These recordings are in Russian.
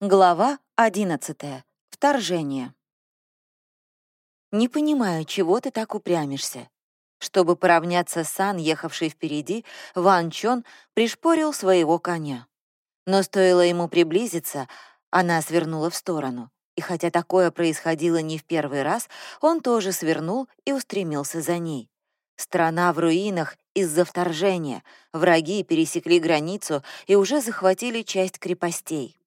Глава 11. Вторжение. Не понимаю, чего ты так упрямишься. Чтобы поравняться с Сан, ехавший впереди, Ван Чон пришпорил своего коня. Но стоило ему приблизиться, она свернула в сторону. И хотя такое происходило не в первый раз, он тоже свернул и устремился за ней. Страна в руинах из-за вторжения. Враги пересекли границу и уже захватили часть крепостей.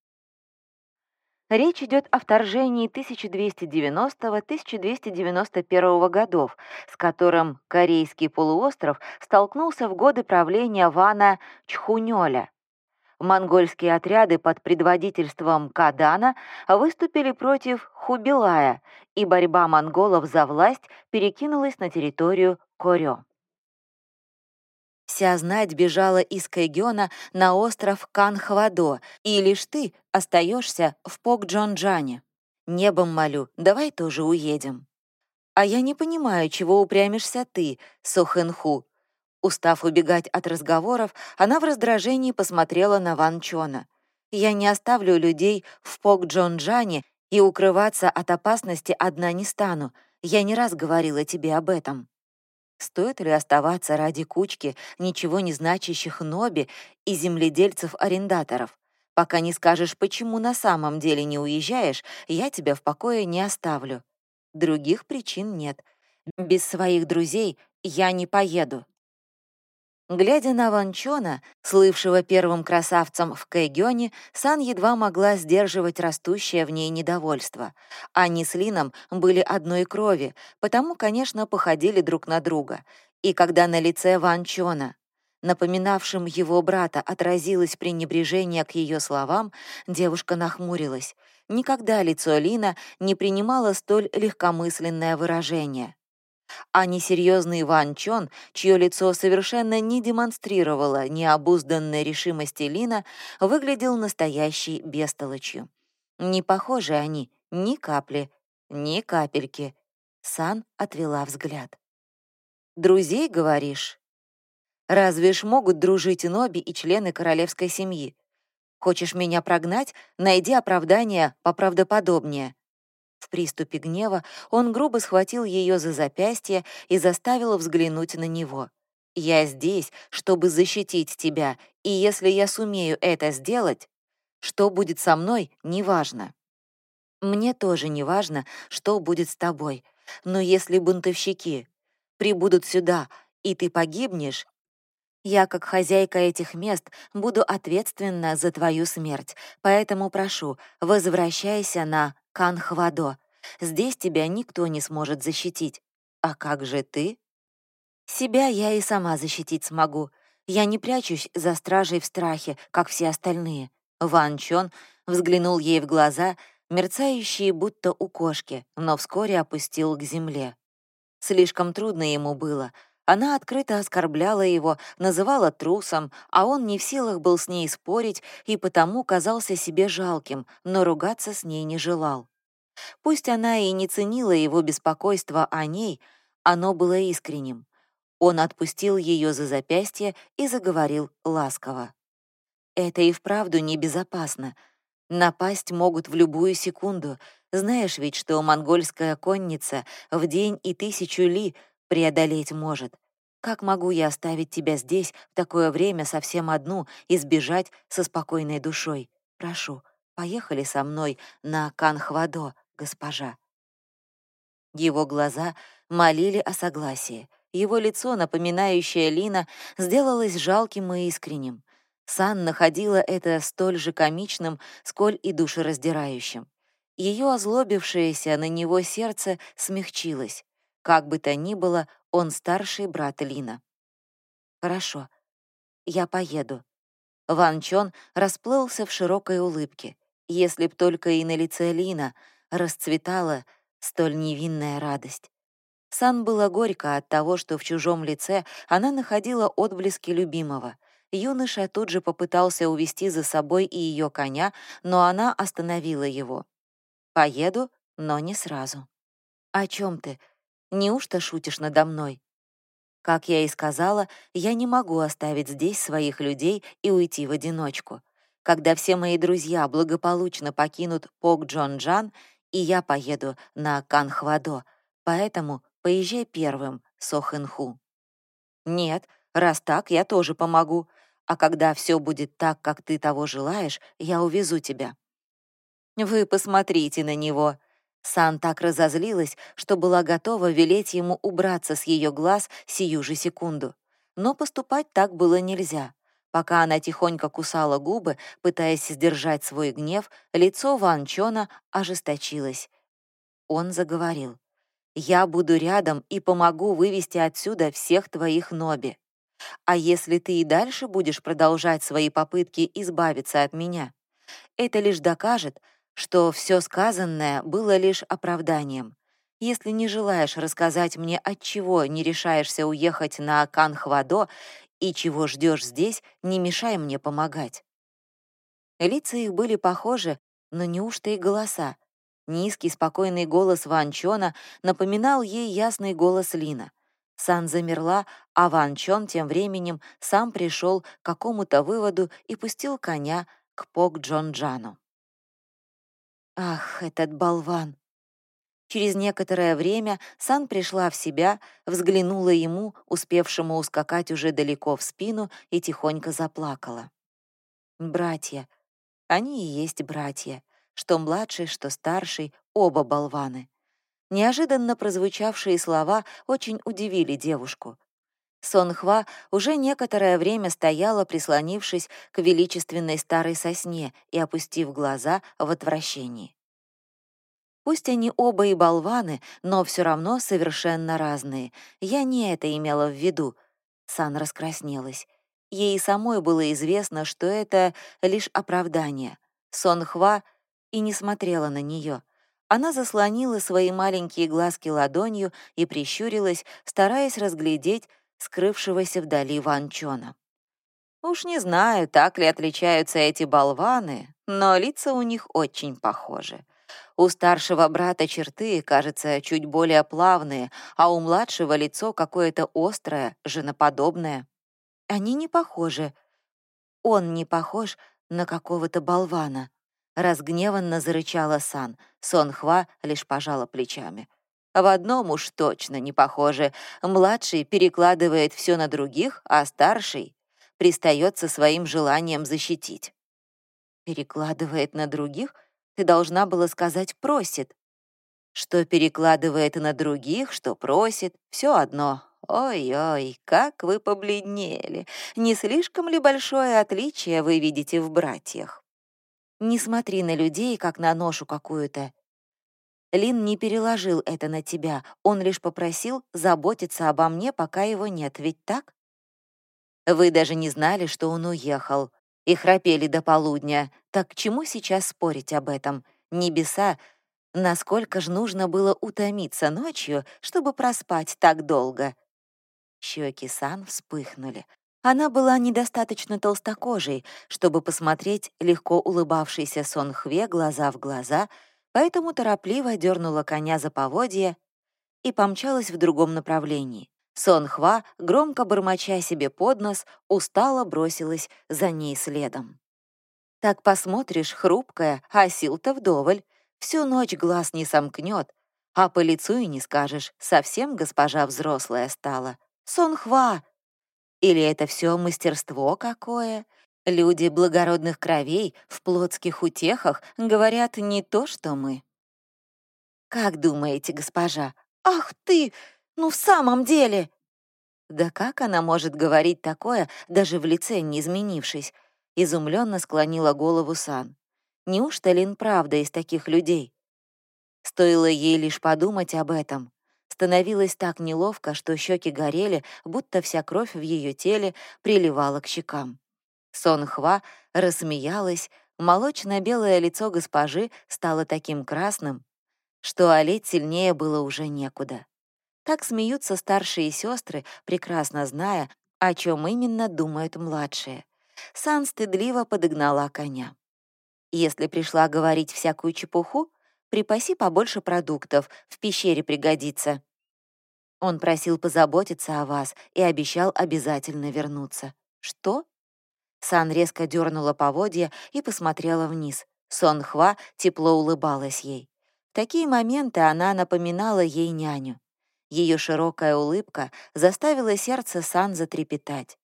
Речь идет о вторжении 1290-1291 годов, с которым Корейский полуостров столкнулся в годы правления Вана Чхунёля. Монгольские отряды под предводительством Кадана выступили против Хубилая, и борьба монголов за власть перекинулась на территорию Корё. Вся знать бежала из Кайгёна на остров Канхвадо, и лишь ты остаешься в Покджонджане. Небом молю, давай тоже уедем. А я не понимаю, чего упрямишься ты, Сохэнху. Устав убегать от разговоров, она в раздражении посмотрела на Ван Чона. Я не оставлю людей в Покджонджане и укрываться от опасности одна не стану. Я не раз говорила тебе об этом. Стоит ли оставаться ради кучки ничего не значащих Ноби и земледельцев-арендаторов? Пока не скажешь, почему на самом деле не уезжаешь, я тебя в покое не оставлю. Других причин нет. Без своих друзей я не поеду. Глядя на Ванчона, слывшего первым красавцем в Кэйгёне, Сан едва могла сдерживать растущее в ней недовольство. Они с Лином были одной крови, потому, конечно, походили друг на друга. И когда на лице Ванчона, напоминавшем его брата, отразилось пренебрежение к ее словам, девушка нахмурилась. Никогда лицо Лина не принимало столь легкомысленное выражение а несерьезный Ван Чон, чье лицо совершенно не демонстрировало необузданной решимости Лина, выглядел настоящей бестолочью. Не похожи они ни капли, ни капельки. Сан отвела взгляд. «Друзей, говоришь? Разве ж могут дружить Ноби и члены королевской семьи? Хочешь меня прогнать? Найди оправдание поправдоподобнее. В приступе гнева он грубо схватил ее за запястье и заставил взглянуть на него. «Я здесь, чтобы защитить тебя, и если я сумею это сделать, что будет со мной, неважно. Мне тоже не важно, что будет с тобой, но если бунтовщики прибудут сюда, и ты погибнешь, я, как хозяйка этих мест, буду ответственна за твою смерть, поэтому прошу, возвращайся на Канхвадо. Здесь тебя никто не сможет защитить. А как же ты? Себя я и сама защитить смогу. Я не прячусь за стражей в страхе, как все остальные. Ван Чон взглянул ей в глаза, мерцающие будто у кошки, но вскоре опустил к земле. Слишком трудно ему было. Она открыто оскорбляла его, называла трусом, а он не в силах был с ней спорить и потому казался себе жалким, но ругаться с ней не желал. Пусть она и не ценила его беспокойство о ней, оно было искренним. Он отпустил ее за запястье и заговорил ласково. «Это и вправду небезопасно. Напасть могут в любую секунду. Знаешь ведь, что монгольская конница в день и тысячу ли преодолеть может. Как могу я оставить тебя здесь в такое время совсем одну и сбежать со спокойной душой? Прошу, поехали со мной на Канхвадо, госпожа». Его глаза молили о согласии. Его лицо, напоминающее Лина, сделалось жалким и искренним. Сан находила это столь же комичным, сколь и душераздирающим. Ее озлобившееся на него сердце смягчилось. Как бы то ни было, он старший брат Лина. «Хорошо, я поеду». Ван Чон расплылся в широкой улыбке. Если б только и на лице Лина расцветала столь невинная радость. Сан было горько от того, что в чужом лице она находила отблески любимого. Юноша тут же попытался увести за собой и ее коня, но она остановила его. «Поеду, но не сразу». «О чем ты? Неужто шутишь надо мной?» Как я и сказала, я не могу оставить здесь своих людей и уйти в одиночку. когда все мои друзья благополучно покинут Пок Джон Джан, и я поеду на Канхвадо, поэтому поезжай первым, Сохэнху. Нет, раз так, я тоже помогу, а когда все будет так, как ты того желаешь, я увезу тебя. Вы посмотрите на него. Сан так разозлилась, что была готова велеть ему убраться с ее глаз сию же секунду. Но поступать так было нельзя. Пока она тихонько кусала губы, пытаясь сдержать свой гнев, лицо Ван Чона ожесточилось. Он заговорил. «Я буду рядом и помогу вывести отсюда всех твоих Ноби. А если ты и дальше будешь продолжать свои попытки избавиться от меня, это лишь докажет, что все сказанное было лишь оправданием. Если не желаешь рассказать мне, от чего не решаешься уехать на Канхвадо и чего ждешь здесь, не мешай мне помогать. Лица их были похожи, но неужто и голоса? Низкий, спокойный голос Ван Чона напоминал ей ясный голос Лина. Сан замерла, а Ван Чон тем временем сам пришел к какому-то выводу и пустил коня к Пок Джон Джану. Ах, этот болван! Через некоторое время Сан пришла в себя, взглянула ему, успевшему ускакать уже далеко в спину, и тихонько заплакала. Братья. Они и есть братья. Что младший, что старший, оба болваны. Неожиданно прозвучавшие слова очень удивили девушку. Сонхва уже некоторое время стояла, прислонившись к величественной старой сосне и опустив глаза в отвращении. Пусть они оба и болваны, но все равно совершенно разные. Я не это имела в виду. Сан раскраснелась. Ей самой было известно, что это лишь оправдание. Сонхва и не смотрела на нее. Она заслонила свои маленькие глазки ладонью и прищурилась, стараясь разглядеть скрывшегося вдали Ванчона. Уж не знаю, так ли отличаются эти болваны, но лица у них очень похожи. У старшего брата черты, кажется, чуть более плавные, а у младшего лицо какое-то острое, женоподобное. Они не похожи. Он не похож на какого-то болвана. Разгневанно зарычала Сан. Сонхва лишь пожала плечами. В одном уж точно не похоже. Младший перекладывает все на других, а старший пристает со своим желанием защитить. Перекладывает на других? Ты должна была сказать «просит». Что перекладывает на других, что просит, все одно. Ой-ой, как вы побледнели. Не слишком ли большое отличие вы видите в братьях? Не смотри на людей, как на ношу какую-то. Лин не переложил это на тебя, он лишь попросил заботиться обо мне, пока его нет, ведь так? Вы даже не знали, что он уехал, и храпели до полудня. Так к чему сейчас спорить об этом? Небеса, насколько же нужно было утомиться ночью, чтобы проспать так долго? Щеки Сан вспыхнули. Она была недостаточно толстокожей, чтобы посмотреть легко улыбавшийся Сон Хве глаза в глаза — поэтому торопливо дернула коня за поводья и помчалась в другом направлении. Сон Хва, громко бормоча себе под нос, устало бросилась за ней следом. Так посмотришь, хрупкая, а сил-то вдоволь. Всю ночь глаз не сомкнет, а по лицу и не скажешь, совсем госпожа взрослая стала. Сон Хва! Или это все мастерство какое? Люди благородных кровей в плотских утехах говорят не то, что мы. Как думаете, госпожа? Ах ты! Ну в самом деле! Да как она может говорить такое, даже в лице не изменившись? Изумленно склонила голову Сан. Неужто Лин правда из таких людей? Стоило ей лишь подумать об этом. Становилось так неловко, что щеки горели, будто вся кровь в ее теле приливала к щекам. Сонхва рассмеялась, молочно-белое лицо госпожи стало таким красным, что олеть сильнее было уже некуда. Так смеются старшие сестры, прекрасно зная, о чем именно думают младшие. Сан стыдливо подогнала коня. Если пришла говорить всякую чепуху, припаси побольше продуктов, в пещере пригодится. Он просил позаботиться о вас и обещал обязательно вернуться. Что? Сан резко дернула поводья и посмотрела вниз. Сон Хва тепло улыбалась ей. В такие моменты она напоминала ей няню. Ее широкая улыбка заставила сердце Сан затрепетать.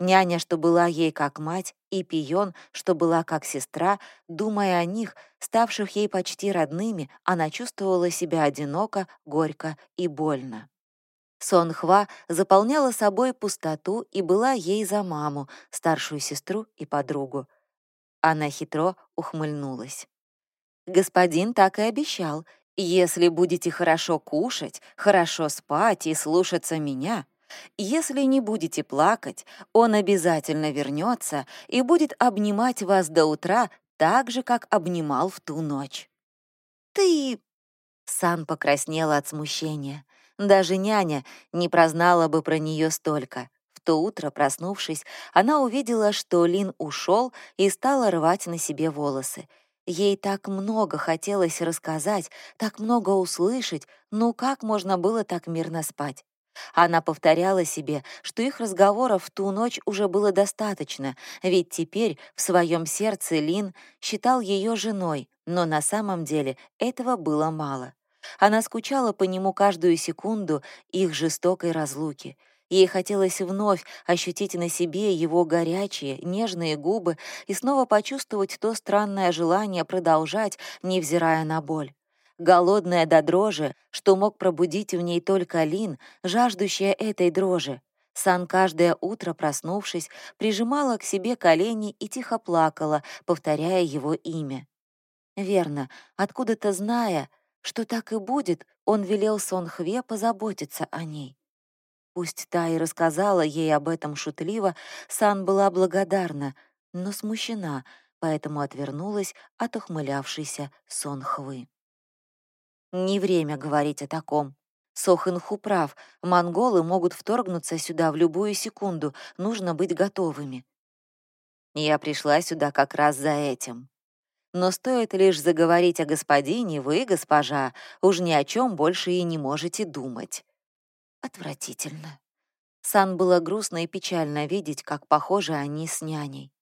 Няня, что была ей как мать, и Пион, что была как сестра, думая о них, ставших ей почти родными, она чувствовала себя одиноко, горько и больно. Сон Хва заполняла собой пустоту и была ей за маму, старшую сестру и подругу. Она хитро ухмыльнулась. «Господин так и обещал. Если будете хорошо кушать, хорошо спать и слушаться меня, если не будете плакать, он обязательно вернется и будет обнимать вас до утра так же, как обнимал в ту ночь. «Ты...» Сан покраснела от смущения. Даже няня не прознала бы про нее столько. В то утро, проснувшись, она увидела, что Лин ушел и стала рвать на себе волосы. Ей так много хотелось рассказать, так много услышать, ну как можно было так мирно спать? Она повторяла себе, что их разговоров в ту ночь уже было достаточно, ведь теперь в своем сердце Лин считал ее женой, но на самом деле этого было мало. Она скучала по нему каждую секунду их жестокой разлуки. Ей хотелось вновь ощутить на себе его горячие, нежные губы и снова почувствовать то странное желание продолжать, невзирая на боль голодная до дрожи, что мог пробудить в ней только Лин, жаждущая этой дрожи. Сан каждое утро, проснувшись, прижимала к себе колени и тихо плакала, повторяя его имя. Верно, откуда-то зная, что так и будет, он велел Сон Хве позаботиться о ней. Пусть та и рассказала ей об этом шутливо, Сан была благодарна, но смущена, поэтому отвернулась от ухмылявшейся Сон Хвы. Не время говорить о таком. Сохинху прав, монголы могут вторгнуться сюда в любую секунду, нужно быть готовыми. Я пришла сюда как раз за этим. Но стоит лишь заговорить о господине, вы, госпожа, уж ни о чем больше и не можете думать. Отвратительно. Сан было грустно и печально видеть, как похожи они с няней.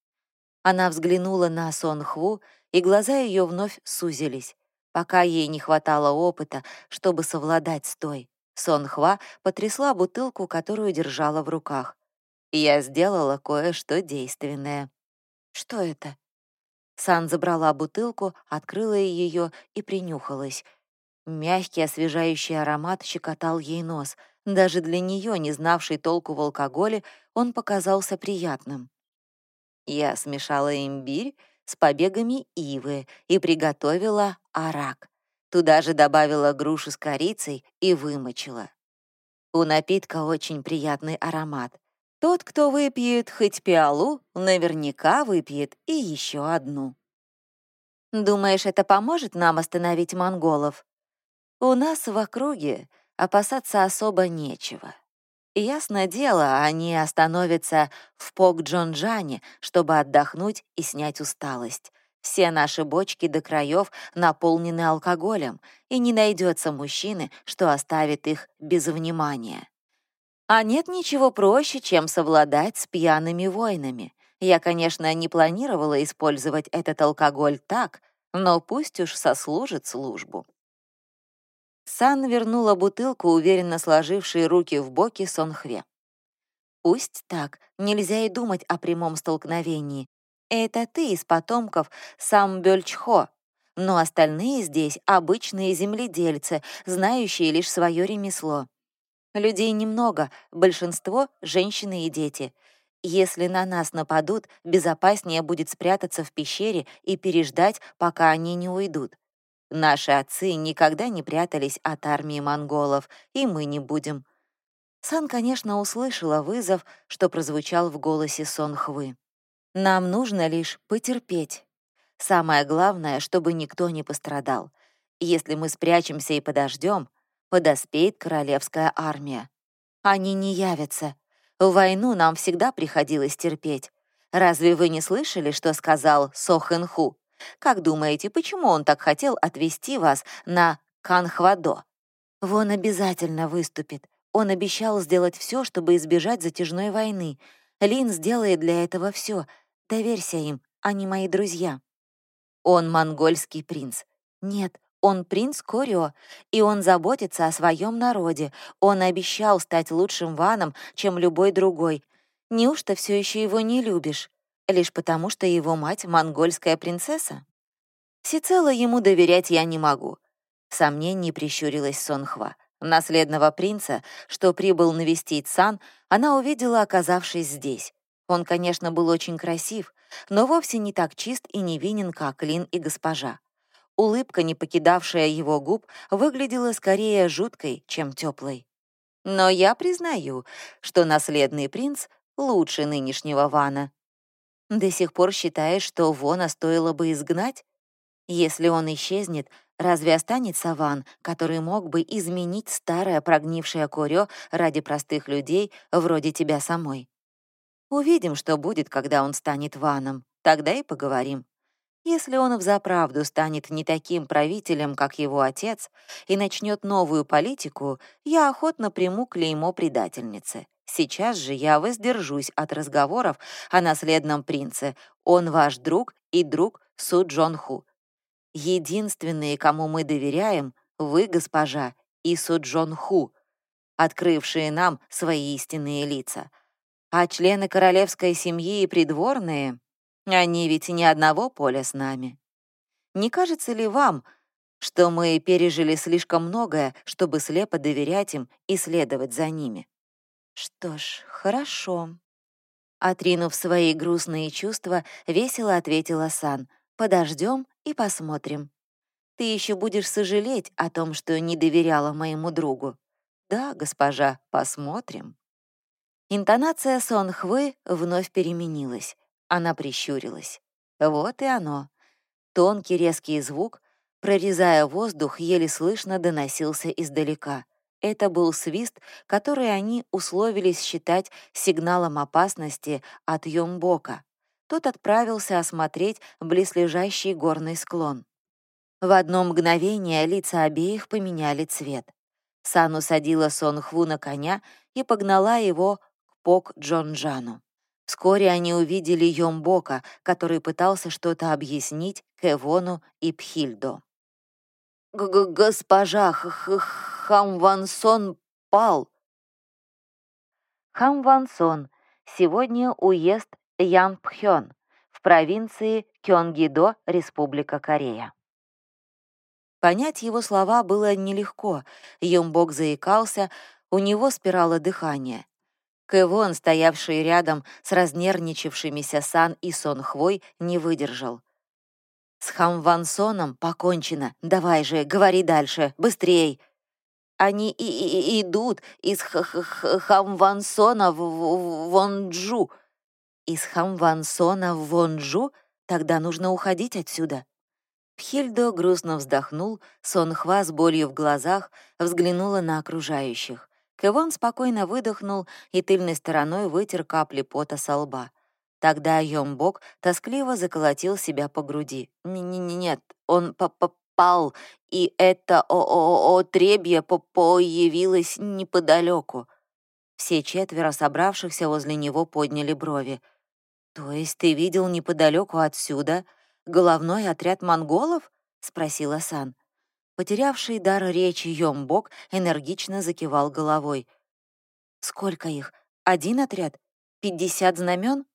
Она взглянула на Сон Хву, и глаза ее вновь сузились. Пока ей не хватало опыта, чтобы совладать с той, Сон Хва потрясла бутылку, которую держала в руках. Я сделала кое-что действенное. Что это? Сан забрала бутылку, открыла ее и принюхалась. Мягкий освежающий аромат щекотал ей нос. Даже для нее, не знавшей толку в алкоголе, он показался приятным. Я смешала имбирь с побегами ивы и приготовила арак. Туда же добавила грушу с корицей и вымочила. У напитка очень приятный аромат. Тот, кто выпьет хоть пиалу, наверняка выпьет и еще одну. Думаешь, это поможет нам остановить монголов? У нас в округе опасаться особо нечего. Ясно дело, они остановятся в Пок-Джонджане, чтобы отдохнуть и снять усталость. Все наши бочки до краев наполнены алкоголем, и не найдется мужчины, что оставит их без внимания. А нет ничего проще, чем совладать с пьяными воинами. Я, конечно, не планировала использовать этот алкоголь так, но пусть уж сослужит службу. Сан вернула бутылку, уверенно сложившие руки в боки Сонхве. «Пусть так, нельзя и думать о прямом столкновении. Это ты из потомков Самбёльчхо, но остальные здесь — обычные земледельцы, знающие лишь свое ремесло. Людей немного, большинство — женщины и дети. Если на нас нападут, безопаснее будет спрятаться в пещере и переждать, пока они не уйдут. Наши отцы никогда не прятались от армии монголов, и мы не будем. Сан, конечно, услышала вызов, что прозвучал в голосе Сон Хвы. Нам нужно лишь потерпеть. Самое главное, чтобы никто не пострадал. Если мы спрячемся и подождем, подоспеет королевская армия. Они не явятся. Войну нам всегда приходилось терпеть. Разве вы не слышали, что сказал Со Хэн Ху? Как думаете, почему он так хотел отвезти вас на Канхвадо? Вон обязательно выступит. Он обещал сделать все, чтобы избежать затяжной войны. Лин сделает для этого все. Доверься им, они мои друзья. Он монгольский принц. Нет, он принц Корио, и он заботится о своем народе. Он обещал стать лучшим ваном, чем любой другой. Неужто все еще его не любишь? Лишь потому, что его мать — монгольская принцесса? Всецело ему доверять я не могу. В сомнении прищурилась Сонхва. Наследного принца, что прибыл навестить Сан, она увидела, оказавшись здесь. Он, конечно, был очень красив, но вовсе не так чист и невинен, как Лин и госпожа. Улыбка, не покидавшая его губ, выглядела скорее жуткой, чем теплой. Но я признаю, что наследный принц лучше нынешнего Вана. До сих пор считаешь, что Вона стоило бы изгнать? Если он исчезнет, разве останется Ван, который мог бы изменить старое прогнившее курё ради простых людей вроде тебя самой? Увидим, что будет, когда он станет Ваном. Тогда и поговорим. Если он взаправду станет не таким правителем, как его отец, и начнет новую политику, я охотно приму клеймо предательницы. Сейчас же я воздержусь от разговоров о наследном принце. Он ваш друг и друг Су Джон Ху. Единственные, кому мы доверяем, вы, госпожа, и Суджон Ху, открывшие нам свои истинные лица. А члены королевской семьи и придворные, они ведь ни одного поля с нами. Не кажется ли вам, что мы пережили слишком многое, чтобы слепо доверять им и следовать за ними? Что ж, хорошо. Отринув свои грустные чувства, весело ответила Сан. Подождем и посмотрим. Ты еще будешь сожалеть о том, что не доверяла моему другу. Да, госпожа, посмотрим. Интонация Сон Хвы вновь переменилась. Она прищурилась. Вот и оно. Тонкий резкий звук, прорезая воздух, еле слышно доносился издалека. Это был свист, который они условились считать сигналом опасности от Йомбока тот отправился осмотреть близлежащий горный склон. В одно мгновение лица обеих поменяли цвет. Сан усадила Сон Хву на коня и погнала его к Пок Джонджану. Вскоре они увидели Йомбока, который пытался что-то объяснить Кевону и Пхильдо. Г -г «Госпожа Х -х Хамвансон пал!» Хамвансон. Сегодня уезд Янпхён в провинции Кёнгидо, Республика Корея. Понять его слова было нелегко. Юмбок заикался, у него спирало дыхание. Кэвон, стоявший рядом с разнервничавшимися Сан и Сон Хвой, не выдержал. «С Хамвансоном покончено. Давай же, говори дальше, быстрей!» Они и -и идут из Х -х -х Хамвансона в, в Вонджу, из Хамвансона в Вонжу? Тогда нужно уходить отсюда. Пхильдо грустно вздохнул, Сонхва с болью в глазах взглянула на окружающих. Кевон спокойно выдохнул и тыльной стороной вытер капли пота со лба. Тогда Йомбок тоскливо заколотил себя по груди. «Нет, он попал, и это отребье появилось неподалеку». Все четверо собравшихся возле него подняли брови. «То есть ты видел неподалеку отсюда головной отряд монголов?» — спросила Сан. Потерявший дар речи Йомбок энергично закивал головой. «Сколько их? Один отряд? Пятьдесят знамен?»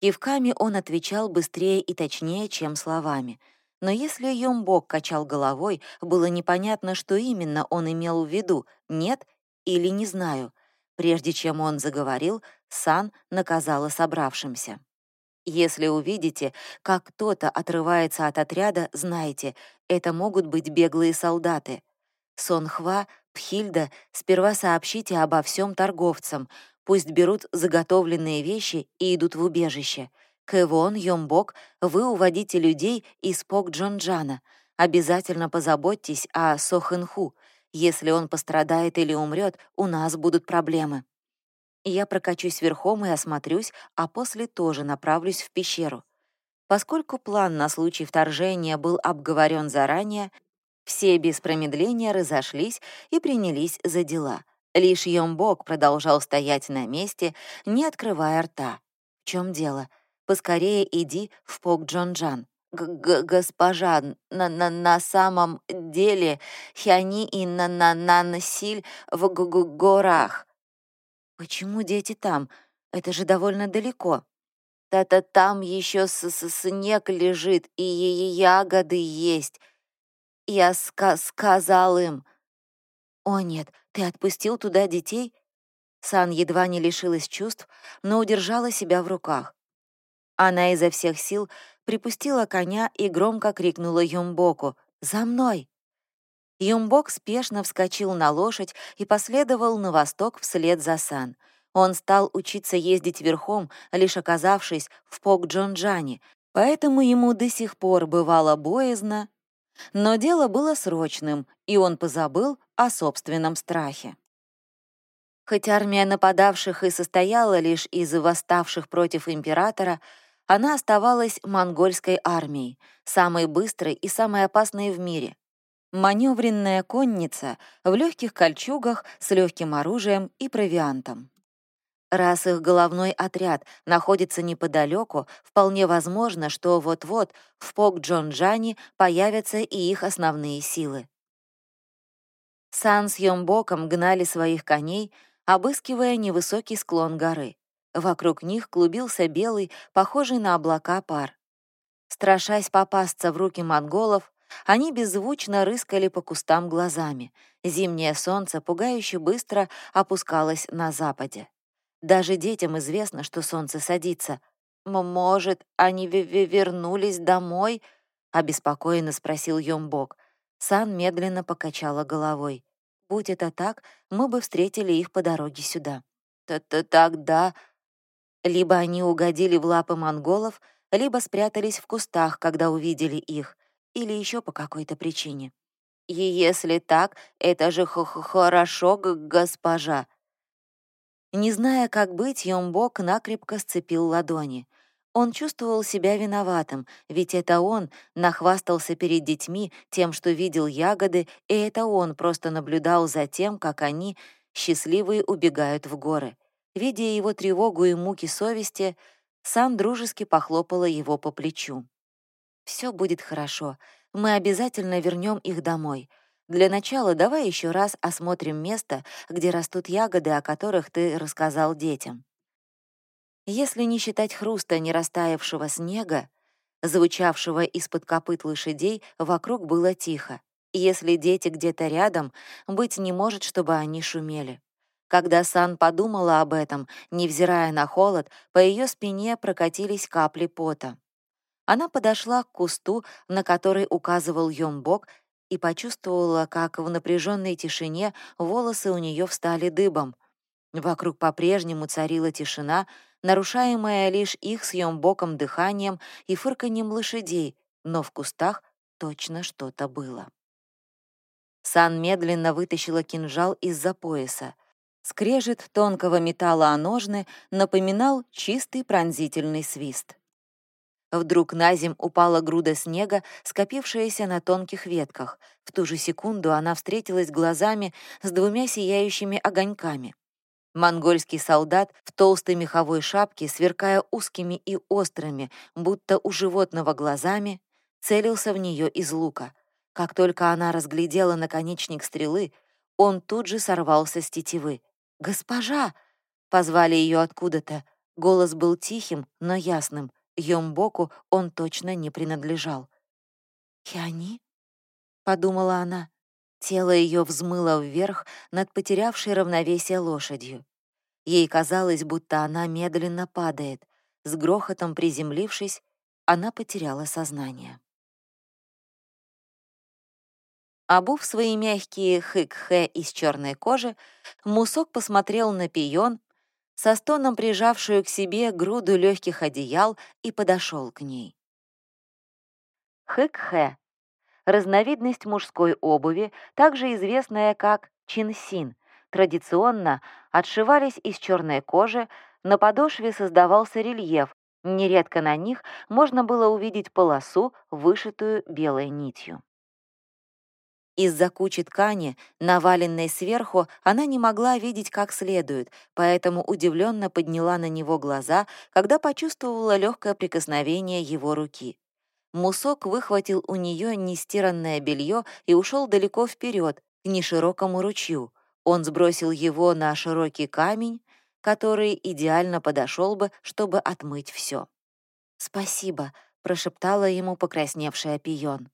Кивками он отвечал быстрее и точнее, чем словами. Но если Йомбок качал головой, было непонятно, что именно он имел в виду «нет» или «не знаю». Прежде чем он заговорил, Сан наказала собравшимся. Если увидите, как кто-то отрывается от отряда, знайте, это могут быть беглые солдаты. Сонхва, Пхильда, сперва сообщите обо всем торговцам, пусть берут заготовленные вещи и идут в убежище. Кэвон, Йомбок, вы уводите людей из Пок Джонджана. Обязательно позаботьтесь о Сохэнху. Если он пострадает или умрет, у нас будут проблемы. Я прокачусь верхом и осмотрюсь, а после тоже направлюсь в пещеру. Поскольку план на случай вторжения был обговорен заранее, все без промедления разошлись и принялись за дела. Лишь Йомбок продолжал стоять на месте, не открывая рта. «В чем дело? Поскорее иди в Пок Джонджан. Г госпожа, на, на, на самом деле Хяни и на, на, на насиль в г г горах». «Почему дети там? Это же довольно далеко». «Та-та там еще с -с снег лежит, и ягоды есть. Я ска сказал им». «О нет, ты отпустил туда детей?» Сан едва не лишилась чувств, но удержала себя в руках. Она изо всех сил припустила коня и громко крикнула Юмбоку «За мной!». Юмбок спешно вскочил на лошадь и последовал на восток вслед за Сан. Он стал учиться ездить верхом, лишь оказавшись в Пок-Джонджане, поэтому ему до сих пор бывало боязно, но дело было срочным, и он позабыл о собственном страхе. Хоть армия нападавших и состояла лишь из восставших против императора, она оставалась монгольской армией, самой быстрой и самой опасной в мире. Маневренная конница в легких кольчугах с легким оружием и провиантом. Раз их головной отряд находится неподалеку, вполне возможно, что вот-вот в Пок-Джонджане появятся и их основные силы. Сан с Йомбоком гнали своих коней, обыскивая невысокий склон горы. Вокруг них клубился белый, похожий на облака пар. Страшась попасться в руки монголов, они беззвучно рыскали по кустам глазами. Зимнее солнце пугающе быстро опускалось на западе. Даже детям известно, что солнце садится. «Может, они вернулись домой?» — обеспокоенно спросил Йомбок. Сан медленно покачала головой. «Будь это так, мы бы встретили их по дороге сюда». «Т-т «Тогда...» Либо они угодили в лапы монголов, либо спрятались в кустах, когда увидели их, или еще по какой-то причине. «И если так, это же х -х хорошо, госпожа», не зная, как быть, Йомбок накрепко сцепил ладони. Он чувствовал себя виноватым, ведь это он нахвастался перед детьми тем, что видел ягоды, и это он просто наблюдал за тем, как они, счастливые, убегают в горы. Видя его тревогу и муки совести, сам дружески похлопала его по плечу. «Все будет хорошо. Мы обязательно вернем их домой. Для начала давай еще раз осмотрим место, где растут ягоды, о которых ты рассказал детям. Если не считать хруста нерастаявшего снега, звучавшего из-под копыт лошадей, вокруг было тихо. Если дети где-то рядом, быть не может, чтобы они шумели. Когда Сан подумала об этом, невзирая на холод, по ее спине прокатились капли пота. Она подошла к кусту, на который указывал Йомбок, и почувствовала, как в напряженной тишине волосы у нее встали дыбом. Вокруг по-прежнему царила тишина, нарушаемая лишь их съембоком дыханием и фырканьем лошадей, но в кустах точно что-то было. Сан медленно вытащила кинжал из-за пояса. Скрежет тонкого металла о ножны напоминал чистый пронзительный свист. Вдруг на земь упала груда снега, скопившаяся на тонких ветках. В ту же секунду она встретилась глазами с двумя сияющими огоньками. Монгольский солдат в толстой меховой шапке, сверкая узкими и острыми, будто у животного глазами, целился в нее из лука. Как только она разглядела наконечник стрелы, он тут же сорвался с тетивы. «Госпожа!» — позвали ее откуда-то. Голос был тихим, но ясным — Йомбоку он точно не принадлежал. «Хиани?» — подумала она. Тело ее взмыло вверх над потерявшей равновесие лошадью. Ей казалось, будто она медленно падает. С грохотом приземлившись, она потеряла сознание. Обув свои мягкие хык-хэ из черной кожи, Мусок посмотрел на пион, со стоном прижавшую к себе груду легких одеял, и подошел к ней. Хэк-хэ — разновидность мужской обуви, также известная как чинсин. Традиционно отшивались из черной кожи, на подошве создавался рельеф, нередко на них можно было увидеть полосу, вышитую белой нитью. Из-за кучи ткани, наваленной сверху, она не могла видеть как следует, поэтому удивленно подняла на него глаза, когда почувствовала легкое прикосновение его руки. Мусок выхватил у нее нестиранное белье и ушел далеко вперед, к неширокому ручью. Он сбросил его на широкий камень, который идеально подошел бы, чтобы отмыть все. «Спасибо», — прошептала ему покрасневшая пион.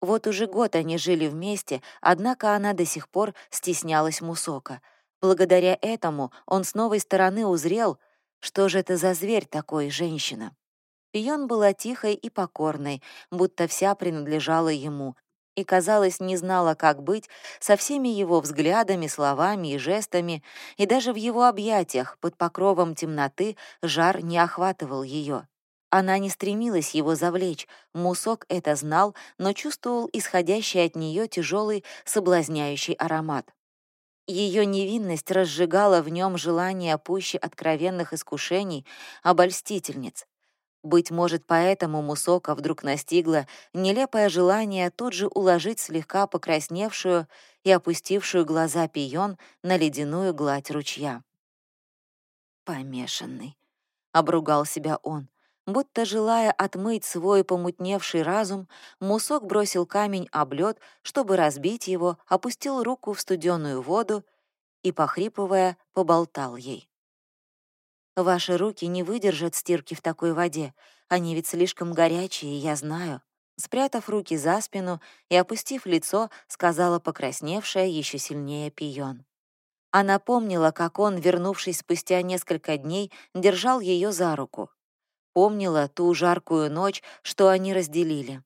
Вот уже год они жили вместе, однако она до сих пор стеснялась Мусока. Благодаря этому он с новой стороны узрел, что же это за зверь такой, женщина. Пион была тихой и покорной, будто вся принадлежала ему, и, казалось, не знала, как быть со всеми его взглядами, словами и жестами, и даже в его объятиях под покровом темноты жар не охватывал ее. Она не стремилась его завлечь, Мусок это знал, но чувствовал исходящий от нее тяжелый, соблазняющий аромат. Ее невинность разжигала в нем желание пуще откровенных искушений обольстительниц. Быть может, поэтому Мусока вдруг настигло нелепое желание тут же уложить слегка покрасневшую и опустившую глаза пион на ледяную гладь ручья. «Помешанный», — обругал себя он. Будто желая отмыть свой помутневший разум, Мусок бросил камень об лед, чтобы разбить его, опустил руку в студеную воду и, похрипывая, поболтал ей. «Ваши руки не выдержат стирки в такой воде, они ведь слишком горячие, я знаю». Спрятав руки за спину и опустив лицо, сказала покрасневшая еще сильнее пион. Она помнила, как он, вернувшись спустя несколько дней, держал ее за руку помнила ту жаркую ночь, что они разделили.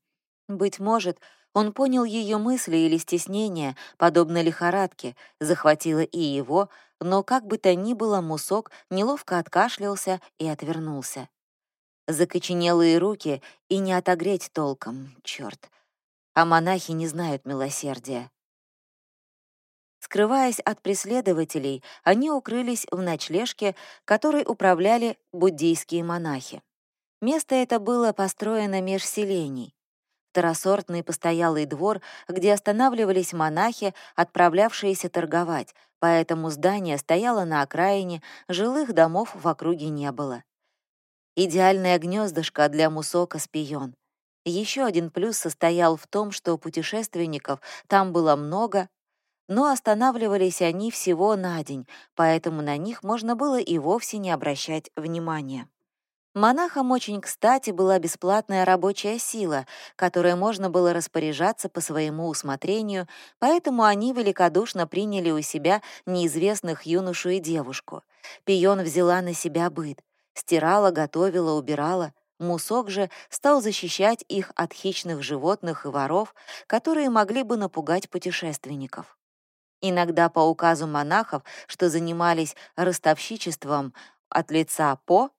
Быть может, он понял ее мысли или стеснение, подобно лихорадке, захватило и его, но как бы то ни было, Мусок неловко откашлялся и отвернулся. Закоченелые руки и не отогреть толком, черт. А монахи не знают милосердия. Скрываясь от преследователей, они укрылись в ночлежке, которой управляли буддийские монахи. Место это было построено меж селений. Второсортный постоялый двор, где останавливались монахи, отправлявшиеся торговать, поэтому здание стояло на окраине, жилых домов в округе не было. Идеальное гнездышко для мусока спион. Еще один плюс состоял в том, что путешественников там было много, но останавливались они всего на день, поэтому на них можно было и вовсе не обращать внимания. Монахам очень кстати была бесплатная рабочая сила, которой можно было распоряжаться по своему усмотрению, поэтому они великодушно приняли у себя неизвестных юношу и девушку. Пион взяла на себя быт. Стирала, готовила, убирала. Мусок же стал защищать их от хищных животных и воров, которые могли бы напугать путешественников. Иногда по указу монахов, что занимались ростовщичеством от лица По,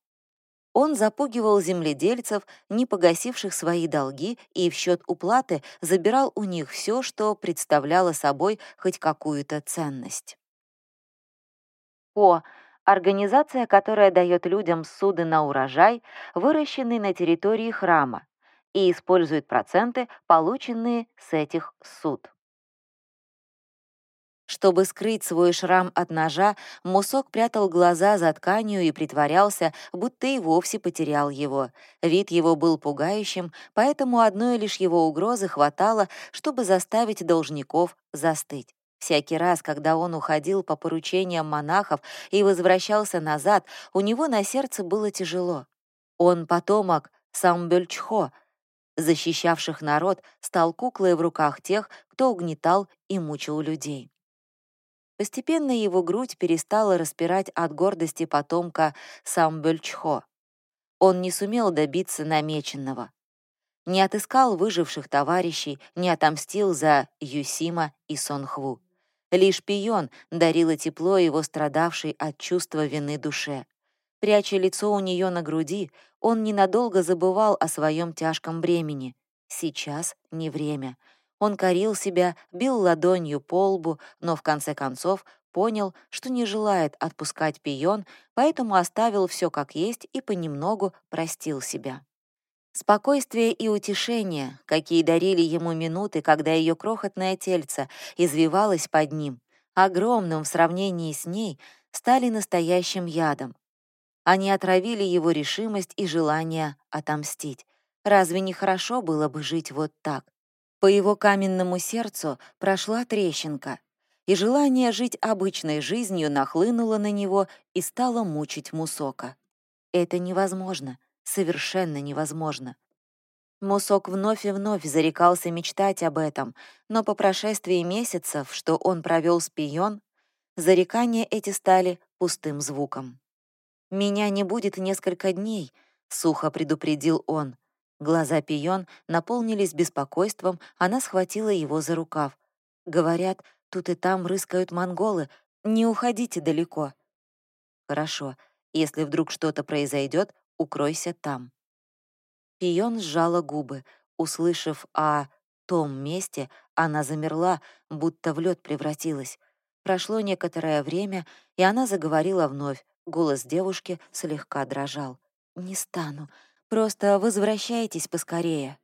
он запугивал земледельцев, не погасивших свои долги, и в счет уплаты забирал у них все, что представляло собой хоть какую-то ценность. О, организация, которая дает людям суды на урожай, выращенный на территории храма, и использует проценты, полученные с этих суд. Чтобы скрыть свой шрам от ножа, Мусок прятал глаза за тканью и притворялся, будто и вовсе потерял его. Вид его был пугающим, поэтому одной лишь его угрозы хватало, чтобы заставить должников застыть. Всякий раз, когда он уходил по поручениям монахов и возвращался назад, у него на сердце было тяжело. Он потомок Самбельчхо, защищавших народ, стал куклой в руках тех, кто угнетал и мучил людей. Постепенно его грудь перестала распирать от гордости потомка Самбельчхо. Он не сумел добиться намеченного. Не отыскал выживших товарищей, не отомстил за Юсима и Сонхву. Лишь пион дарила тепло его страдавшей от чувства вины душе. Пряча лицо у нее на груди, он ненадолго забывал о своем тяжком бремени. Сейчас не время — он корил себя, бил ладонью по лбу, но в конце концов понял, что не желает отпускать пион, поэтому оставил все как есть и понемногу простил себя. Спокойствие и утешение, какие дарили ему минуты, когда ее крохотное тельце извивалось под ним, огромным в сравнении с ней, стали настоящим ядом. Они отравили его решимость и желание отомстить. Разве не хорошо было бы жить вот так? По его каменному сердцу прошла трещинка, и желание жить обычной жизнью нахлынуло на него и стало мучить Мусока. Это невозможно, совершенно невозможно. Мусок вновь и вновь зарекался мечтать об этом, но по прошествии месяцев, что он провел с Пион, зарекания эти стали пустым звуком. «Меня не будет несколько дней», — сухо предупредил он. Глаза Пион наполнились беспокойством, она схватила его за рукав. «Говорят, тут и там рыскают монголы. Не уходите далеко». «Хорошо. Если вдруг что-то произойдет, укройся там». Пион сжала губы. Услышав о том месте, она замерла, будто в лед превратилась. Прошло некоторое время, и она заговорила вновь. Голос девушки слегка дрожал. «Не стану. Просто возвращайтесь поскорее».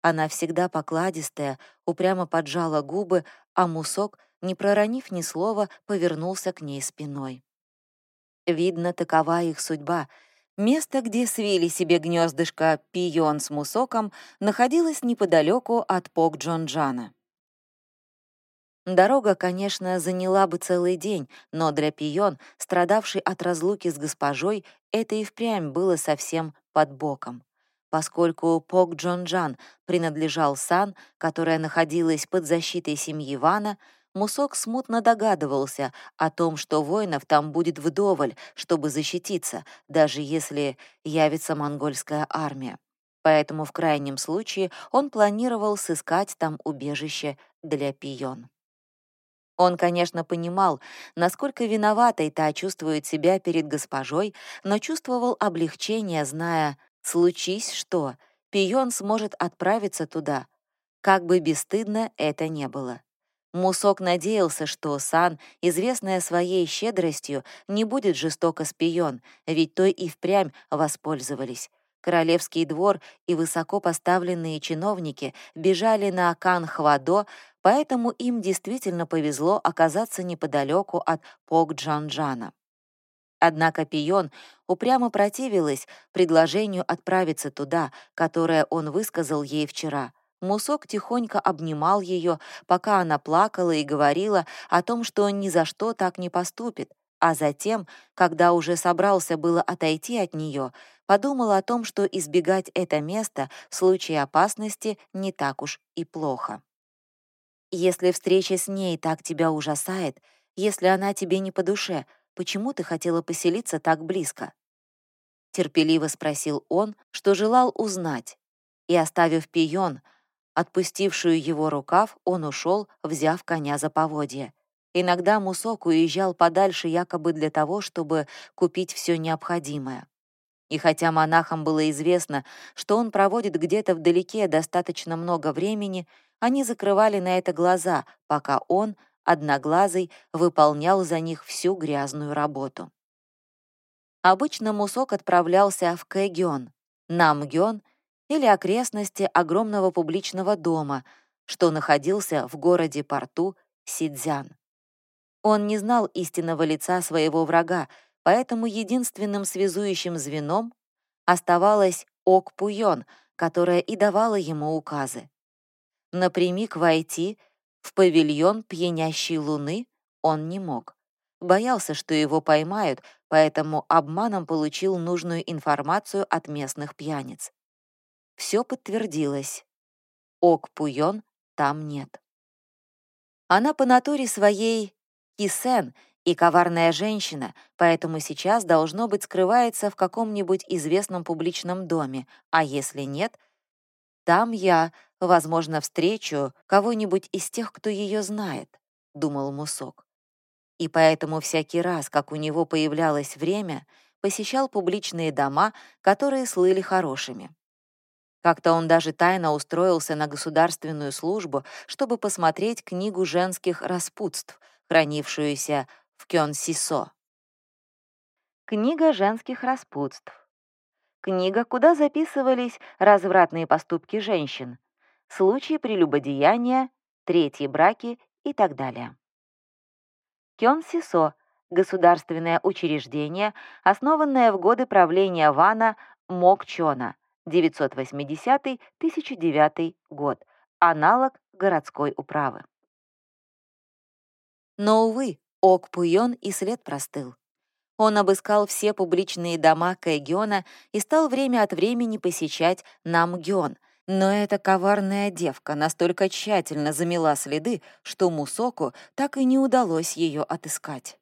Она всегда покладистая, упрямо поджала губы, а Мусок, не проронив ни слова, повернулся к ней спиной. Видно, такова их судьба — Место, где свили себе гнездышко пион с мусоком, находилось неподалеку от Пок-Джонджана. Дорога, конечно, заняла бы целый день, но для пион, страдавшей от разлуки с госпожой, это и впрямь было совсем под боком. Поскольку Пок Джонджан принадлежал Сан, которая находилась под защитой семьи Вана, Мусок смутно догадывался о том, что воинов там будет вдоволь, чтобы защититься, даже если явится монгольская армия. Поэтому в крайнем случае он планировал сыскать там убежище для пион. Он, конечно, понимал, насколько виноватой та чувствует себя перед госпожой, но чувствовал облегчение, зная, случись что, пион сможет отправиться туда, как бы бесстыдно это не было. Мусок надеялся, что Сан, известная своей щедростью, не будет жестоко спион, ведь той и впрямь воспользовались. Королевский двор и высоко поставленные чиновники бежали на Кан-Хвадо, поэтому им действительно повезло оказаться неподалеку от Пок-Джанджана. Однако Пион упрямо противилась предложению отправиться туда, которое он высказал ей вчера — Мусок тихонько обнимал ее, пока она плакала и говорила о том, что он ни за что так не поступит, а затем, когда уже собрался было отойти от нее, подумал о том, что избегать это место в случае опасности не так уж и плохо. «Если встреча с ней так тебя ужасает, если она тебе не по душе, почему ты хотела поселиться так близко?» Терпеливо спросил он, что желал узнать, и, оставив пион, Отпустившую его рукав, он ушел, взяв коня за поводье. Иногда Мусок уезжал подальше якобы для того, чтобы купить все необходимое. И хотя монахам было известно, что он проводит где-то вдалеке достаточно много времени, они закрывали на это глаза, пока он, одноглазый, выполнял за них всю грязную работу. Обычно Мусок отправлялся в Кэгион, Намгён или окрестности огромного публичного дома, что находился в городе-порту Сидзян. Он не знал истинного лица своего врага, поэтому единственным связующим звеном оставалась Ок которая и давала ему указы. Напрямик войти в павильон пьянящей луны он не мог. Боялся, что его поймают, поэтому обманом получил нужную информацию от местных пьяниц. Все подтвердилось. Ок Пуйон там нет. Она по натуре своей кисен и коварная женщина, поэтому сейчас, должно быть, скрывается в каком-нибудь известном публичном доме, а если нет, там я, возможно, встречу кого-нибудь из тех, кто ее знает, — думал Мусок. И поэтому всякий раз, как у него появлялось время, посещал публичные дома, которые слыли хорошими. Как-то он даже тайно устроился на государственную службу, чтобы посмотреть книгу женских распутств, хранившуюся в Кён-Сисо. Книга женских распутств. Книга, куда записывались развратные поступки женщин, случаи прелюбодеяния, третьи браки и так далее. Кён-Сисо — государственное учреждение, основанное в годы правления Вана Мокчона, 980-1009 год, аналог городской управы. Но, увы, Ок Пуйон и след простыл. Он обыскал все публичные дома Кайгёна и стал время от времени посещать Намгён, но эта коварная девка настолько тщательно замела следы, что Мусоку так и не удалось ее отыскать.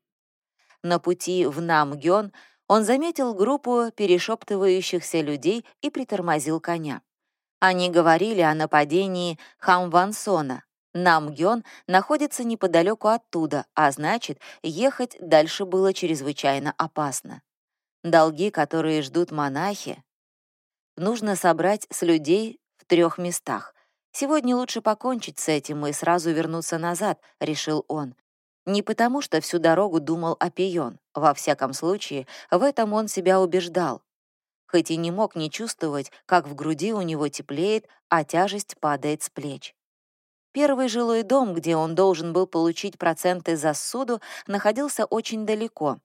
На пути в Намгён он заметил группу перешептывающихся людей и притормозил коня. Они говорили о нападении Хамвансона, Намгён находится неподалеку оттуда, а значит, ехать дальше было чрезвычайно опасно. Долги, которые ждут монахи, нужно собрать с людей трех местах. Сегодня лучше покончить с этим и сразу вернуться назад, решил он. Не потому, что всю дорогу думал о пион. Во всяком случае, в этом он себя убеждал. Хоть и не мог не чувствовать, как в груди у него теплеет, а тяжесть падает с плеч. Первый жилой дом, где он должен был получить проценты за суду, находился очень далеко.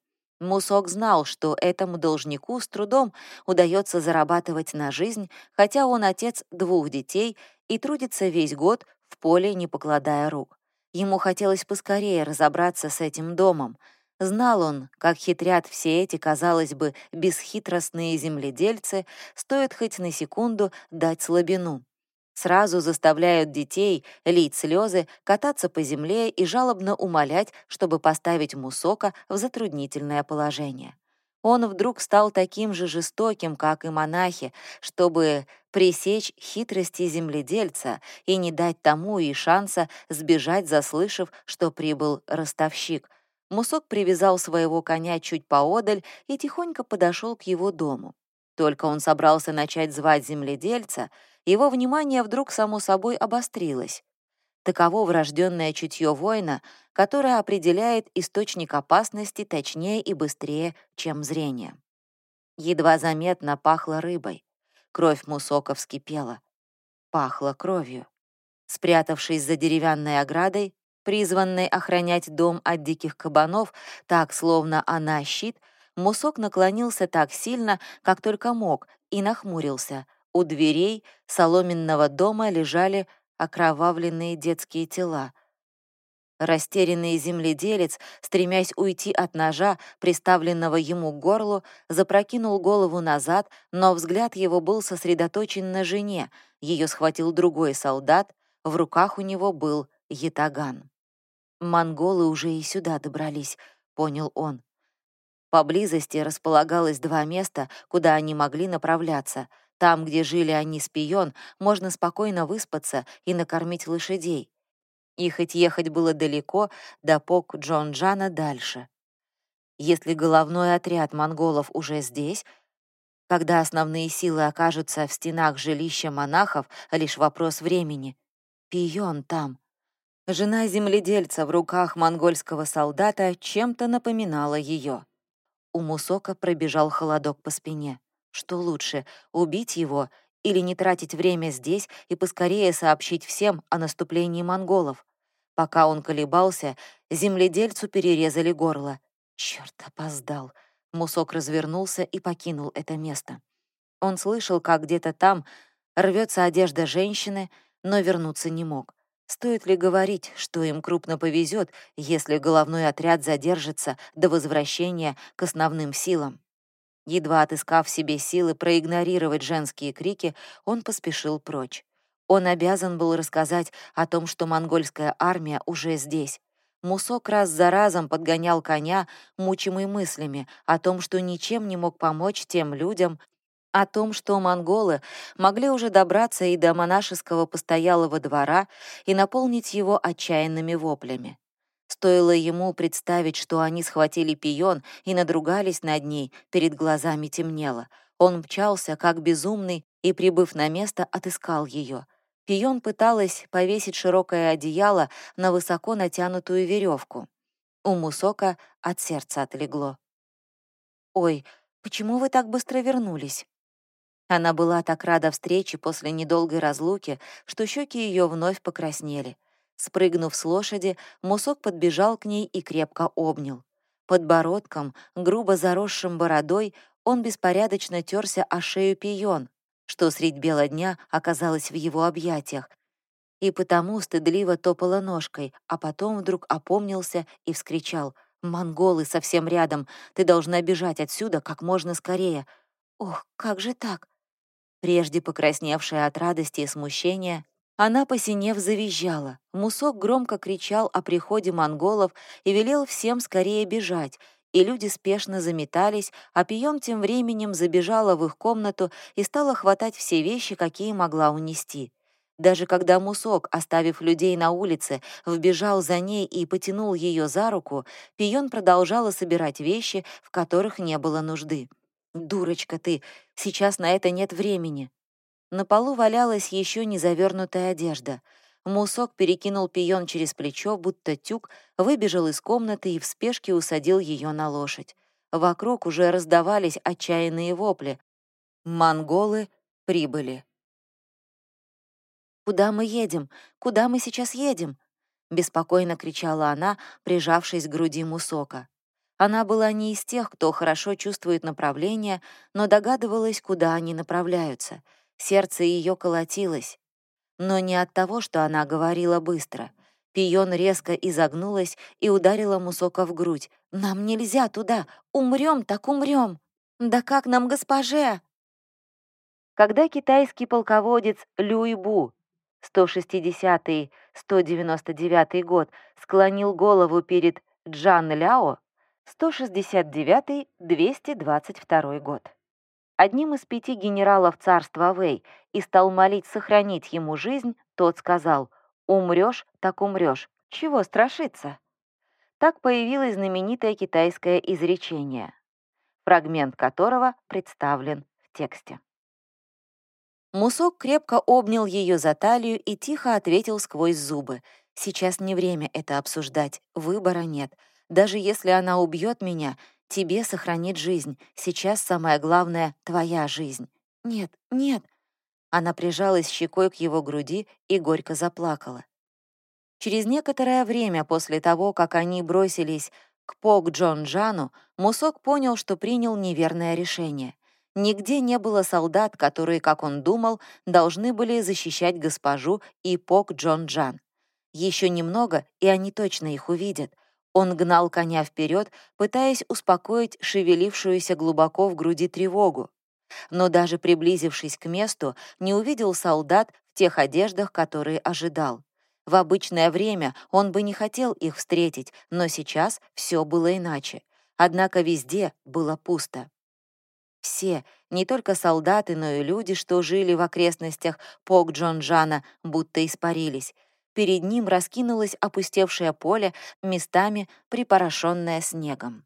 Мусок знал, что этому должнику с трудом удается зарабатывать на жизнь, хотя он отец двух детей и трудится весь год в поле, не покладая рук. Ему хотелось поскорее разобраться с этим домом. Знал он, как хитрят все эти, казалось бы, бесхитростные земледельцы, стоит хоть на секунду дать слабину. Сразу заставляют детей лить слезы, кататься по земле и жалобно умолять, чтобы поставить Мусока в затруднительное положение. Он вдруг стал таким же жестоким, как и монахи, чтобы пресечь хитрости земледельца и не дать тому и шанса сбежать, заслышав, что прибыл ростовщик. Мусок привязал своего коня чуть поодаль и тихонько подошел к его дому. Только он собрался начать звать земледельца — его внимание вдруг само собой обострилось. Таково врожденное чутье воина, которое определяет источник опасности точнее и быстрее, чем зрение. Едва заметно пахло рыбой. Кровь Мусока вскипела. Пахло кровью. Спрятавшись за деревянной оградой, призванной охранять дом от диких кабанов, так, словно она щит, Мусок наклонился так сильно, как только мог, и нахмурился, у дверей соломенного дома лежали окровавленные детские тела. Растерянный земледелец, стремясь уйти от ножа, приставленного ему к горлу, запрокинул голову назад, но взгляд его был сосредоточен на жене. Ее схватил другой солдат, в руках у него был ятаган. «Монголы уже и сюда добрались», — понял он. Поблизости располагалось два места, куда они могли направляться — там, где жили они с Пион, можно спокойно выспаться и накормить лошадей. И хоть ехать было далеко, до Пок Джон Джана дальше. Если головной отряд монголов уже здесь, когда основные силы окажутся в стенах жилища монахов, лишь вопрос времени. Пион там. Жена земледельца в руках монгольского солдата чем-то напоминала ее. У Мусока пробежал холодок по спине. Что лучше, убить его или не тратить время здесь и поскорее сообщить всем о наступлении монголов? Пока он колебался, земледельцу перерезали горло. Черт, опоздал. Мусок развернулся и покинул это место. Он слышал, как где-то там рвется одежда женщины, но вернуться не мог. Стоит ли говорить, что им крупно повезет, если головной отряд задержится до возвращения к основным силам? Едва отыскав себе силы проигнорировать женские крики, он поспешил прочь. Он обязан был рассказать о том, что монгольская армия уже здесь. Мусок раз за разом подгонял коня, мучимый мыслями о том, что ничем не мог помочь тем людям, о том, что монголы могли уже добраться и до монашеского постоялого двора и наполнить его отчаянными воплями. Стоило ему представить, что они схватили пион и надругались над ней, перед глазами темнело. Он мчался, как безумный, и, прибыв на место, отыскал ее. Пион пыталась повесить широкое одеяло на высоко натянутую веревку. У Мусока от сердца отлегло. «Ой, почему вы так быстро вернулись?» Она была так рада встрече после недолгой разлуки, что щеки ее вновь покраснели. Спрыгнув с лошади, Мусок подбежал к ней и крепко обнял. Подбородком, грубо заросшим бородой, он беспорядочно терся о шею пион, что средь бела дня оказалось в его объятиях, и потому стыдливо топала ножкой, а потом вдруг опомнился и вскричал «Монголы совсем рядом! Ты должна бежать отсюда как можно скорее!» «Ох, как же так?» Прежде покрасневшая от радости и смущения, она, посинев, завизжала. Мусок громко кричал о приходе монголов и велел всем скорее бежать, и люди спешно заметались, а Пием тем временем забежала в их комнату и стала хватать все вещи, какие могла унести. Даже когда Мусок, оставив людей на улице, вбежал за ней и потянул ее за руку, Пион продолжала собирать вещи, в которых не было нужды. «Дурочка ты, сейчас на это нет времени». На полу валялась еще не завернутая одежда. Мусок перекинул пион через плечо, будто тюк, выбежал из комнаты и в спешке усадил ее на лошадь. Вокруг уже раздавались отчаянные вопли. Монголы прибыли. «Куда мы едем? Куда мы сейчас едем?» — беспокойно кричала она, прижавшись к груди Мусока. Она была не из тех, кто хорошо чувствует направление, но догадывалась, куда они направляются. Сердце ее колотилось. Но не от того, что она говорила быстро. Пион резко изогнулась и ударила Мусока в грудь. «Нам нельзя туда! Умрем, так умрем! Да как нам, госпоже?» Когда китайский полководец Люйбу 160-199 год склонил голову перед Джан Ляо, 169-222 год. Одним из пяти генералов царства Вэй и стал молить сохранить ему жизнь, тот сказал «Умрешь, так умрешь, чего страшиться?» Так появилось знаменитое китайское изречение, фрагмент которого представлен в тексте. Мусок крепко обнял ее за талию и тихо ответил сквозь зубы. «Сейчас не время это обсуждать, выбора нет. Даже если она убьет меня, тебе сохранит жизнь. Сейчас самое главное — твоя жизнь». «Нет, нет». Она прижалась щекой к его груди и горько заплакала. Через некоторое время после того, как они бросились к Пок Джон Джану, Мусок понял, что принял неверное решение. Нигде не было солдат, которые, как он думал, должны были защищать госпожу и Пок Джон Джан. Еще немного, и они точно их увидят. Он гнал коня вперед, пытаясь успокоить шевелившуюся глубоко в груди тревогу. Но даже приблизившись к месту, не увидел солдат в тех одеждах, которые ожидал. В обычное время он бы не хотел их встретить, но сейчас все было иначе. Однако везде было пусто. Все, не только солдаты, но и люди, что жили в окрестностях Пок Джонджана, будто испарились. Перед ним раскинулось опустевшее поле, местами припорошенное снегом.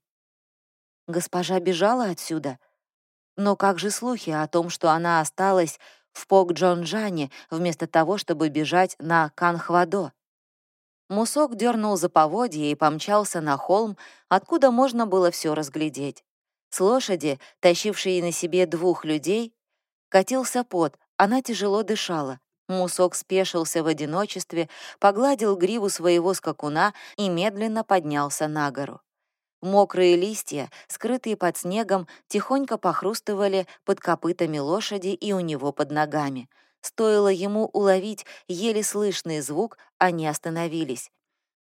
Госпожа бежала отсюда. Но как же слухи о том, что она осталась в Пок Джонджане вместо того, чтобы бежать на Канхвадо? Мусок дернул за поводья и помчался на холм, откуда можно было все разглядеть. С лошади, тащившей на себе двух людей, катился пот, она тяжело дышала. Мусок спешился в одиночестве, погладил гриву своего скакуна и медленно поднялся на гору. Мокрые листья, скрытые под снегом, тихонько похрустывали под копытами лошади и у него под ногами. Стоило ему уловить еле слышный звук, они остановились.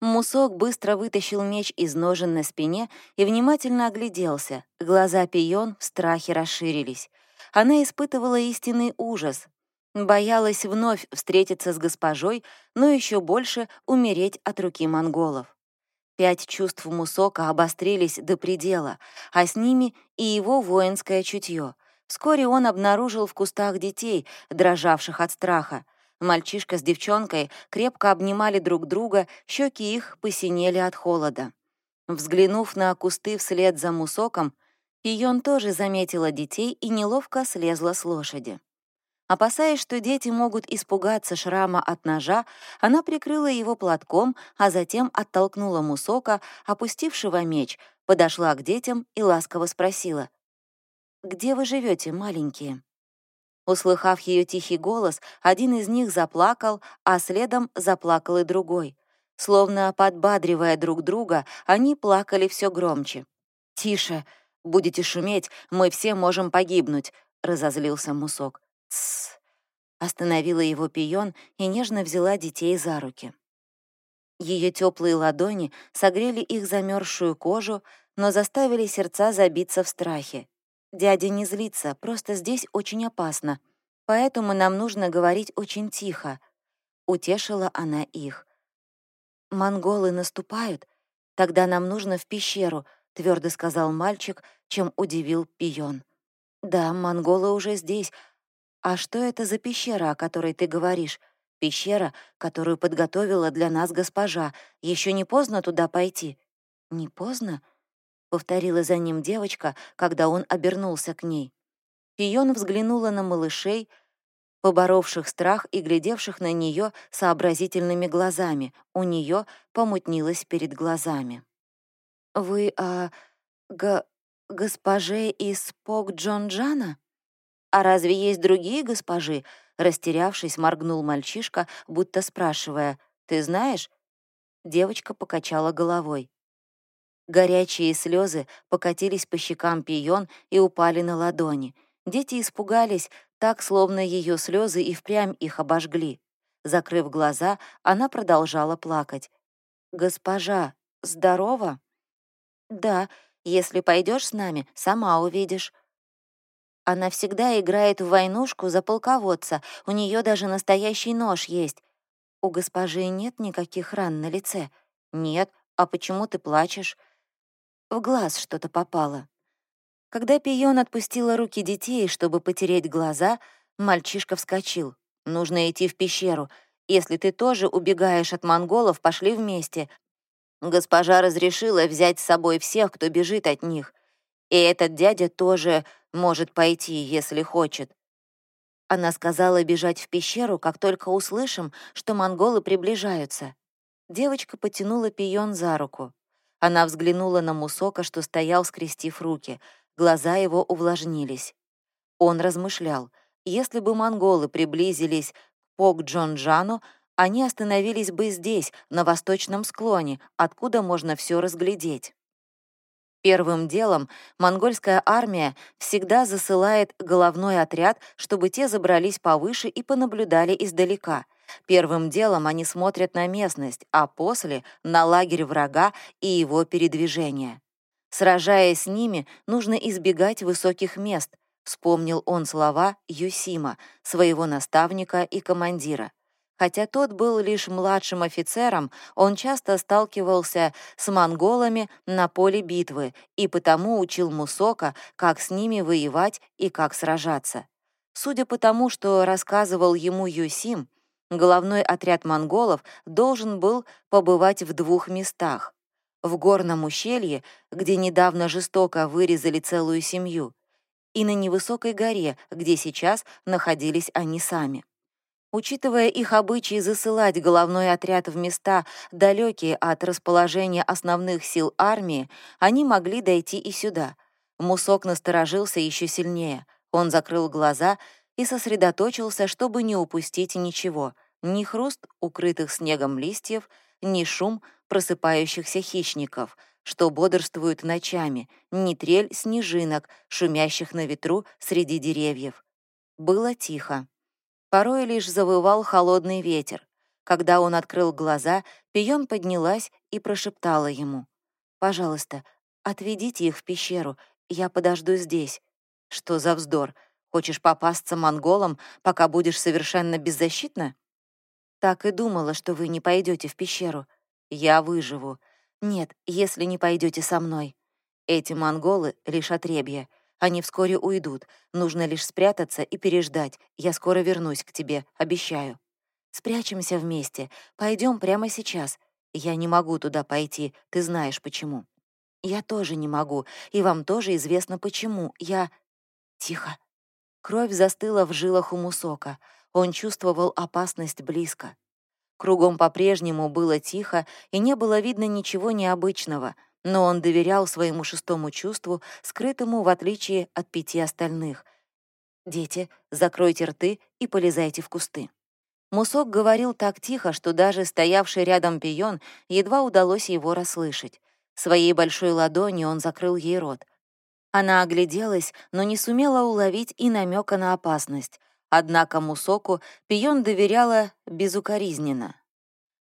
Мусок быстро вытащил меч из ножен на спине и внимательно огляделся. Глаза Пион в страхе расширились. Она испытывала истинный ужас. Боялась вновь встретиться с госпожой, но еще больше умереть от руки монголов. Пять чувств Мусока обострились до предела, а с ними и его воинское чутье. Вскоре он обнаружил в кустах детей, дрожавших от страха. Мальчишка с девчонкой крепко обнимали друг друга, щеки их посинели от холода. Взглянув на кусты вслед за Мусоком, Пион тоже заметила детей и неловко слезла с лошади. Опасаясь, что дети могут испугаться шрама от ножа, она прикрыла его платком, а затем оттолкнула Мусока, опустившего меч, подошла к детям и ласково спросила, «Где вы живете, маленькие?» Услыхав ее тихий голос, один из них заплакал, а следом заплакал и другой. Словно подбадривая друг друга, они плакали все громче. «Тише! Будете шуметь, мы все можем погибнуть!» — разозлился Мусок. «Тссс!» — остановила его пион и нежно взяла детей за руки. Ее теплые ладони согрели их замерзшую кожу, но заставили сердца забиться в страхе. Дядя не злится, просто здесь очень опасно, поэтому нам нужно говорить очень тихо. Утешила она их. «Монголы наступают? Тогда нам нужно в пещеру», — твердо сказал мальчик, чем удивил Пион. «Да, монголы уже здесь. А что это за пещера, о которой ты говоришь? Пещера, которую подготовила для нас госпожа. Еще не поздно туда пойти?» «Не поздно?» — повторила за ним девочка, когда он обернулся к ней. Пион взглянула на малышей, поборовших страх и глядевших на нее сообразительными глазами. У нее помутнилось перед глазами. «Вы о... г... госпоже из Пок Джонджана? А разве есть другие госпожи?» Растерявшись, моргнул мальчишка, будто спрашивая, «Ты знаешь?» Девочка покачала головой. Горячие слезы покатились по щекам пион и упали на ладони. Дети испугались, так, словно ее слезы и впрямь их обожгли. Закрыв глаза, она продолжала плакать. «Госпожа, здорова?» «Да, если пойдешь с нами, сама увидишь». Она всегда играет в войнушку за полководца, у нее даже настоящий нож есть. У госпожи нет никаких ран на лице? Нет, а почему ты плачешь? В глаз что-то попало. Когда Пион отпустила руки детей, чтобы потереть глаза, мальчишка вскочил. «Нужно идти в пещеру. Если ты тоже убегаешь от монголов, пошли вместе. Госпожа разрешила взять с собой всех, кто бежит от них. И этот дядя тоже может пойти, если хочет. Она сказала бежать в пещеру, как только услышим, что монголы приближаются. Девочка потянула пион за руку. Она взглянула на Мусока, что стоял, скрестив руки. Глаза его увлажнились. Он размышлял. Если бы монголы приблизились к Пок-Джонджану, они остановились бы здесь, на восточном склоне, откуда можно все разглядеть. Первым делом монгольская армия всегда засылает головной отряд, чтобы те забрались повыше и понаблюдали издалека. Первым делом они смотрят на местность, а после — на лагерь врага и его передвижение. Сражаясь с ними, нужно избегать высоких мест, вспомнил он слова Юсима, своего наставника и командира. Хотя тот был лишь младшим офицером, он часто сталкивался с монголами на поле битвы и потому учил Мусока, как с ними воевать и как сражаться. Судя по тому, что рассказывал ему Юсим, головной отряд монголов должен был побывать в двух местах. В горном ущелье, где недавно жестоко вырезали целую семью, и на невысокой горе, где сейчас находились они сами. Учитывая их обычаи засылать головной отряд в места, далекие от расположения основных сил армии, они могли дойти и сюда. Мусок насторожился еще сильнее. Он закрыл глаза и сосредоточился, чтобы не упустить ничего. Ни хруст укрытых снегом листьев, ни шум просыпающихся хищников, что бодрствуют ночами, ни трель снежинок, шумящих на ветру среди деревьев. Было тихо. Порой лишь завывал холодный ветер. Когда он открыл глаза, Пион поднялась и прошептала ему. «Пожалуйста, отведите их в пещеру, я подожду здесь». «Что за вздор? Хочешь попасться монголам, пока будешь совершенно беззащитна?» «Так и думала, что вы не пойдете в пещеру. Я выживу. Нет, если не пойдете со мной. Эти монголы — лишь отребья. Они вскоре уйдут. Нужно лишь спрятаться и переждать. Я скоро вернусь к тебе, обещаю. Спрячемся вместе. Пойдем прямо сейчас. Я не могу туда пойти, ты знаешь почему. Я тоже не могу, и вам тоже известно почему. Я... Тихо. Кровь застыла в жилах у Мусока. Он чувствовал опасность близко. Кругом по-прежнему было тихо, и не было видно ничего необычного, но он доверял своему шестому чувству, скрытому в отличие от пяти остальных. «Дети, закройте рты и полезайте в кусты». Мусок говорил так тихо, что даже стоявший рядом пион едва удалось его расслышать. Своей большой ладонью он закрыл ей рот. Она огляделась, но не сумела уловить и намека на опасность. Однако Мусоку пион доверяла безукоризненно.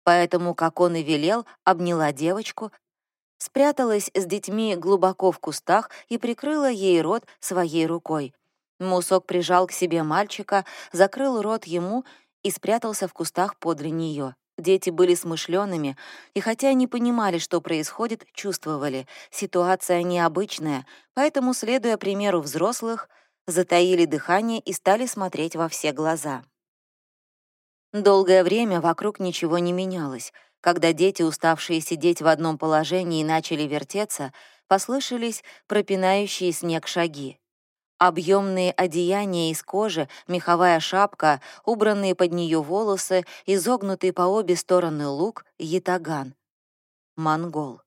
Поэтому, как он и велел, обняла девочку, спряталась с детьми глубоко в кустах и прикрыла ей рот своей рукой. Мусок прижал к себе мальчика, закрыл рот ему и спрятался в кустах подле нее. Дети были смышленными, и хотя не понимали, что происходит, чувствовали, ситуация необычная, поэтому, следуя примеру взрослых, затаили дыхание и стали смотреть во все глаза. Долгое время вокруг ничего не менялось. Когда дети, уставшие сидеть в одном положении, начали вертеться, послышались пропинающие снег шаги. Объемные одеяния из кожи, меховая шапка, убранные под нее волосы, изогнутый по обе стороны лук, ятаган. Монгол.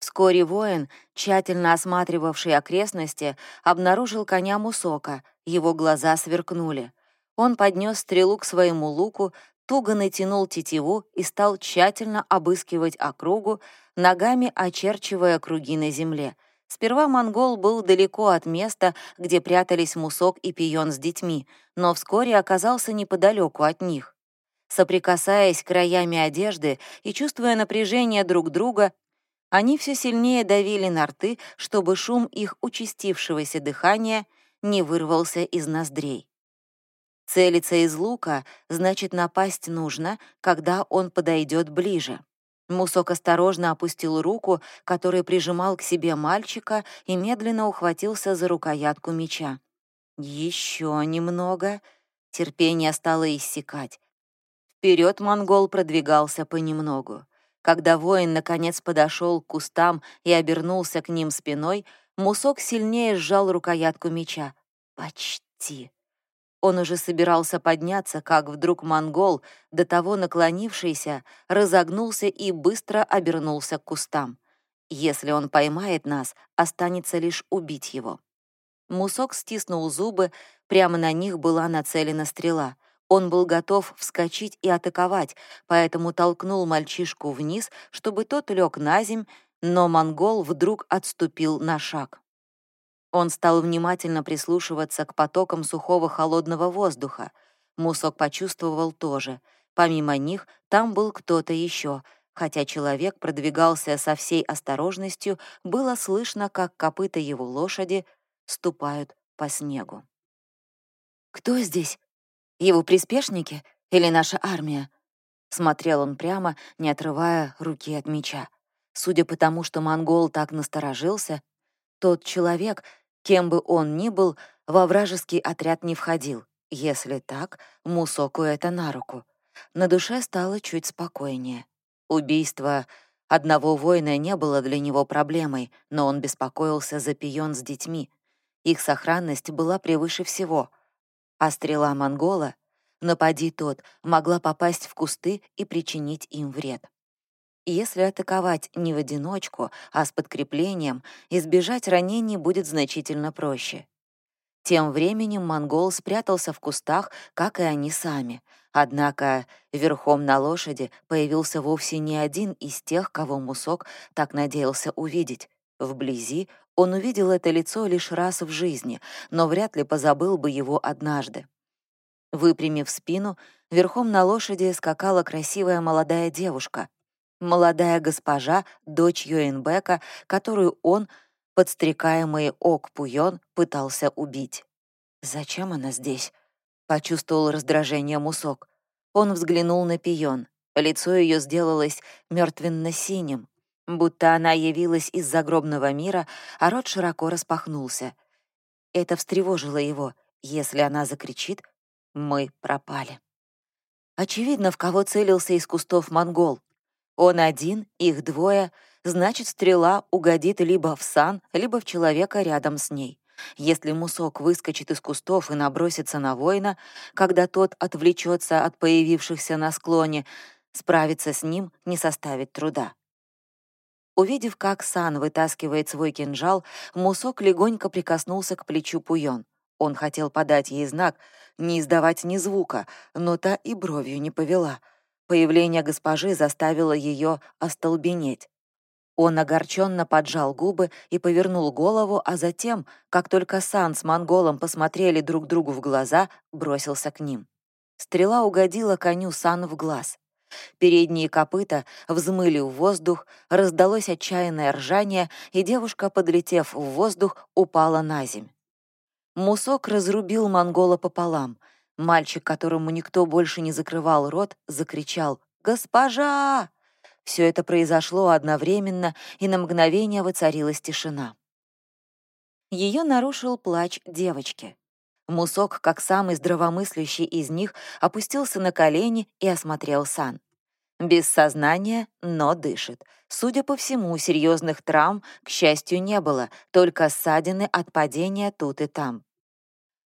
Вскоре воин, тщательно осматривавший окрестности, обнаружил коня Мусока, его глаза сверкнули. Он поднес стрелу к своему луку, туго натянул тетиву и стал тщательно обыскивать округу, ногами очерчивая круги на земле. Сперва монгол был далеко от места, где прятались Мусок и Пион с детьми, но вскоре оказался неподалеку от них. Соприкасаясь краями одежды и чувствуя напряжение друг друга, они все сильнее давили на рты, чтобы шум их участившегося дыхания не вырвался из ноздрей. Целиться из лука значит напасть нужно, когда он подойдет ближе. Мусок осторожно опустил руку, который прижимал к себе мальчика, и медленно ухватился за рукоятку меча. Еще немного. Терпение стало иссякать. Вперед монгол продвигался понемногу. Когда воин наконец подошел к кустам и обернулся к ним спиной, Мусок сильнее сжал рукоятку меча. Почти. Он уже собирался подняться, как вдруг монгол, до того наклонившийся, разогнулся и быстро обернулся к кустам. Если он поймает нас, останется лишь убить его. Мусок стиснул зубы, прямо на них была нацелена стрела — он был готов вскочить и атаковать, поэтому толкнул мальчишку вниз, чтобы тот лег на земь, но монгол вдруг отступил на шаг. Он стал внимательно прислушиваться к потокам сухого холодного воздуха. Мусок почувствовал тоже. Помимо них, там был кто-то еще. Хотя человек продвигался со всей осторожностью, было слышно, как копыта его лошади ступают по снегу. «Кто здесь?» Его приспешники или наша армия?» Смотрел он прямо, не отрывая руки от меча. Судя по тому, что монгол так насторожился, тот человек, кем бы он ни был, во вражеский отряд не входил. Если так, Мусоку это на руку. На душе стало чуть спокойнее. Убийство одного воина не было для него проблемой, но он беспокоился за пион с детьми. Их сохранность была превыше всего — а стрела монгола, напади тот, могла попасть в кусты и причинить им вред. Если атаковать не в одиночку, а с подкреплением, избежать ранений будет значительно проще. Тем временем монгол спрятался в кустах, как и они сами. Однако верхом на лошади появился вовсе не один из тех, кого Мусок так надеялся увидеть. Вблизи он увидел это лицо лишь раз в жизни, но вряд ли позабыл бы его однажды. Выпрямив спину, верхом на лошади скакала красивая молодая девушка, молодая госпожа, дочь Юэнбека, которую он, подстрекаемый Ок Пуйон, пытался убить. «Зачем она здесь?» — почувствовал раздражение Мусок. Он взглянул на Пион. Лицо ее сделалось мертвенно-синим, будто она явилась из загробного мира, а рот широко распахнулся. Это встревожило его. Если она закричит, мы пропали. Очевидно, в кого целился из кустов монгол. Он один, их двое, значит, стрела угодит либо в сан, либо в человека рядом с ней. Если мусок выскочит из кустов и набросится на воина, когда тот отвлечется от появившихся на склоне, справиться с ним не составит труда. Увидев, как Сан вытаскивает свой кинжал, Мусок легонько прикоснулся к плечу Пуйон. Он хотел подать ей знак, не издавать ни звука, но та и бровью не повела. Появление госпожи заставило ее остолбенеть. Он огорченно поджал губы и повернул голову, а затем, как только Сан с монголом посмотрели друг другу в глаза, бросился к ним. Стрела угодила коню Сан в глаз. Передние копыта взмыли в воздух, раздалось отчаянное ржание, и девушка, подлетев в воздух, упала на земь. Мусок разрубил монгола пополам. Мальчик, которому никто больше не закрывал рот, закричал «Госпожа!». Все это произошло одновременно, и на мгновение воцарилась тишина. Ее нарушил плач девочки. Мусок, как самый здравомыслящий из них, опустился на колени и осмотрел Сан. Без сознания, но дышит. Судя по всему, серьезных травм, к счастью, не было, только ссадины от падения тут и там.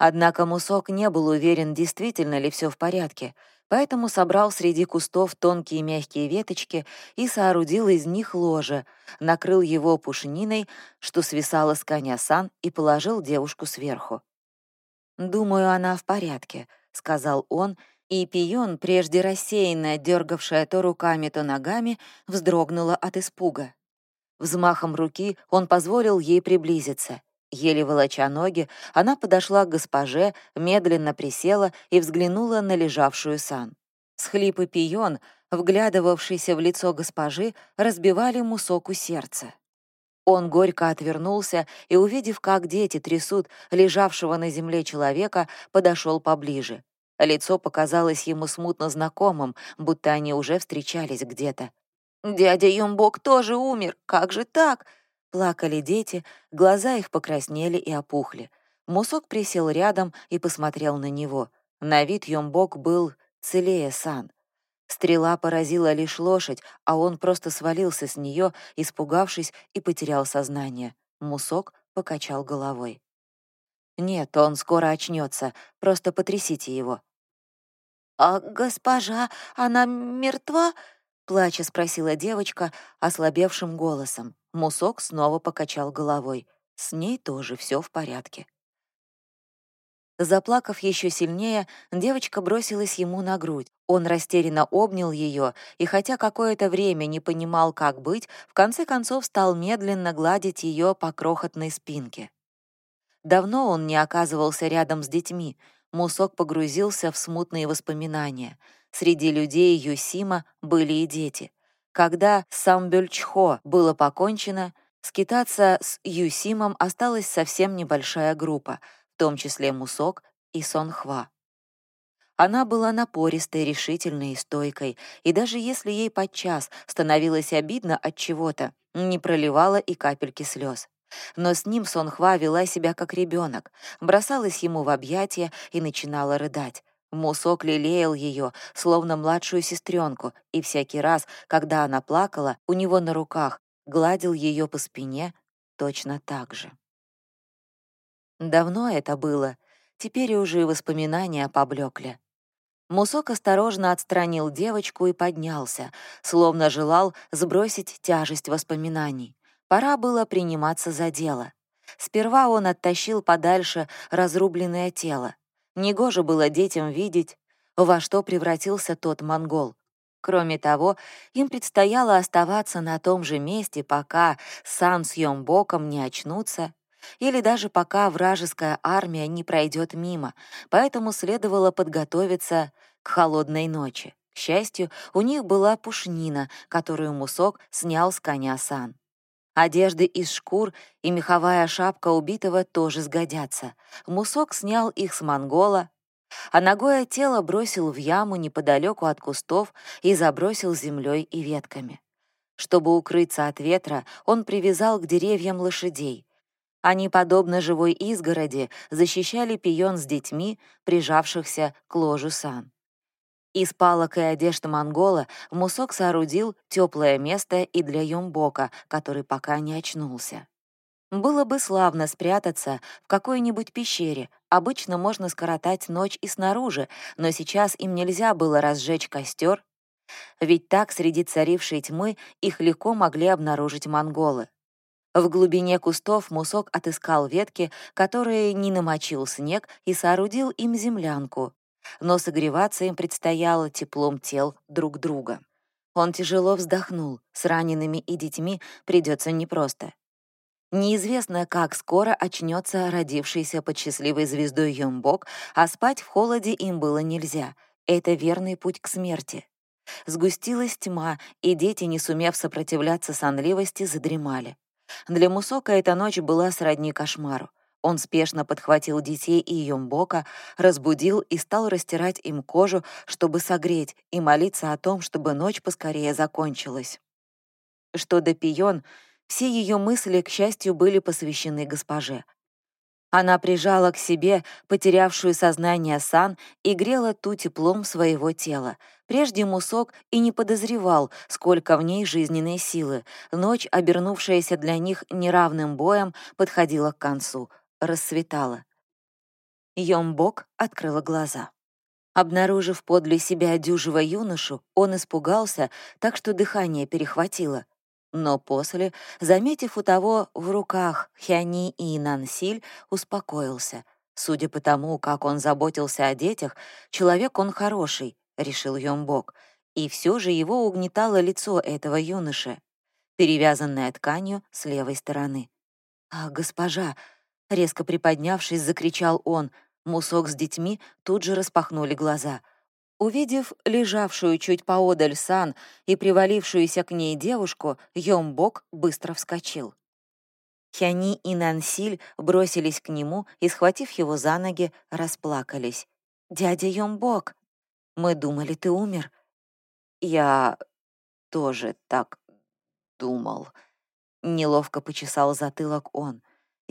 Однако Мусок не был уверен, действительно ли все в порядке, поэтому собрал среди кустов тонкие мягкие веточки и соорудил из них ложе, накрыл его пушниной, что свисало с коня сан, и положил девушку сверху. «Думаю, она в порядке», — сказал он, и пион, прежде рассеянно дергавшая то руками, то ногами, вздрогнула от испуга. Взмахом руки он позволил ей приблизиться — Еле волоча ноги, она подошла к госпоже, медленно присела и взглянула на лежавшую сан. Схлипы пион, вглядывавшийся в лицо госпожи, разбивали мусоку сердце. Он горько отвернулся и, увидев, как дети трясут лежавшего на земле человека, подошел поближе. Лицо показалось ему смутно знакомым, будто они уже встречались где-то. «Дядя Юмбок тоже умер, как же так?» Плакали дети, глаза их покраснели и опухли. Мусок присел рядом и посмотрел на него. На вид Йомбок был целее Сан. Стрела поразила лишь лошадь, а он просто свалился с нее, испугавшись, и потерял сознание. Мусок покачал головой. «Нет, он скоро очнется, просто потрясите его». «А госпожа, она мертва?» — плача спросила девочка ослабевшим голосом. Мусок снова покачал головой. С ней тоже все в порядке. Заплакав еще сильнее, девочка бросилась ему на грудь. Он растерянно обнял ее, и хотя какое-то время не понимал, как быть, в конце концов стал медленно гладить ее по крохотной спинке. Давно он не оказывался рядом с детьми. Мусок погрузился в смутные воспоминания. Среди людей Юсима были и дети. Когда с Самбюльчхо было покончено, скитаться с Юсимом осталась совсем небольшая группа, в том числе Мусок и Сонхва. Она была напористой, решительной и стойкой, и даже если ей подчас становилось обидно от чего-то, не проливала и капельки слез. Но с ним Сонхва вела себя как ребенок, бросалась ему в объятия и начинала рыдать. Мусок лелеял ее, словно младшую сестренку, и всякий раз, когда она плакала, у него на руках гладил ее по спине точно так же. Давно это было, теперь уже воспоминания поблекли. Мусок осторожно отстранил девочку и поднялся, словно желал сбросить тяжесть воспоминаний. Пора было приниматься за дело. Сперва он оттащил подальше разрубленное тело. Негоже было детям видеть, во что превратился тот монгол. Кроме того, им предстояло оставаться на том же месте, пока Сан с Йомбоком не очнутся, или даже пока вражеская армия не пройдет мимо, поэтому следовало подготовиться к холодной ночи. К счастью, у них была пушнина, которую Мусок снял с коня Сан. Одежды из шкур и меховая шапка убитого тоже сгодятся. Мусок снял их с монгола, а ногое тело бросил в яму неподалеку от кустов и забросил землей и ветками. Чтобы укрыться от ветра, он привязал к деревьям лошадей. Они, подобно живой изгороди, защищали пион с детьми, прижавшихся к ложу сан. Из палок и одежды монгола Мусок соорудил теплое место и для Юмбока, который пока не очнулся. Было бы славно спрятаться в какой-нибудь пещере. Обычно можно скоротать ночь и снаружи, но сейчас им нельзя было разжечь костер, ведь так среди царившей тьмы их легко могли обнаружить монголы. В глубине кустов Мусок отыскал ветки, которые не намочил снег, и соорудил им землянку. Но согреваться им предстояло теплом тел друг друга. Он тяжело вздохнул. С ранеными и детьми придется непросто. Неизвестно, как скоро очнется родившийся под счастливой звездой Йомбок, а спать в холоде им было нельзя. Это верный путь к смерти. Сгустилась тьма, и дети, не сумев сопротивляться сонливости, задремали. Для Мусока эта ночь была сродни кошмару. Он спешно подхватил детей и Юмбока, разбудил и стал растирать им кожу, чтобы согреть, и молиться о том, чтобы ночь поскорее закончилась. Что до Пион, все ее мысли, к счастью, были посвящены госпоже. Она прижала к себе потерявшую сознание Сан и грела ту теплом своего тела. Прежде Мусок и не подозревал, сколько в ней жизненной силы. Ночь, обернувшаяся для них неравным боем, подходила к концу. Рассветало. Йомбок открыла глаза. Обнаружив подле себя дюжего юношу, он испугался, так что дыхание перехватило. Но после, заметив у того в руках Хяни и Нансиль, успокоился. Судя по тому, как он заботился о детях, человек он хороший, решил Йомбок, и все же его угнетало лицо этого юноши, перевязанное тканью с левой стороны. «А, госпожа!» — резко приподнявшись, закричал он. Мусок с детьми тут же распахнули глаза — Увидев лежавшую чуть поодаль сан и привалившуюся к ней девушку, Йомбок быстро вскочил. Хяни и Нансиль бросились к нему и, схватив его за ноги, расплакались. «Дядя Йомбок, мы думали, ты умер». «Я тоже так думал», — неловко почесал затылок он.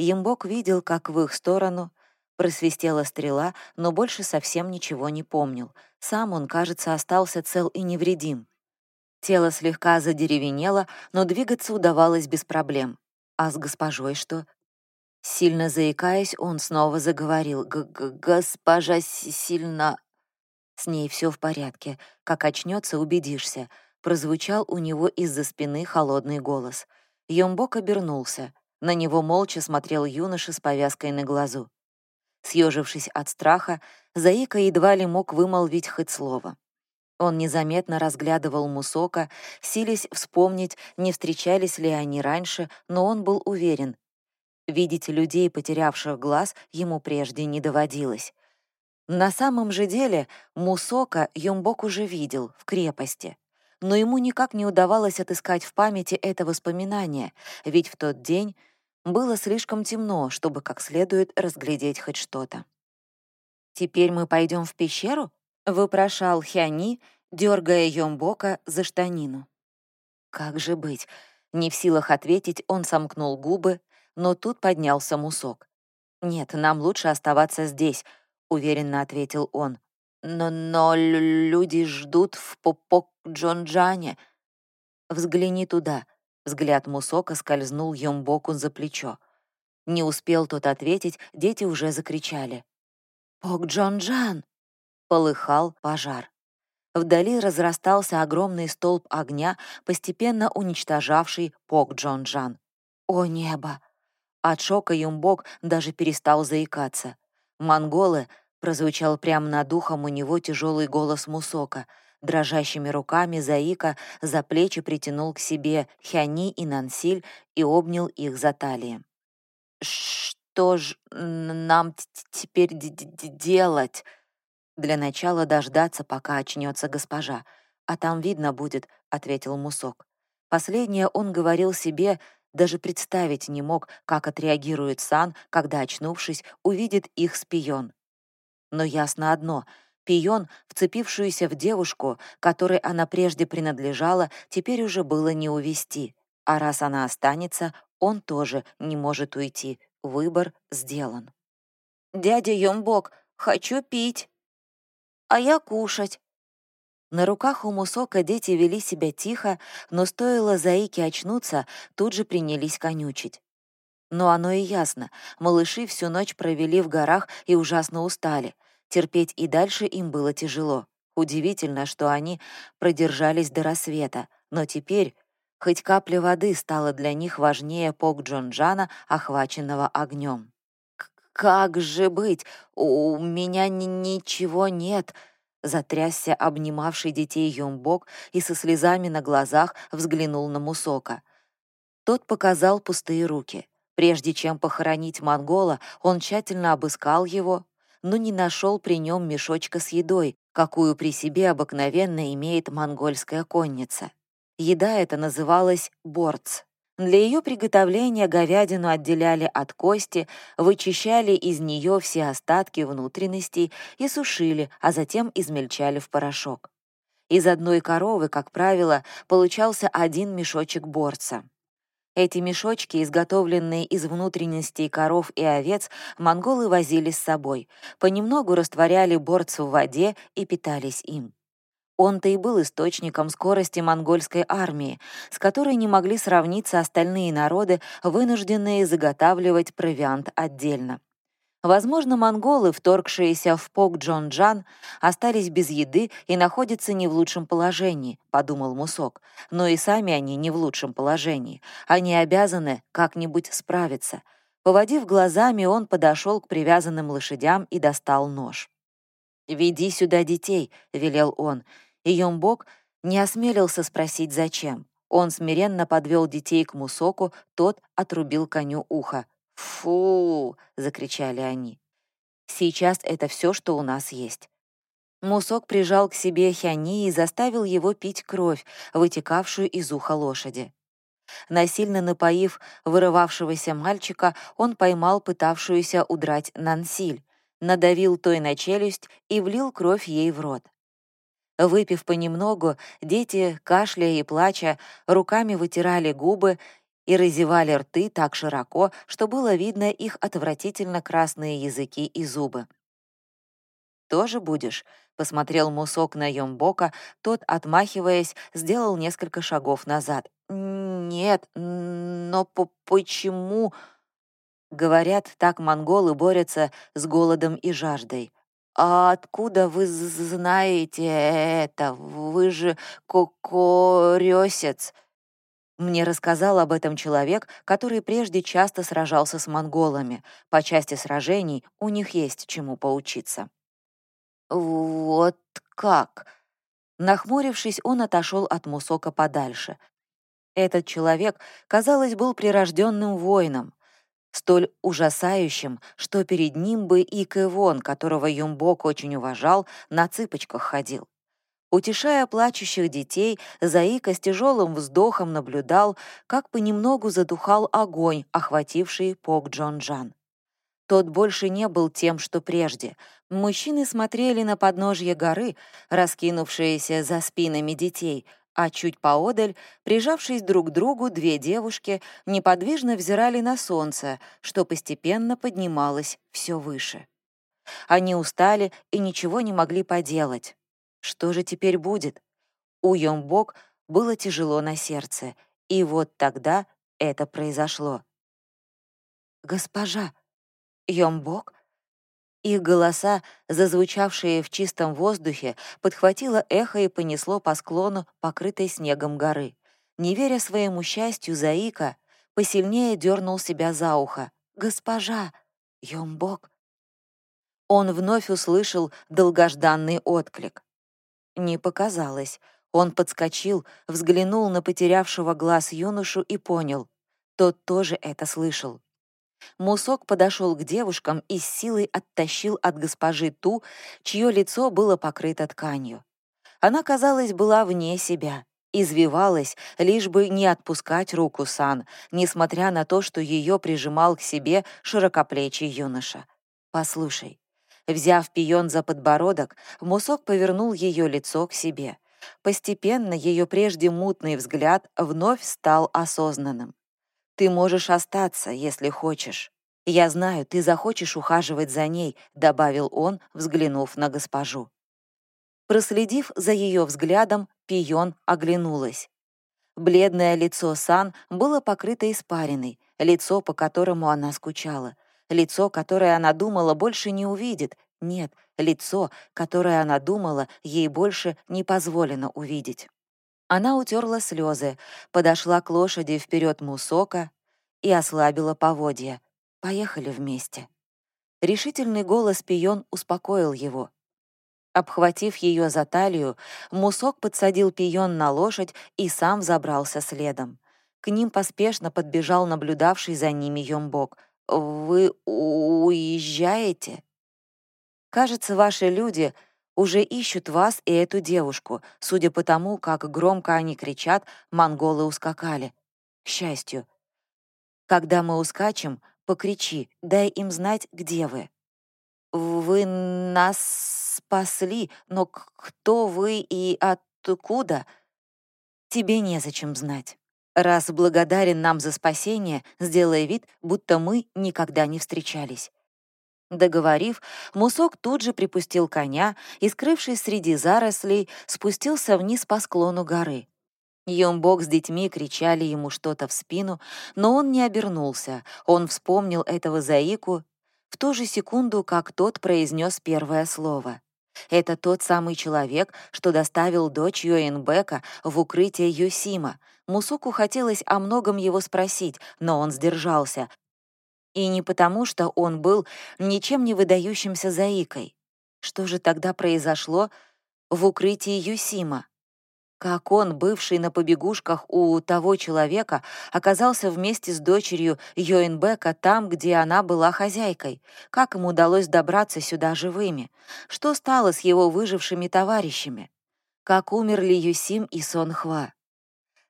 Йомбок видел, как в их сторону просвистела стрела, но больше совсем ничего не помнил — сам он, кажется, остался цел и невредим. Тело слегка задеревенело, но двигаться удавалось без проблем. А с госпожой что? Сильно заикаясь, он снова заговорил. Г -г «Госпожа сильно...» «С ней все в порядке. Как очнется, убедишься», — прозвучал у него из-за спины холодный голос. Йомбок обернулся. На него молча смотрел юноша с повязкой на глазу. Съежившись от страха, Заика едва ли мог вымолвить хоть слово. Он незаметно разглядывал Мусока, силясь вспомнить, не встречались ли они раньше, но он был уверен. Видеть людей, потерявших глаз, ему прежде не доводилось. На самом же деле Мусока Юмбок уже видел в крепости, но ему никак не удавалось отыскать в памяти это воспоминание, ведь в тот день было слишком темно, чтобы как следует разглядеть хоть что-то. «Теперь мы пойдем в пещеру?» — вопрошал Хяни, дергая Йомбока за штанину. «Как же быть?» Не в силах ответить, он сомкнул губы, но тут поднялся Мусок. «Нет, нам лучше оставаться здесь», — уверенно ответил он. «Но, но люди ждут в Попок Джонджане». «Взгляни туда», Взгляд Мусока скользнул Йомбоку за плечо. Не успел тот ответить, дети уже закричали. «Пок Джон-Джан!» Полыхал пожар. Вдали разрастался огромный столб огня, постепенно уничтожавший Пок Джон-Джан. «О небо!» От шока Юмбок даже перестал заикаться. «Монголы!» — прозвучал прямо над ухом у него тяжелый голос Мусока — Дрожащими руками Заика за плечи притянул к себе Хяни и Нансиль и обнял их за талии. «Что ж нам теперь делать?» «Для начала дождаться, пока очнется госпожа. А там видно будет», — ответил Мусок. Последнее он говорил себе, даже представить не мог, как отреагирует Сан, когда, очнувшись, увидит их спион. Но ясно одно — Пион, вцепившуюся в девушку, которой она прежде принадлежала, теперь уже было не увести. А раз она останется, он тоже не может уйти. Выбор сделан. «Дядя Йомбок, хочу пить!» «А я кушать!» На руках у Мусока дети вели себя тихо, но стоило Заике очнуться, тут же принялись конючить. Но оно и ясно, малыши всю ночь провели в горах и ужасно устали — Терпеть и дальше им было тяжело. Удивительно, что они продержались до рассвета, но теперь Хоть капля воды стала для них важнее Пок Джонджана, охваченного огнем. «Как же быть? У меня ничего нет!» Затрясся обнимавший детей Юмбок и со слезами на глазах взглянул на Мусока. Тот показал пустые руки. Прежде чем похоронить монгола, он тщательно обыскал его, но не нашел при нем мешочка с едой, какую при себе обыкновенно имеет монгольская конница. Еда эта называлась борц. Для ее приготовления говядину отделяли от кости, вычищали из нее все остатки внутренностей и сушили, а затем измельчали в порошок. Из одной коровы, как правило, получался один мешочек борца. Эти мешочки, изготовленные из внутренностей коров и овец, монголы возили с собой, понемногу растворяли борцу в воде и питались им. Он-то и был источником скорости монгольской армии, с которой не могли сравниться остальные народы, вынужденные заготавливать провиант отдельно. Возможно, монголы, вторгшиеся в Пок Джон-Джан, остались без еды и находятся не в лучшем положении, подумал Мусок. Но и сами они не в лучшем положении. Они обязаны как-нибудь справиться. Поводив глазами, он подошел к привязанным лошадям и достал нож. «Веди сюда детей», — велел он. И Йомбок не осмелился спросить, зачем. Он смиренно подвел детей к Мусоку, тот отрубил коню ухо. «Фу!» — закричали они. «Сейчас это все, что у нас есть». Мусок прижал к себе Хяни и заставил его пить кровь, вытекавшую из уха лошади. Насильно напоив вырывавшегося мальчика, он поймал пытавшуюся удрать Нансиль, надавил той на челюсть и влил кровь ей в рот. Выпив понемногу, дети, кашляя и плача, руками вытирали губы и разевали рты так широко, что было видно их отвратительно красные языки и зубы. «Тоже будешь?» — посмотрел Мусок на Йомбока, тот, отмахиваясь, сделал несколько шагов назад. «Нет, но почему?» Говорят, так монголы борются с голодом и жаждой. «А откуда вы знаете это? Вы же кокорёсец!» Мне рассказал об этом человек, который прежде часто сражался с монголами. По части сражений у них есть чему поучиться. «Вот как?» Нахмурившись, он отошел от Мусока подальше. Этот человек, казалось, был прирожденным воином, столь ужасающим, что перед ним бы и Кэвон, которого Юмбок очень уважал, на цыпочках ходил. Утешая плачущих детей, Заика с тяжелым вздохом наблюдал, как понемногу затухал огонь, охвативший Пок Джон Джан. Тот больше не был тем, что прежде. Мужчины смотрели на подножье горы, раскинувшиеся за спинами детей, а чуть поодаль, прижавшись друг к другу, две девушки неподвижно взирали на солнце, что постепенно поднималось все выше. Они устали и ничего не могли поделать. Что же теперь будет? У Йомбок было тяжело на сердце, и вот тогда это произошло. «Госпожа! Йомбок?» Их голоса, зазвучавшие в чистом воздухе, подхватило эхо и понесло по склону, покрытой снегом горы. Не веря своему счастью, Заика посильнее дернул себя за ухо. «Госпожа! Йомбок!» Он вновь услышал долгожданный отклик. Не показалось. Он подскочил, взглянул на потерявшего глаз юношу и понял. Тот тоже это слышал. Мусок подошел к девушкам и с силой оттащил от госпожи ту, чье лицо было покрыто тканью. Она, казалось, была вне себя, извивалась, лишь бы не отпускать руку Сан, несмотря на то, что ее прижимал к себе широкоплечий юноша. «Послушай, Взяв пион за подбородок, Мусок повернул ее лицо к себе. Постепенно ее прежде мутный взгляд вновь стал осознанным. «Ты можешь остаться, если хочешь. Я знаю, ты захочешь ухаживать за ней», — добавил он, взглянув на госпожу. Проследив за ее взглядом, Пион оглянулась. Бледное лицо Сан было покрыто испариной, лицо, по которому она скучала. Лицо, которое она думала, больше не увидит. Нет, лицо, которое она думала, ей больше не позволено увидеть. Она утерла слезы, подошла к лошади вперед Мусока и ослабила поводья. Поехали вместе. Решительный голос Пион успокоил его. Обхватив ее за талию, Мусок подсадил Пион на лошадь и сам забрался следом. К ним поспешно подбежал наблюдавший за ними Йомбок. «Вы уезжаете?» «Кажется, ваши люди уже ищут вас и эту девушку. Судя по тому, как громко они кричат, монголы ускакали. К счастью. Когда мы ускачем, покричи, дай им знать, где вы. Вы нас спасли, но кто вы и откуда? Тебе незачем знать. Раз благодарен нам за спасение, сделай вид, будто мы никогда не встречались. Договорив, Мусок тут же припустил коня и, скрывшись среди зарослей, спустился вниз по склону горы. Йомбок с детьми кричали ему что-то в спину, но он не обернулся. Он вспомнил этого заику в ту же секунду, как тот произнес первое слово. Это тот самый человек, что доставил дочь Йоенбека в укрытие Юсима. Мусуку хотелось о многом его спросить, но он сдержался, и не потому, что он был ничем не выдающимся заикой. Что же тогда произошло в укрытии Юсима? Как он, бывший на побегушках у того человека, оказался вместе с дочерью Йоинбека там, где она была хозяйкой? Как ему удалось добраться сюда живыми? Что стало с его выжившими товарищами? Как умерли Юсим и Сонхва?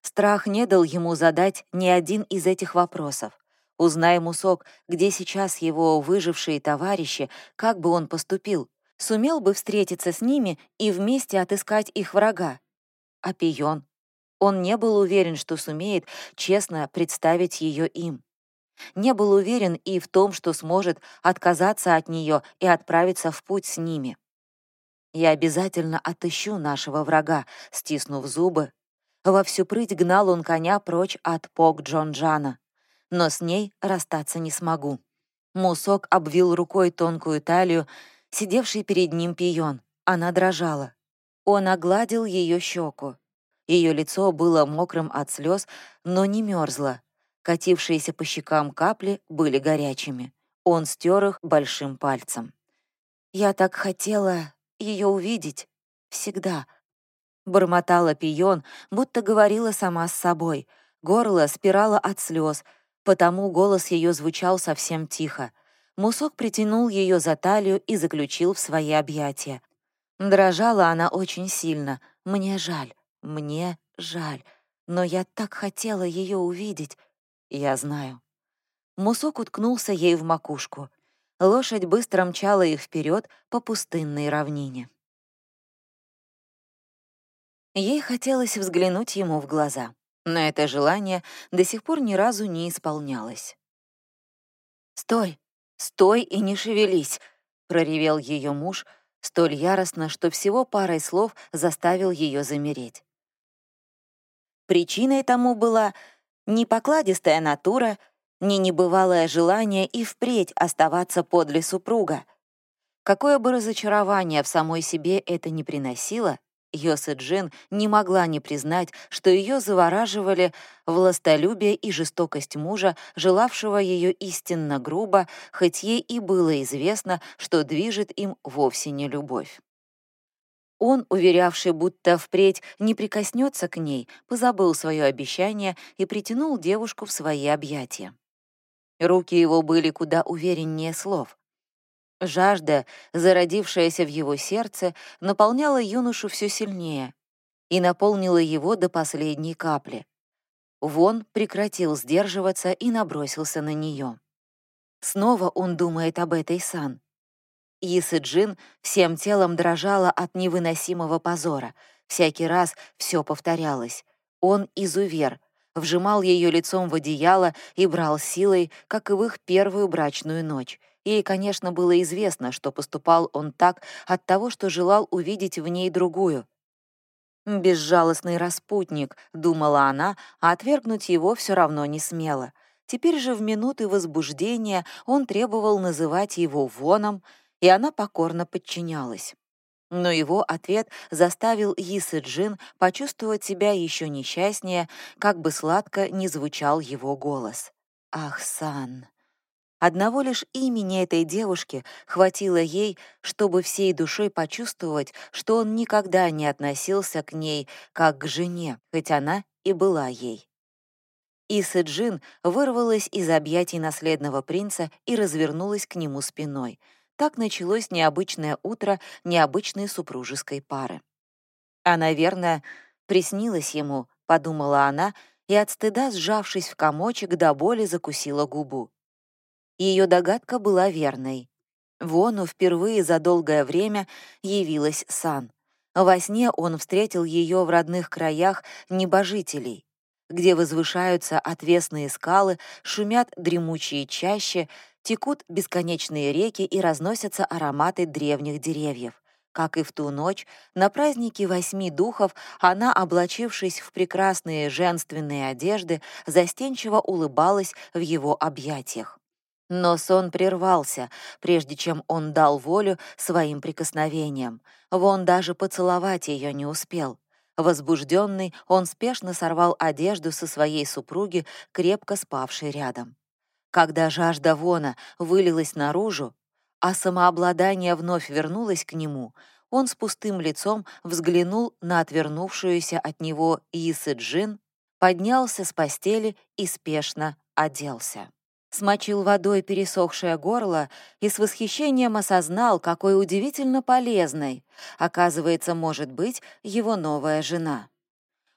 Страх не дал ему задать ни один из этих вопросов. Узнай, Мусок, где сейчас его выжившие товарищи, как бы он поступил, сумел бы встретиться с ними и вместе отыскать их врага. А Пион? Он не был уверен, что сумеет честно представить ее им. Не был уверен и в том, что сможет отказаться от нее и отправиться в путь с ними. «Я обязательно отыщу нашего врага», — стиснув зубы. Во всю прыть гнал он коня прочь от Пок Джонджана но с ней расстаться не смогу. Мусок обвил рукой тонкую талию, сидевший перед ним пион. Она дрожала. Он огладил ее щеку. Ее лицо было мокрым от слез, но не мерзло. Катившиеся по щекам капли были горячими. Он стер их большим пальцем. «Я так хотела ее увидеть. Всегда», — бормотала пион, будто говорила сама с собой. Горло спирало от слез — потому голос ее звучал совсем тихо. Мусок притянул ее за талию и заключил в свои объятия. Дрожала она очень сильно. «Мне жаль, мне жаль, но я так хотела ее увидеть. Я знаю». Мусок уткнулся ей в макушку. Лошадь быстро мчала их вперед по пустынной равнине. Ей хотелось взглянуть ему в глаза но это желание до сих пор ни разу не исполнялось. «Стой! Стой и не шевелись!» — проревел ее муж столь яростно, что всего парой слов заставил ее замереть. Причиной тому была не покладистая натура, не небывалое желание и впредь оставаться подле супруга. Какое бы разочарование в самой себе это ни приносило, Йосы Джин не могла не признать, что ее завораживали властолюбие и жестокость мужа, желавшего ее истинно грубо, хоть ей и было известно, что движет им вовсе не любовь. Он, уверявший, будто впредь не прикоснется к ней, позабыл свое обещание и притянул девушку в свои объятия. Руки его были куда увереннее слов. Жажда, зародившаяся в его сердце, наполняла юношу все сильнее и наполнила его до последней капли. Вон прекратил сдерживаться и набросился на нее. Снова он думает об этой Сан. Исы Джин всем телом дрожала от невыносимого позора. Всякий раз все повторялось. Он изувер, вжимал ее лицом в одеяло и брал силой, как и в их первую брачную ночь. Ей, конечно, было известно, что поступал он так от того, что желал увидеть в ней другую. «Безжалостный распутник», — думала она, а отвергнуть его все равно не смела. Теперь же в минуты возбуждения он требовал называть его воном, и она покорно подчинялась. Но его ответ заставил Исы Джин почувствовать себя еще несчастнее, как бы сладко не звучал его голос. «Ах, Сан!» Одного лишь имени этой девушки хватило ей, чтобы всей душой почувствовать, что он никогда не относился к ней как к жене, хоть она и была ей. Иса Джин вырвалась из объятий наследного принца и развернулась к нему спиной. Так началось необычное утро необычной супружеской пары. А, наверное, приснилось ему, подумала она, и от стыда, сжавшись в комочек, до боли закусила губу. Ее догадка была верной. Вону впервые за долгое время явилась Сан. Во сне он встретил ее в родных краях небожителей где возвышаются отвесные скалы, шумят дремучие чащи, текут бесконечные реки и разносятся ароматы древних деревьев. Как и в ту ночь, на празднике восьми духов она, облачившись в прекрасные женственные одежды, застенчиво улыбалась в его объятиях. Но сон прервался, прежде чем он дал волю своим прикосновениям. Вон даже поцеловать ее не успел. Возбужденный, он спешно сорвал одежду со своей супруги, крепко спавшей рядом. Когда жажда Вона вылилась наружу, а самообладание вновь вернулось к нему, он с пустым лицом взглянул на отвернувшуюся от него Исы Джин, поднялся с постели и спешно оделся смочил водой пересохшее горло и с восхищением осознал, какой удивительно полезной, оказывается, может быть его новая жена.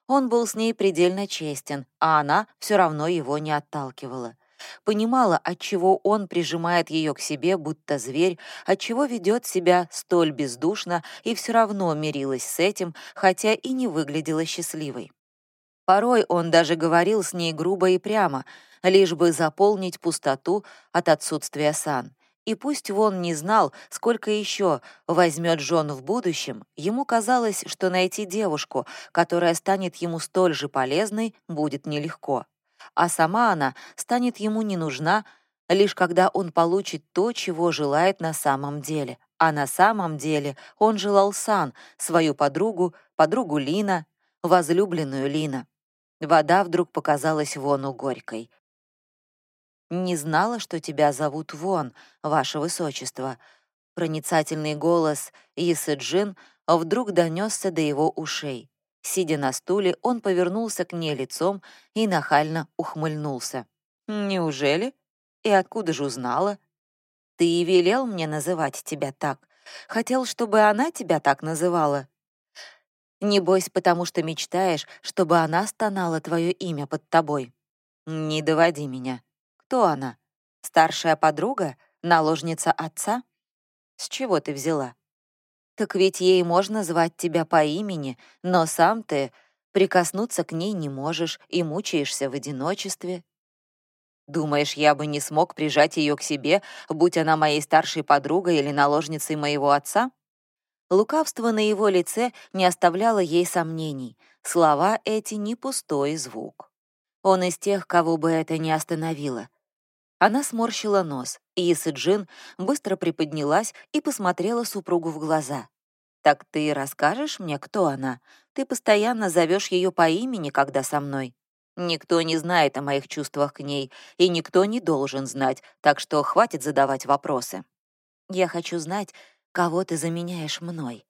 Он был с ней предельно честен, а она все равно его не отталкивала. Понимала, отчего он прижимает ее к себе, будто зверь, отчего ведет себя столь бездушно, и все равно мирилась с этим, хотя и не выглядела счастливой. Порой он даже говорил с ней грубо и прямо, лишь бы заполнить пустоту от отсутствия сан. И пусть Вон не знал, сколько еще возьмет жен в будущем, ему казалось, что найти девушку, которая станет ему столь же полезной, будет нелегко. А сама она станет ему не нужна, лишь когда он получит то, чего желает на самом деле. А на самом деле он желал Сан, свою подругу, подругу Лина, возлюбленную Лина. Вода вдруг показалась Вону горькой. «Не знала, что тебя зовут Вон, ваше высочество». Проницательный голос Исы Джин вдруг донесся до его ушей. Сидя на стуле, он повернулся к ней лицом и нахально ухмыльнулся. «Неужели? И откуда же узнала? Ты и велел мне называть тебя так. Хотел, чтобы она тебя так называла. Небось, потому что мечтаешь, чтобы она стонала твое имя под тобой. Не доводи меня. Кто она? Старшая подруга? Наложница отца? С чего ты взяла? Так ведь ей можно звать тебя по имени, но сам ты прикоснуться к ней не можешь и мучаешься в одиночестве. Думаешь, я бы не смог прижать ее к себе, будь она моей старшей подругой или наложницей моего отца? Лукавство на его лице не оставляло ей сомнений. Слова эти не пустой звук. Он из тех, кого бы это не остановило. Она сморщила нос, и Исыджин быстро приподнялась и посмотрела супругу в глаза. «Так ты расскажешь мне, кто она? Ты постоянно зовешь ее по имени, когда со мной. Никто не знает о моих чувствах к ней, и никто не должен знать, так что хватит задавать вопросы. Я хочу знать, кого ты заменяешь мной.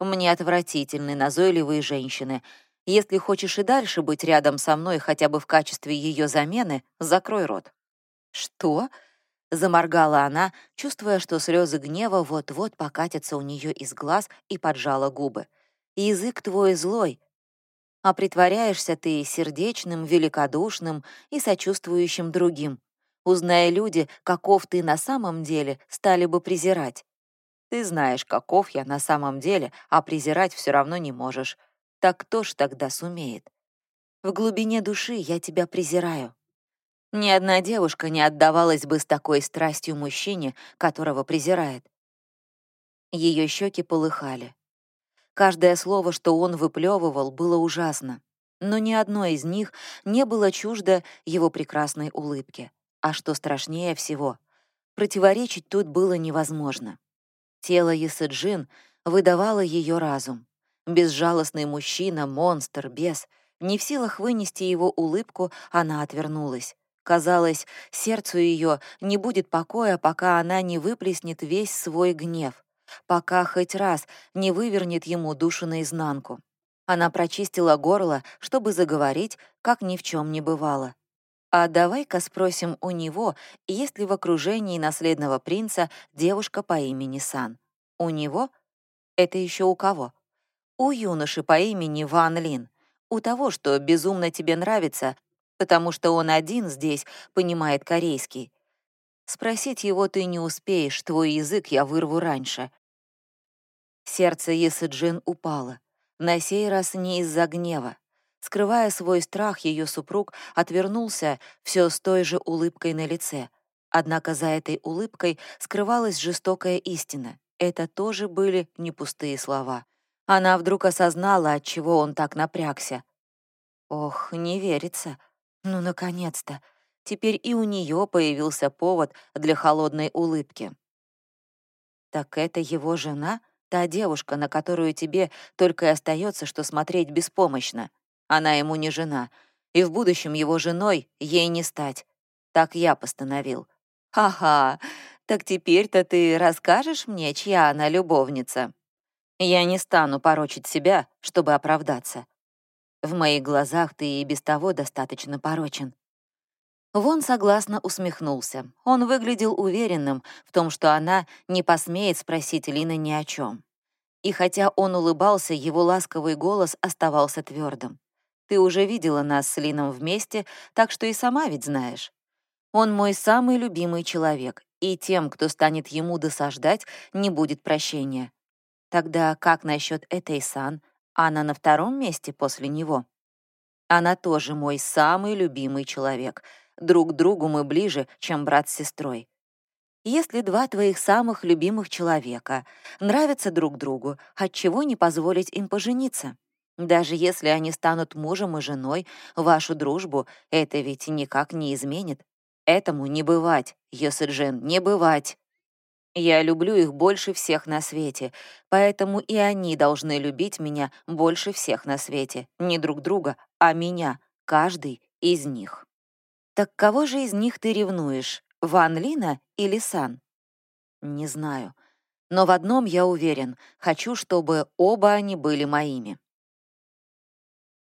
Мне отвратительны назойливые женщины. Если хочешь и дальше быть рядом со мной хотя бы в качестве ее замены, закрой рот. «Что?» — заморгала она, чувствуя, что слезы гнева вот-вот покатятся у нее из глаз и поджала губы. «Язык твой злой, а притворяешься ты сердечным, великодушным и сочувствующим другим. Узная люди, каков ты на самом деле, стали бы презирать. Ты знаешь, каков я на самом деле, а презирать все равно не можешь. Так кто ж тогда сумеет? В глубине души я тебя презираю. Ни одна девушка не отдавалась бы с такой страстью мужчине, которого презирает. Ее щеки полыхали. Каждое слово, что он выплевывал, было ужасно, но ни одно из них не было чуждо его прекрасной улыбке. А что страшнее всего, противоречить тут было невозможно. Тело Есыджин выдавала ее разум. Безжалостный мужчина, монстр, бес. Не в силах вынести его улыбку, она отвернулась. Казалось, сердцу ее не будет покоя, пока она не выплеснет весь свой гнев, пока хоть раз не вывернет ему душу наизнанку. Она прочистила горло, чтобы заговорить, как ни в чем не бывало. А давай-ка спросим у него, есть ли в окружении наследного принца девушка по имени Сан. У него? Это еще у кого? У юноши по имени Ван Лин. У того, что безумно тебе нравится, потому что он один здесь понимает корейский. Спросить его ты не успеешь, твой язык я вырву раньше. Сердце Есы Джин упало. На сей раз не из-за гнева. Скрывая свой страх, ее супруг отвернулся все с той же улыбкой на лице. Однако за этой улыбкой скрывалась жестокая истина. Это тоже были не пустые слова. Она вдруг осознала, от чего он так напрягся. Ох, не верится. Ну, наконец-то. Теперь и у нее появился повод для холодной улыбки. Так это его жена — Та девушка, на которую тебе только и остается, что смотреть беспомощно. Она ему не жена, и в будущем его женой ей не стать. Так я постановил. Ага, так теперь-то ты расскажешь мне, чья она любовница? Я не стану порочить себя, чтобы оправдаться. В моих глазах ты и без того достаточно порочен. Вон согласно усмехнулся. Он выглядел уверенным в том, что она не посмеет спросить Лина ни о чем. И хотя он улыбался, его ласковый голос оставался твердым. «Ты уже видела нас с Лином вместе, так что и сама ведь знаешь. Он мой самый любимый человек, и тем, кто станет ему досаждать, не будет прощения. Тогда как насчет этой Сан? Она на втором месте после него?» Она тоже мой самый любимый человек — Друг другу мы ближе, чем брат с сестрой. Если два твоих самых любимых человека нравятся друг другу, отчего не позволить им пожениться? Даже если они станут мужем и женой, вашу дружбу это ведь никак не изменит. Этому не бывать, Йосиджин, не бывать. Я люблю их больше всех на свете, поэтому и они должны любить меня больше всех на свете. Не друг друга, а меня, каждый из них. «Так кого же из них ты ревнуешь, Ван Лина или Сан?» «Не знаю. Но в одном я уверен. Хочу, чтобы оба они были моими».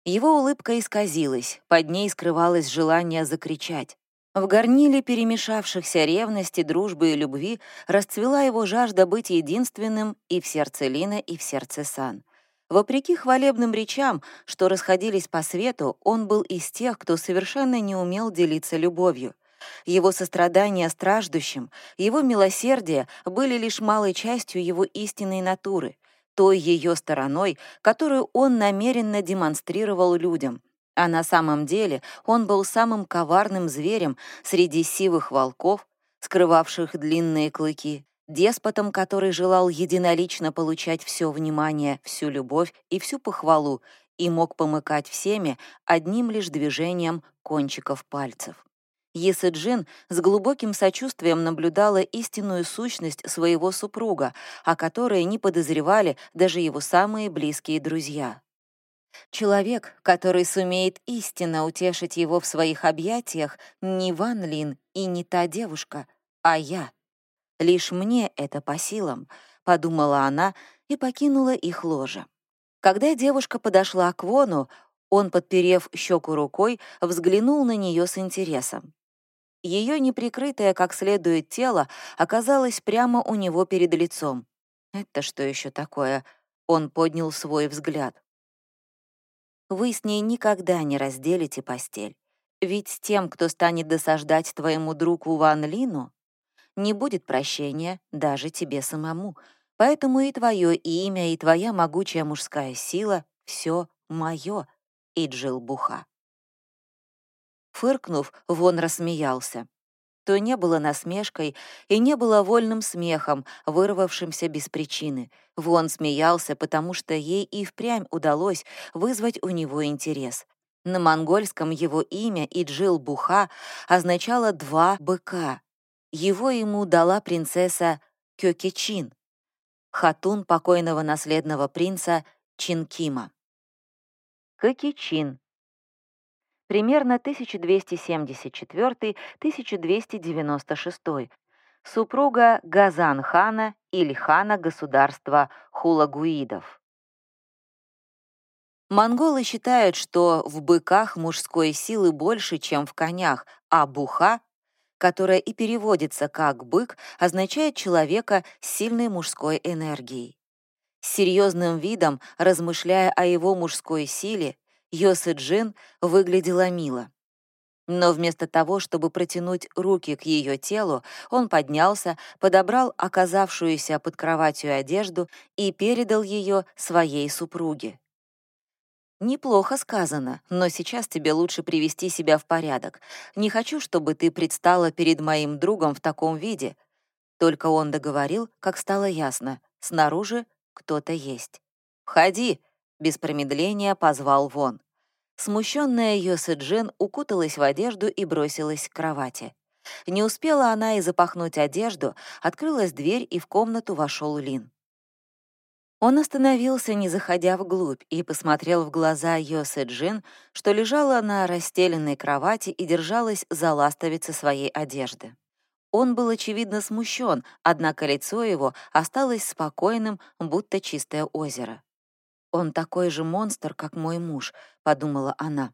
Его улыбка исказилась, под ней скрывалось желание закричать. В горниле перемешавшихся ревности, дружбы и любви расцвела его жажда быть единственным и в сердце Лина, и в сердце Сан. Вопреки хвалебным речам, что расходились по свету, он был из тех, кто совершенно не умел делиться любовью. Его сострадание страждущим, его милосердие были лишь малой частью его истинной натуры, той ее стороной, которую он намеренно демонстрировал людям. А на самом деле он был самым коварным зверем среди сивых волков, скрывавших длинные клыки, деспотом, который желал единолично получать все внимание, всю любовь и всю похвалу, и мог помыкать всеми одним лишь движением кончиков пальцев. Есы Джин с глубоким сочувствием наблюдала истинную сущность своего супруга, о которой не подозревали даже его самые близкие друзья. Человек, который сумеет истинно утешить его в своих объятиях, не Ван Лин и не та девушка, а я — Лишь мне это по силам, подумала она и покинула их ложе. Когда девушка подошла к Вону, он, подперев щеку рукой, взглянул на нее с интересом. Ее неприкрытое как следует тело оказалось прямо у него перед лицом. «Это что еще такое?» Он поднял свой взгляд. «Вы с ней никогда не разделите постель. Ведь с тем, кто станет досаждать твоему другу Ван Лину, не будет прощения даже тебе самому. Поэтому и твое имя, и твоя могучая мужская сила — все мое, и Джилбуха. Фыркнув, Вон рассмеялся. То не было насмешкой и не было вольным смехом, вырвавшимся без причины. Вон смеялся, потому что ей и впрямь удалось вызвать у него интерес. На монгольском его имя Иджил Буха означало «два быка», его ему дала принцесса Кёкичин. Хатун покойного наследного принца Чинкима. Кокичин. Примерно 1274-1296. Супруга Газан хана или хана государства хулагуидов. Монголы считают, что в быках мужской силы больше, чем в конях, а буха, которая и переводится как «бык», означает человека с сильной мужской энергией. С серьезным видом, размышляя о его мужской силе, Йосы Джин выглядела мило. Но вместо того, чтобы протянуть руки к ее телу, он поднялся, подобрал оказавшуюся под кроватью одежду и передал ее своей супруге. «Неплохо сказано, но сейчас тебе лучше привести себя в порядок. Не хочу, чтобы ты предстала перед моим другом в таком виде». Только он договорил, как стало ясно. Снаружи кто-то есть. «Входи!» Без промедления позвал вон. Смущенная Йосы Джин укуталась в одежду и бросилась к кровати. Не успела она и запахнуть одежду, открылась дверь, и в комнату вошел Лин. Он остановился, не заходя вглубь, и посмотрел в глаза Йосы Джин, что лежала на расстеленной кровати и держалась за ластовицы своей одежды. Он был, очевидно, смущен, однако лицо его осталось спокойным, будто чистое озеро. «Он такой же монстр, как мой муж», — подумала она.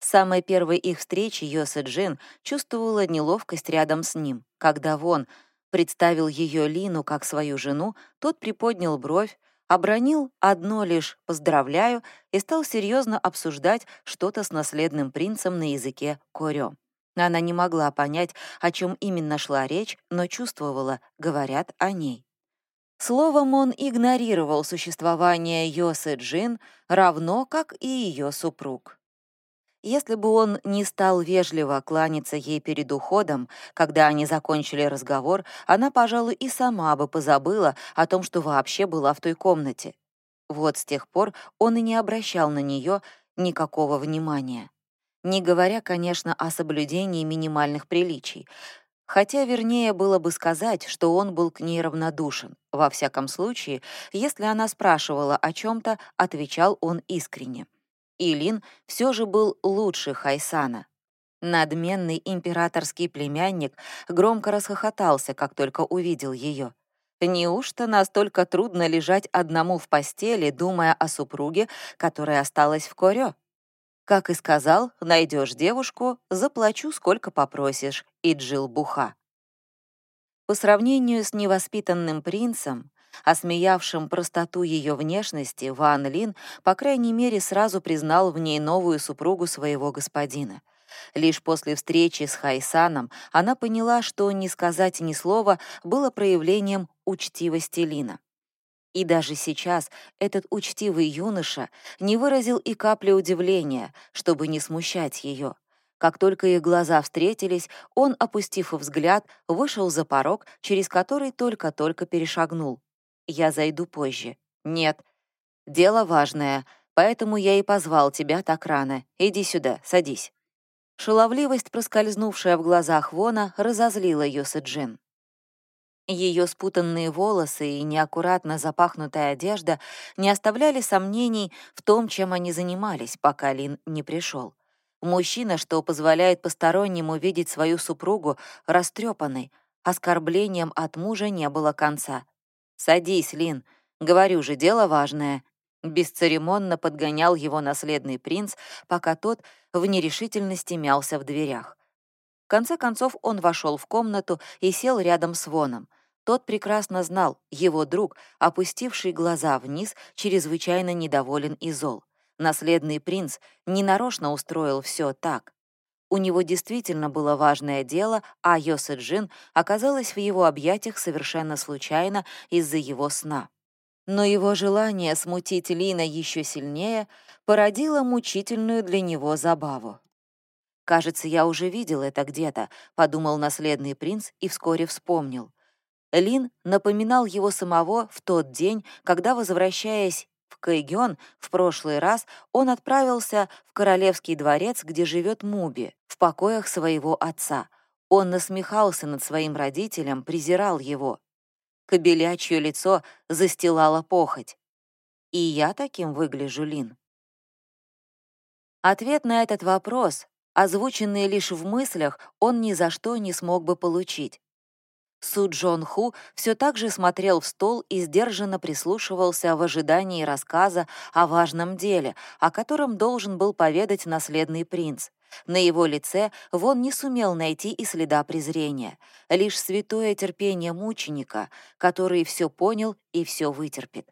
С самой первой их встречи Йоса Джин чувствовала неловкость рядом с ним. Когда Вон представил ее Лину как свою жену, тот приподнял бровь, обронил одно лишь «поздравляю» и стал серьезно обсуждать что-то с наследным принцем на языке корё. Она не могла понять, о чем именно шла речь, но чувствовала, говорят о ней. Словом, он игнорировал существование Йосы Джин, равно как и ее супруг. Если бы он не стал вежливо кланяться ей перед уходом, когда они закончили разговор, она, пожалуй, и сама бы позабыла о том, что вообще была в той комнате. Вот с тех пор он и не обращал на нее никакого внимания. Не говоря, конечно, о соблюдении минимальных приличий — Хотя вернее было бы сказать, что он был к ней равнодушен. Во всяком случае, если она спрашивала о чем то отвечал он искренне. Илин все же был лучше Хайсана. Надменный императорский племянник громко расхохотался, как только увидел ее. Неужто настолько трудно лежать одному в постели, думая о супруге, которая осталась в Корё? Как и сказал, найдешь девушку, заплачу, сколько попросишь, и Джил буха. По сравнению с невоспитанным принцем, осмеявшим простоту ее внешности, Ван Лин, по крайней мере, сразу признал в ней новую супругу своего господина. Лишь после встречи с Хайсаном она поняла, что не сказать ни слова было проявлением учтивости Лина. И даже сейчас этот учтивый юноша не выразил и капли удивления, чтобы не смущать ее. Как только их глаза встретились, он, опустив взгляд, вышел за порог, через который только-только перешагнул. «Я зайду позже». «Нет. Дело важное, поэтому я и позвал тебя так рано. Иди сюда, садись». Шаловливость, проскользнувшая в глазах Вона, разозлила Юса Джин. Ее спутанные волосы и неаккуратно запахнутая одежда не оставляли сомнений в том, чем они занимались, пока Лин не пришел. Мужчина, что позволяет постороннему видеть свою супругу растрепанной, оскорблением от мужа не было конца. «Садись, Лин, говорю же, дело важное». Бесцеремонно подгонял его наследный принц, пока тот в нерешительности мялся в дверях конце концов он вошел в комнату и сел рядом с Воном. Тот прекрасно знал, его друг, опустивший глаза вниз, чрезвычайно недоволен и зол. Наследный принц ненарочно устроил все так. У него действительно было важное дело, а Йосе Джин оказалась в его объятиях совершенно случайно из-за его сна. Но его желание смутить Лина еще сильнее породило мучительную для него забаву. «Кажется, я уже видел это где-то», — подумал наследный принц и вскоре вспомнил. Лин напоминал его самого в тот день, когда, возвращаясь в Кайгён в прошлый раз, он отправился в королевский дворец, где живет Муби, в покоях своего отца. Он насмехался над своим родителем, презирал его. Кобелячье лицо застилала похоть. И я таким выгляжу, Лин. Ответ на этот вопрос, озвученный лишь в мыслях, он ни за что не смог бы получить. Су Джон Ху все так же смотрел в стол и сдержанно прислушивался в ожидании рассказа о важном деле, о котором должен был поведать наследный принц. На его лице Вон не сумел найти и следа презрения, лишь святое терпение мученика, который все понял и все вытерпит.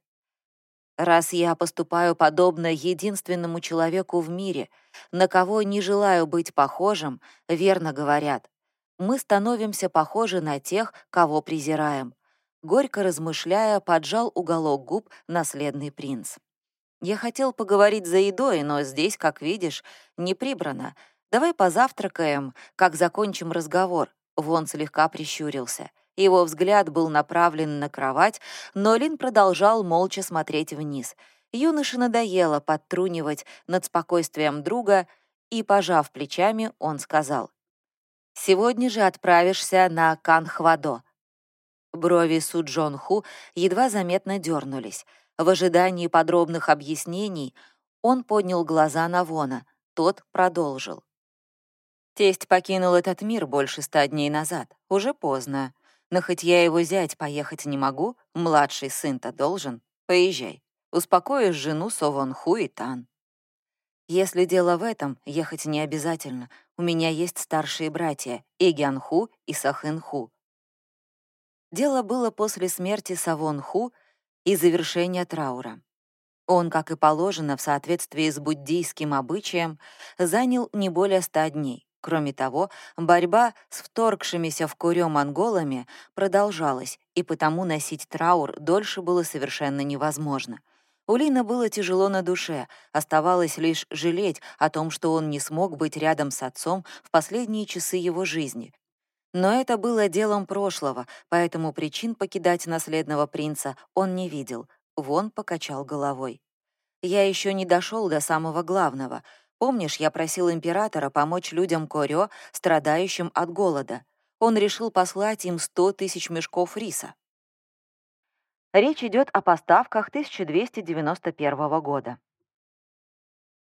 Раз я поступаю подобно единственному человеку в мире, на кого не желаю быть похожим, верно говорят, мы становимся похожи на тех, кого презираем. Горько размышляя, поджал уголок губ наследный принц. Я хотел поговорить за едой, но здесь, как видишь, не прибрано. Давай позавтракаем, как закончим разговор. Вон слегка прищурился. Его взгляд был направлен на кровать, но Лин продолжал молча смотреть вниз. Юноше надоело подтрунивать над спокойствием друга, и, пожав плечами, он сказал, «Сегодня же отправишься на Канхвадо». Брови Су Джон Ху едва заметно дернулись. В ожидании подробных объяснений он поднял глаза на Вона. Тот продолжил. Тесть покинул этот мир больше ста дней назад. Уже поздно. Но хоть я его зять поехать не могу, младший сын-то должен. Поезжай. Успокоишь жену Совон Ху и Тан. Если дело в этом, ехать не обязательно. У меня есть старшие братья Эгян Ху и Сахын Ху. Дело было после смерти Савон Ху и завершения траура. Он, как и положено, в соответствии с буддийским обычаем, занял не более ста дней. Кроме того, борьба с вторгшимися в Курё монголами продолжалась, и потому носить траур дольше было совершенно невозможно. У Лина было тяжело на душе, оставалось лишь жалеть о том, что он не смог быть рядом с отцом в последние часы его жизни. Но это было делом прошлого, поэтому причин покидать наследного принца он не видел. Вон покачал головой. Я еще не дошел до самого главного — Помнишь, я просил императора помочь людям Корё, страдающим от голода? Он решил послать им 100 тысяч мешков риса. Речь идет о поставках 1291 года.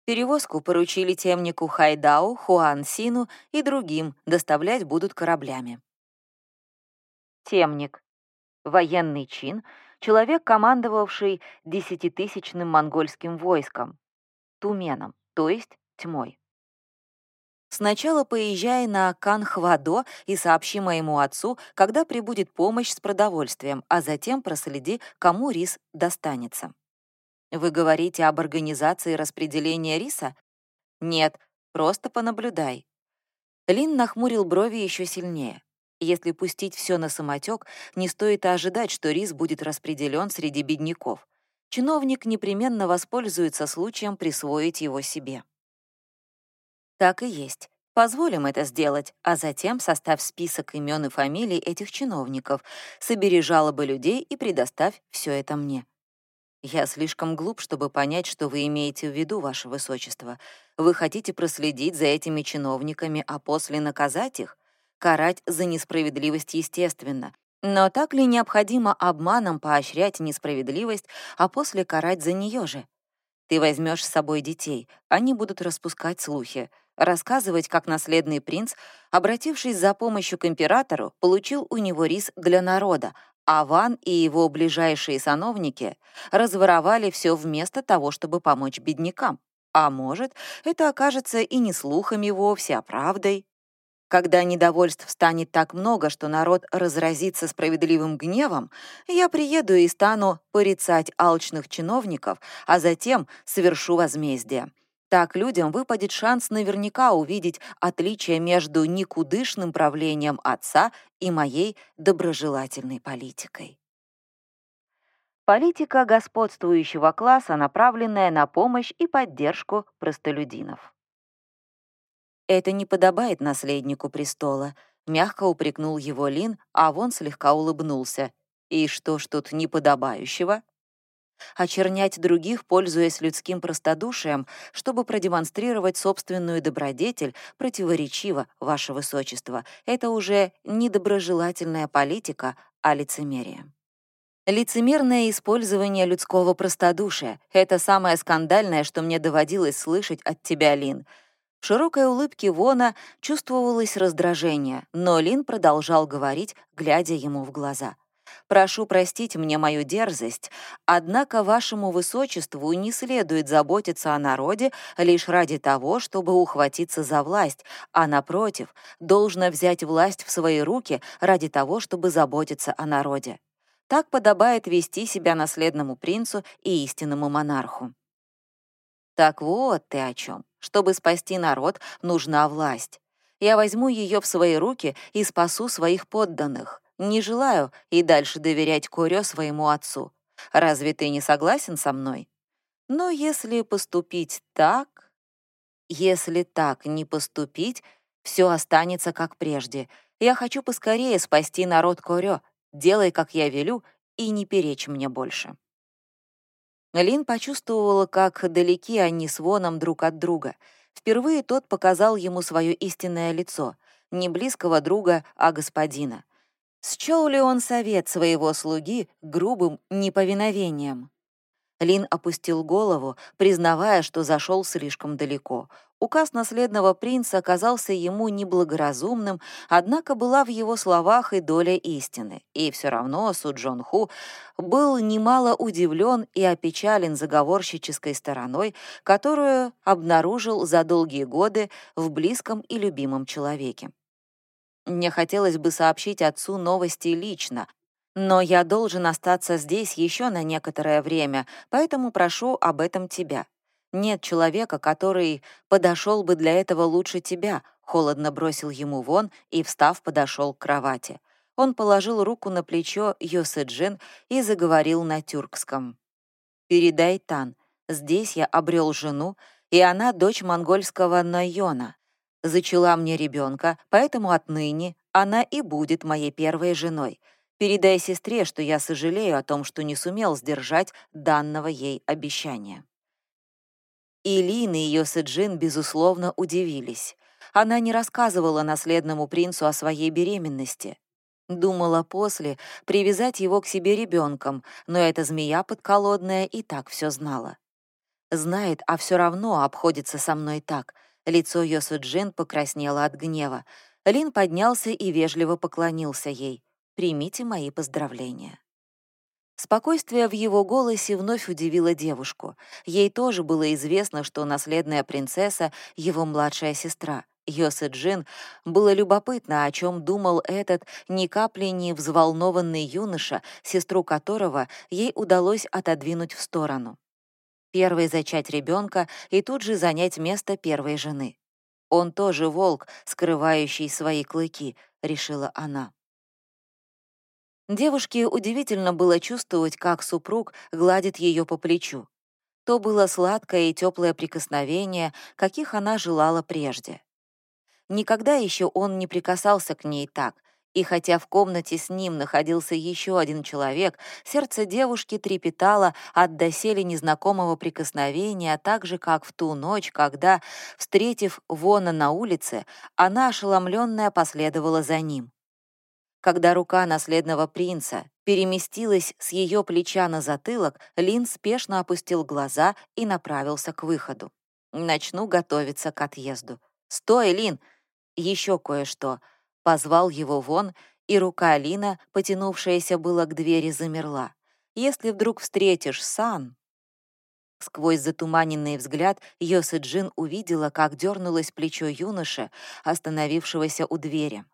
Перевозку поручили темнику Хайдау, Хуан Сину и другим, доставлять будут кораблями. Темник. Военный чин, человек, командовавший десятитысячным монгольским войском, туменом, то есть тьмой. Сначала поезжай на Канхвадо и сообщи моему отцу, когда прибудет помощь с продовольствием, а затем проследи, кому рис достанется. Вы говорите об организации распределения риса? Нет, просто понаблюдай. Лин нахмурил брови еще сильнее. Если пустить все на самотек, не стоит ожидать, что рис будет распределен среди бедняков. Чиновник непременно воспользуется случаем присвоить его себе. Так и есть. Позволим это сделать, а затем составь список имен и фамилий этих чиновников, собери жалобы людей и предоставь все это мне. Я слишком глуп, чтобы понять, что вы имеете в виду, ваше высочество. Вы хотите проследить за этими чиновниками, а после наказать их? Карать за несправедливость естественно. Но так ли необходимо обманом поощрять несправедливость, а после карать за нее же? Ты возьмешь с собой детей, они будут распускать слухи рассказывать, как наследный принц, обратившись за помощью к императору, получил у него рис для народа, а Ван и его ближайшие сановники разворовали все вместо того, чтобы помочь беднякам. А может, это окажется и не слухами вовсе, а правдой. Когда недовольств станет так много, что народ разразится справедливым гневом, я приеду и стану порицать алчных чиновников, а затем совершу возмездие. Так людям выпадет шанс наверняка увидеть отличие между никудышным правлением отца и моей доброжелательной политикой. Политика господствующего класса, направленная на помощь и поддержку простолюдинов. «Это не подобает наследнику престола», — мягко упрекнул его Лин, а вон слегка улыбнулся. «И что ж тут неподобающего?» Очернять других, пользуясь людским простодушием, чтобы продемонстрировать собственную добродетель, противоречиво, ваше высочество. Это уже не доброжелательная политика, а лицемерие. Лицемерное использование людского простодушия — это самое скандальное, что мне доводилось слышать от тебя, Лин. В широкой улыбке Вона чувствовалось раздражение, но Лин продолжал говорить, глядя ему в глаза. «Прошу простить мне мою дерзость, однако вашему высочеству не следует заботиться о народе лишь ради того, чтобы ухватиться за власть, а, напротив, должно взять власть в свои руки ради того, чтобы заботиться о народе. Так подобает вести себя наследному принцу и истинному монарху. Так вот ты о чем. Чтобы спасти народ, нужна власть. Я возьму ее в свои руки и спасу своих подданных. Не желаю и дальше доверять Корё своему отцу. Разве ты не согласен со мной? Но если поступить так... Если так не поступить, все останется как прежде. Я хочу поскорее спасти народ Корё, Делай, как я велю, и не перечь мне больше». Лин почувствовала, как далеки они с Воном друг от друга. Впервые тот показал ему свое истинное лицо, не близкого друга, а господина. Счел ли он совет своего слуги грубым неповиновением? Лин опустил голову, признавая, что зашел слишком далеко. Указ наследного принца оказался ему неблагоразумным, однако была в его словах и доля истины. И все равно Су Джон Ху был немало удивлен и опечален заговорщической стороной, которую обнаружил за долгие годы в близком и любимом человеке. Мне хотелось бы сообщить отцу новости лично, но я должен остаться здесь еще на некоторое время, поэтому прошу об этом тебя. Нет человека, который подошел бы для этого лучше тебя», — холодно бросил ему вон и, встав, подошел к кровати. Он положил руку на плечо Йосы Джин и заговорил на тюркском. «Передай Тан, здесь я обрел жену, и она дочь монгольского Найона. Зачала мне ребенка, поэтому отныне она и будет моей первой женой. Передай сестре, что я сожалею о том, что не сумел сдержать данного ей обещания». И Лин и ее Сэджин, безусловно, удивились. Она не рассказывала наследному принцу о своей беременности. Думала после привязать его к себе ребенком, но эта змея подколодная и так все знала. Знает, а все равно обходится со мной так. Лицо Йосу Джин покраснело от гнева. Лин поднялся и вежливо поклонился ей. Примите мои поздравления». Спокойствие в его голосе вновь удивило девушку. Ей тоже было известно, что наследная принцесса — его младшая сестра. Йосе Джин было любопытно, о чем думал этот ни капли не взволнованный юноша, сестру которого ей удалось отодвинуть в сторону. Первой зачать ребенка и тут же занять место первой жены. «Он тоже волк, скрывающий свои клыки», — решила она. Девушке удивительно было чувствовать, как супруг гладит ее по плечу. То было сладкое и теплое прикосновение, каких она желала прежде. Никогда еще он не прикасался к ней так, и хотя в комнате с ним находился еще один человек, сердце девушки трепетало от доселе незнакомого прикосновения, так же, как в ту ночь, когда, встретив Вона на улице, она, ошеломленная, последовала за ним. Когда рука наследного принца переместилась с ее плеча на затылок, Лин спешно опустил глаза и направился к выходу. «Начну готовиться к отъезду». «Стой, Лин!» «Еще кое-что». Позвал его вон, и рука Лина, потянувшаяся было к двери, замерла. «Если вдруг встретишь Сан...» Сквозь затуманенный взгляд Йосы Джин увидела, как дернулось плечо юноши, остановившегося у двери.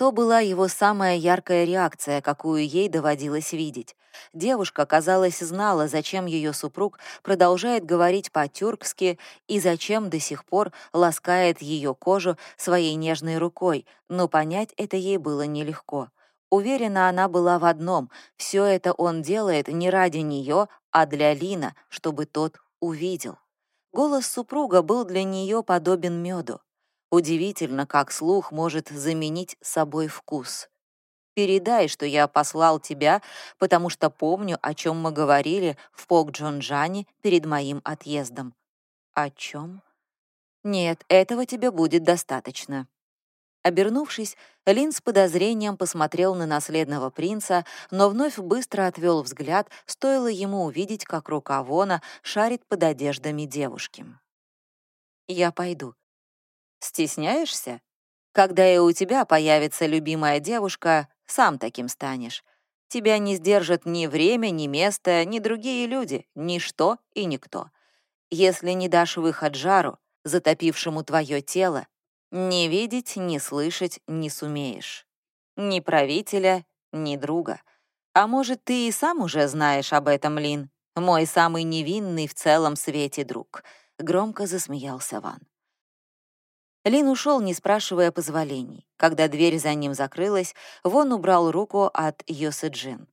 То была его самая яркая реакция, какую ей доводилось видеть. Девушка, казалось, знала, зачем ее супруг продолжает говорить по-тюркски и зачем до сих пор ласкает ее кожу своей нежной рукой, но понять это ей было нелегко. Уверена она была в одном — все это он делает не ради нее, а для Лина, чтобы тот увидел. Голос супруга был для нее подобен меду. Удивительно, как слух может заменить собой вкус. Передай, что я послал тебя, потому что помню, о чем мы говорили в Пок-Джонджане перед моим отъездом. О чем? Нет, этого тебе будет достаточно. Обернувшись, Лин с подозрением посмотрел на наследного принца, но вновь быстро отвел взгляд, стоило ему увидеть, как рука Вона шарит под одеждами девушки. «Я пойду». «Стесняешься? Когда и у тебя появится любимая девушка, сам таким станешь. Тебя не сдержат ни время, ни место, ни другие люди, ничто и никто. Если не дашь выход жару, затопившему твое тело, не видеть, не слышать не сумеешь. Ни правителя, ни друга. А может, ты и сам уже знаешь об этом, Лин? Мой самый невинный в целом свете друг. Громко засмеялся Ван. Лин ушел, не спрашивая позволений. Когда дверь за ним закрылась, Вон убрал руку от Йосы Джин.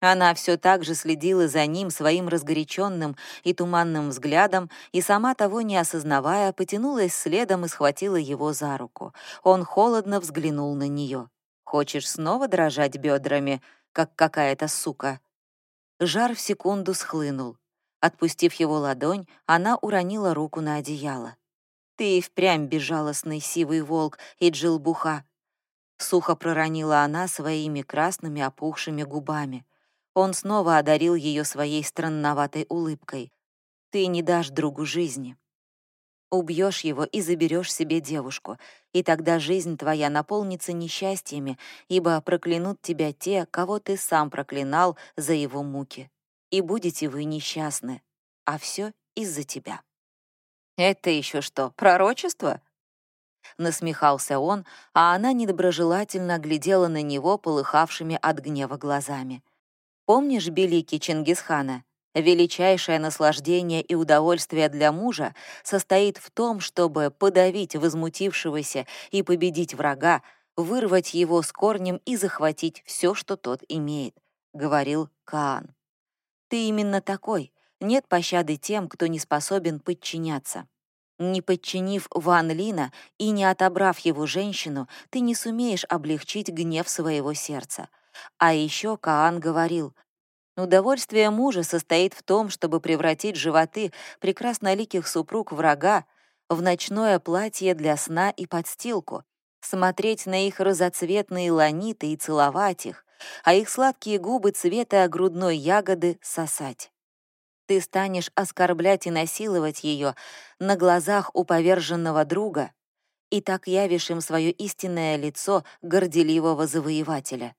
Она все так же следила за ним своим разгоряченным и туманным взглядом и, сама того не осознавая, потянулась следом и схватила его за руку. Он холодно взглянул на нее. «Хочешь снова дрожать бедрами, как какая-то сука?» Жар в секунду схлынул. Отпустив его ладонь, она уронила руку на одеяло. Ты и впрямь безжалостный сивый волк и джилбуха. Сухо проронила она своими красными опухшими губами. Он снова одарил ее своей странноватой улыбкой. Ты не дашь другу жизни. Убьешь его и заберешь себе девушку, и тогда жизнь твоя наполнится несчастьями, ибо проклянут тебя те, кого ты сам проклинал за его муки. И будете вы несчастны, а все из-за тебя. «Это еще что, пророчество?» Насмехался он, а она недоброжелательно глядела на него полыхавшими от гнева глазами. «Помнишь Белики Чингисхана? Величайшее наслаждение и удовольствие для мужа состоит в том, чтобы подавить возмутившегося и победить врага, вырвать его с корнем и захватить все, что тот имеет», — говорил Каан. «Ты именно такой, нет пощады тем, кто не способен подчиняться. Не подчинив Ван Лина и не отобрав его женщину, ты не сумеешь облегчить гнев своего сердца. А еще Каан говорил, «Удовольствие мужа состоит в том, чтобы превратить животы прекрасноликих супруг врага в ночное платье для сна и подстилку, смотреть на их разоцветные ланиты и целовать их, а их сладкие губы цвета грудной ягоды сосать. Ты станешь оскорблять и насиловать ее на глазах у поверженного друга, и так явишь им свое истинное лицо горделивого завоевателя.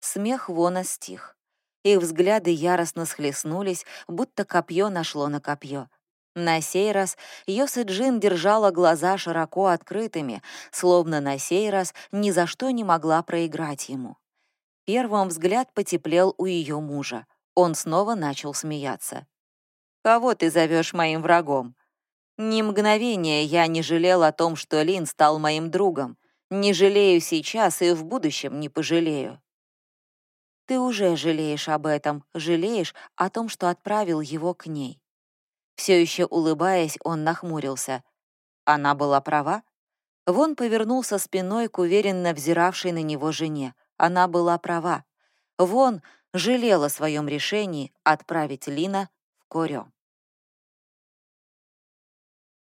Смех Вона стих. Их взгляды яростно схлестнулись, будто копье нашло на копье. На сей раз Йосы Джин держала глаза широко открытыми, словно на сей раз ни за что не могла проиграть ему. Первым взгляд потеплел у ее мужа. Он снова начал смеяться. «Кого ты зовешь моим врагом?» Ни мгновения я не жалел о том, что Лин стал моим другом. Не жалею сейчас и в будущем не пожалею. Ты уже жалеешь об этом, жалеешь о том, что отправил его к ней. Все еще улыбаясь, он нахмурился. Она была права? Вон повернулся спиной к уверенно взиравшей на него жене. Она была права. Вон жалел о своем решении отправить Лина в Корё.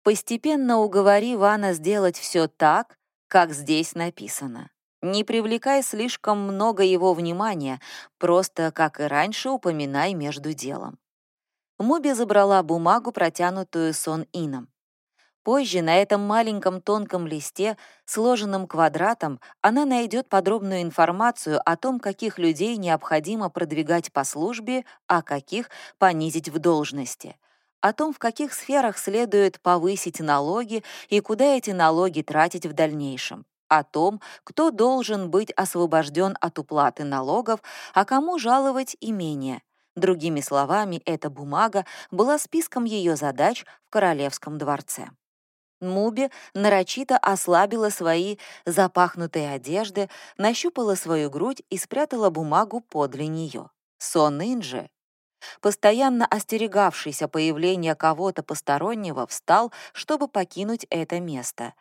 Постепенно уговори Вана сделать все так, как здесь написано. Не привлекай слишком много его внимания, просто, как и раньше, упоминай между делом. Муби забрала бумагу, протянутую Сон Ином. Позже на этом маленьком тонком листе, сложенном квадратом, она найдет подробную информацию о том, каких людей необходимо продвигать по службе, а каких понизить в должности, о том, в каких сферах следует повысить налоги и куда эти налоги тратить в дальнейшем, о том, кто должен быть освобожден от уплаты налогов, а кому жаловать имение. Другими словами, эта бумага была списком ее задач в королевском дворце. Муби нарочито ослабила свои запахнутые одежды, нащупала свою грудь и спрятала бумагу подле нее. Сон Инджи, постоянно остерегавшийся появления кого-то постороннего, встал, чтобы покинуть это место.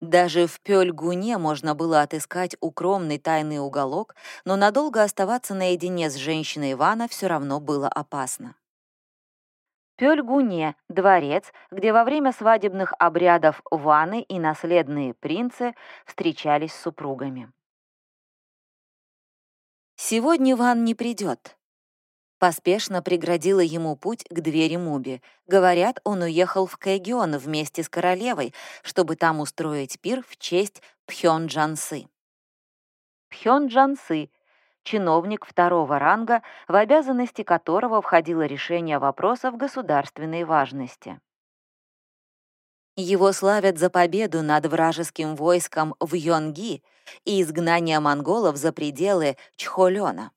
Даже в Пёльгуне можно было отыскать укромный тайный уголок, но надолго оставаться наедине с женщиной Ивана все равно было опасно. Пёльгуне — дворец, где во время свадебных обрядов ваны и наследные принцы встречались с супругами. «Сегодня Ван не придет», поспешно преградила ему путь к двери Муби. Говорят, он уехал в Кэгион вместе с королевой, чтобы там устроить пир в честь Пхён-Джансы. Пхён-Джансы — чиновник второго ранга, в обязанности которого входило решение вопросов государственной важности. Его славят за победу над вражеским войском в Йонги и изгнание монголов за пределы Чхолёна.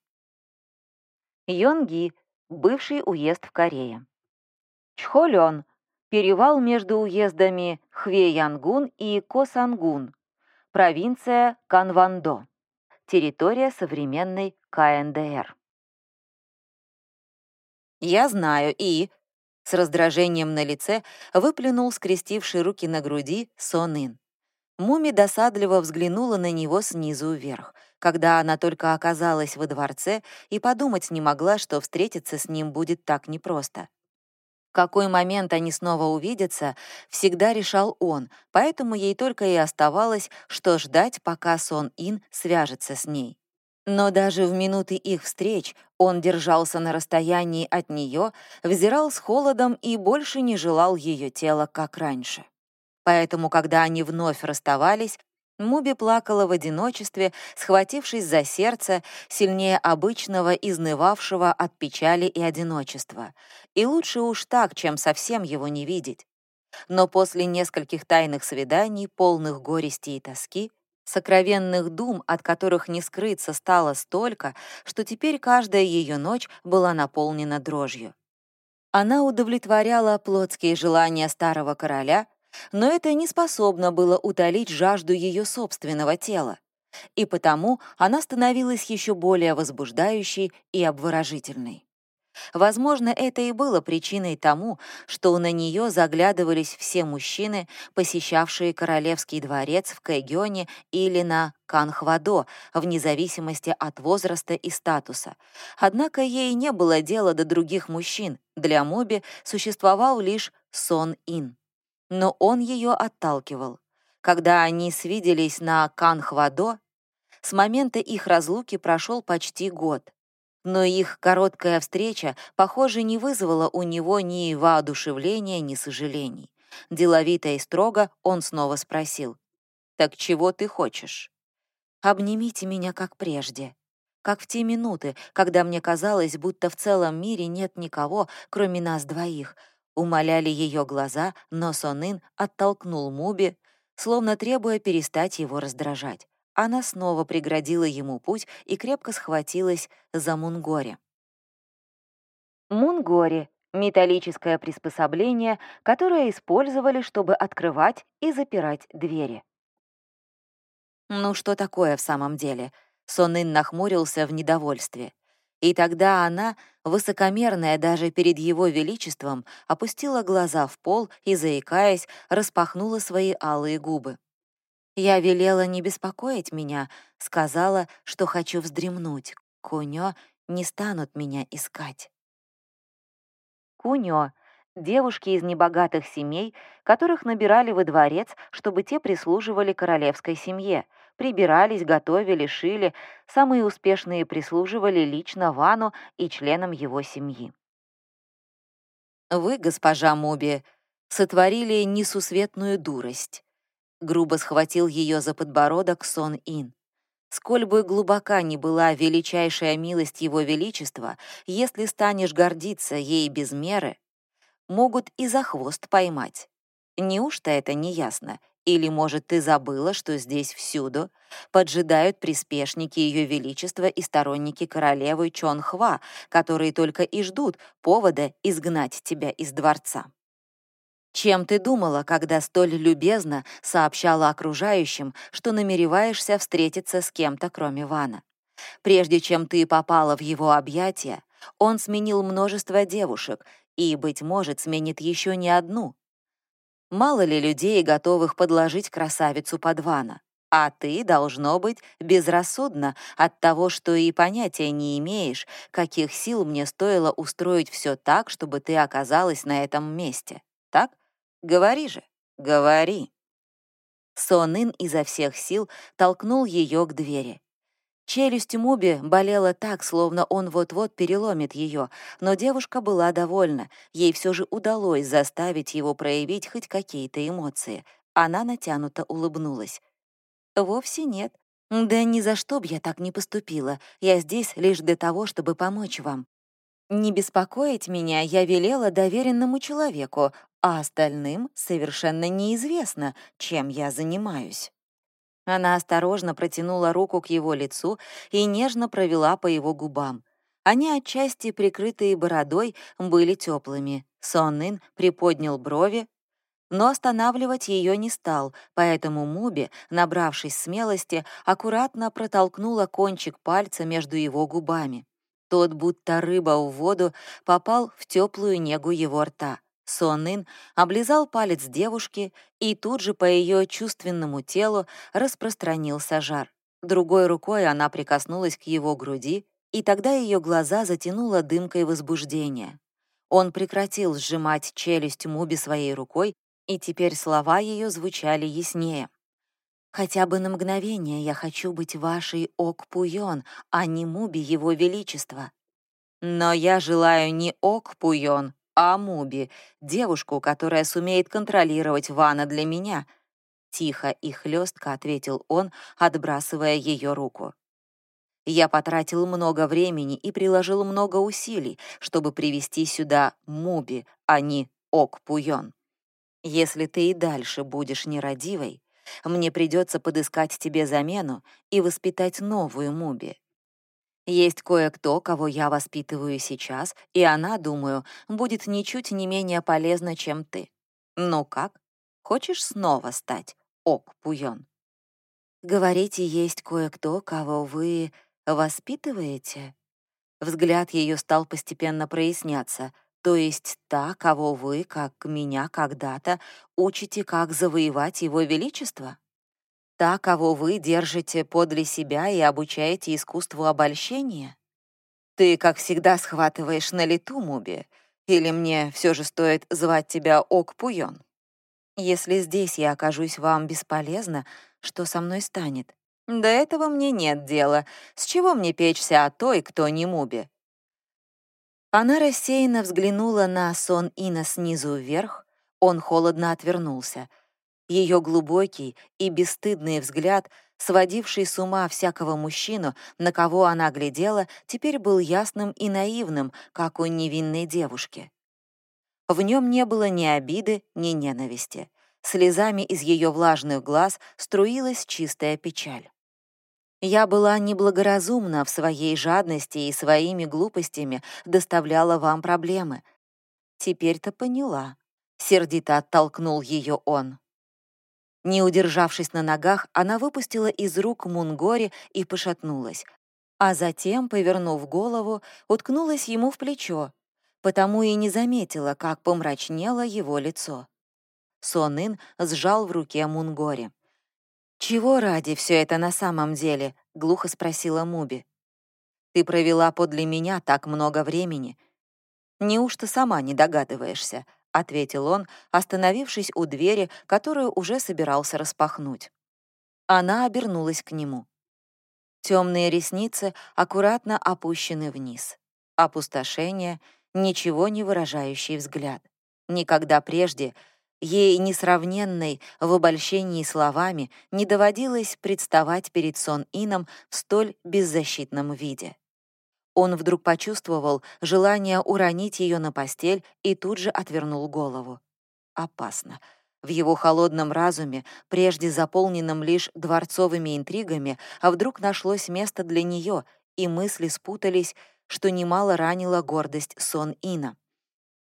Йонги — бывший уезд в Корее. Чхолён — перевал между уездами Хвеянгун и Косангун, провинция Канвандо, территория современной КНДР. «Я знаю, и...» — с раздражением на лице выплюнул скрестивший руки на груди Сон Ин. Муми досадливо взглянула на него снизу вверх, когда она только оказалась во дворце и подумать не могла, что встретиться с ним будет так непросто. Какой момент они снова увидятся, всегда решал он, поэтому ей только и оставалось, что ждать, пока Сон Ин свяжется с ней. Но даже в минуты их встреч он держался на расстоянии от нее, взирал с холодом и больше не желал ее тела, как раньше. Поэтому, когда они вновь расставались, Муби плакала в одиночестве, схватившись за сердце, сильнее обычного, изнывавшего от печали и одиночества. И лучше уж так, чем совсем его не видеть. Но после нескольких тайных свиданий, полных горести и тоски, сокровенных дум, от которых не скрыться стало столько, что теперь каждая ее ночь была наполнена дрожью. Она удовлетворяла плотские желания старого короля — но это не способно было утолить жажду ее собственного тела, и потому она становилась еще более возбуждающей и обворожительной. Возможно, это и было причиной тому, что на нее заглядывались все мужчины, посещавшие Королевский дворец в Кэгёне или на Канхвадо, вне зависимости от возраста и статуса. Однако ей не было дела до других мужчин, для Моби существовал лишь Сон-Ин но он ее отталкивал. Когда они свиделись на Канхвадо, с момента их разлуки прошел почти год. Но их короткая встреча, похоже, не вызвала у него ни воодушевления, ни сожалений. Деловито и строго он снова спросил. «Так чего ты хочешь?» «Обнимите меня, как прежде», как в те минуты, когда мне казалось, будто в целом мире нет никого, кроме нас двоих, Умоляли ее глаза, но Сонын оттолкнул Муби, словно требуя перестать его раздражать. Она снова преградила ему путь и крепко схватилась за Мунгори. Мунгори — металлическое приспособление, которое использовали, чтобы открывать и запирать двери. Ну что такое в самом деле? Сонын нахмурился в недовольстве. И тогда она, высокомерная даже перед его величеством, опустила глаза в пол и, заикаясь, распахнула свои алые губы. «Я велела не беспокоить меня, сказала, что хочу вздремнуть. Кунё не станут меня искать». Кунё — девушки из небогатых семей, которых набирали во дворец, чтобы те прислуживали королевской семье — прибирались, готовили, шили, самые успешные прислуживали лично Вану и членам его семьи. «Вы, госпожа Моби, сотворили несусветную дурость», — грубо схватил ее за подбородок Сон Ин. «Сколь бы глубока ни была величайшая милость Его Величества, если станешь гордиться ей без меры, могут и за хвост поймать. Неужто это не ясно? Или, может, ты забыла, что здесь всюду поджидают приспешники Ее Величества и сторонники королевы Чонхва, которые только и ждут повода изгнать тебя из дворца? Чем ты думала, когда столь любезно сообщала окружающим, что намереваешься встретиться с кем-то, кроме Вана? Прежде чем ты попала в его объятия, он сменил множество девушек и, быть может, сменит еще не одну, Мало ли людей, готовых подложить красавицу под вана. А ты, должно быть, безрассудно от того, что и понятия не имеешь, каких сил мне стоило устроить все так, чтобы ты оказалась на этом месте. Так? Говори же, говори. Сонын изо всех сил толкнул ее к двери. Челюсть Муби болела так, словно он вот-вот переломит ее, но девушка была довольна, ей все же удалось заставить его проявить хоть какие-то эмоции. Она натянуто улыбнулась. «Вовсе нет. Да ни за что б я так не поступила. Я здесь лишь для того, чтобы помочь вам. Не беспокоить меня я велела доверенному человеку, а остальным совершенно неизвестно, чем я занимаюсь». Она осторожно протянула руку к его лицу и нежно провела по его губам. Они отчасти, прикрытые бородой, были теплыми. Соннин приподнял брови, но останавливать ее не стал, поэтому Муби, набравшись смелости, аккуратно протолкнула кончик пальца между его губами. Тот, будто рыба в воду, попал в теплую негу его рта. Сонын облизал палец девушки, и тут же по ее чувственному телу распространился жар. Другой рукой она прикоснулась к его груди, и тогда ее глаза затянуло дымкой возбуждения. Он прекратил сжимать челюсть Муби своей рукой и теперь слова ее звучали яснее. «Хотя бы на мгновение я хочу быть вашей Ок-Пуйон, а не Муби Его Величества. Но я желаю не Ок-Пуйон, а Муби, девушку, которая сумеет контролировать Вана для меня», — тихо и хлестко ответил он, отбрасывая ее руку. Я потратил много времени и приложил много усилий, чтобы привести сюда Муби, а не Ок-Пуйон. Если ты и дальше будешь нерадивой, мне придется подыскать тебе замену и воспитать новую Муби. Есть кое-кто, кого я воспитываю сейчас, и она, думаю, будет ничуть не менее полезна, чем ты. Ну как? Хочешь снова стать Ок Пуйон? Говорите, есть кое-кто, кого вы воспитываете? Взгляд ее стал постепенно проясняться — то есть та, кого вы, как меня когда-то, учите, как завоевать его величество? Та, кого вы держите подле себя и обучаете искусству обольщения? Ты, как всегда, схватываешь на лету, Муби, или мне все же стоит звать тебя Ок-Пуйон? Если здесь я окажусь вам бесполезна, что со мной станет? До этого мне нет дела. С чего мне печься о той, кто не Муби? Она рассеянно взглянула на сон Ина снизу вверх, он холодно отвернулся. Ее глубокий и бесстыдный взгляд, сводивший с ума всякого мужчину, на кого она глядела, теперь был ясным и наивным, как у невинной девушки. В нем не было ни обиды, ни ненависти. Слезами из ее влажных глаз струилась чистая печаль. Я была неблагоразумна в своей жадности и своими глупостями доставляла вам проблемы. Теперь-то поняла. Сердито оттолкнул ее он. Не удержавшись на ногах, она выпустила из рук Мунгори и пошатнулась, а затем, повернув голову, уткнулась ему в плечо, потому и не заметила, как помрачнело его лицо. Сонын сжал в руке Мунгори. «Чего ради все это на самом деле?» — глухо спросила Муби. «Ты провела подле меня так много времени. Неужто сама не догадываешься?» — ответил он, остановившись у двери, которую уже собирался распахнуть. Она обернулась к нему. Темные ресницы аккуратно опущены вниз. Опустошение, ничего не выражающий взгляд. Никогда прежде — Ей, несравненной в обольщении словами, не доводилось представать перед сон Ином в столь беззащитном виде. Он вдруг почувствовал желание уронить ее на постель и тут же отвернул голову. Опасно. В его холодном разуме, прежде заполненном лишь дворцовыми интригами, а вдруг нашлось место для нее, и мысли спутались, что немало ранила гордость сон Ина.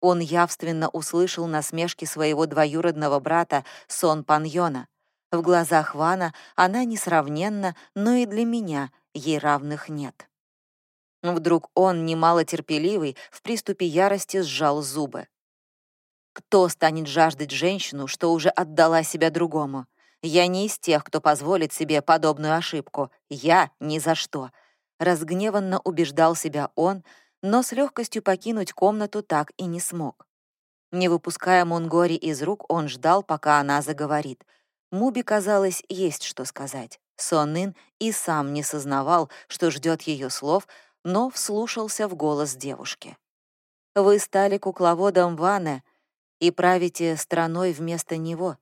Он явственно услышал насмешки своего двоюродного брата Сон Паньона. В глазах Вана она несравненна, но и для меня ей равных нет. Вдруг он, немало терпеливый, в приступе ярости сжал зубы. Кто станет жаждать женщину, что уже отдала себя другому? Я не из тех, кто позволит себе подобную ошибку. Я ни за что. Разгневанно убеждал себя он, но с легкостью покинуть комнату так и не смог. Не выпуская Монгори из рук, он ждал, пока она заговорит. Муби, казалось, есть что сказать. Соннин и сам не сознавал, что ждет ее слов, но вслушался в голос девушки. «Вы стали кукловодом Ване и правите страной вместо него.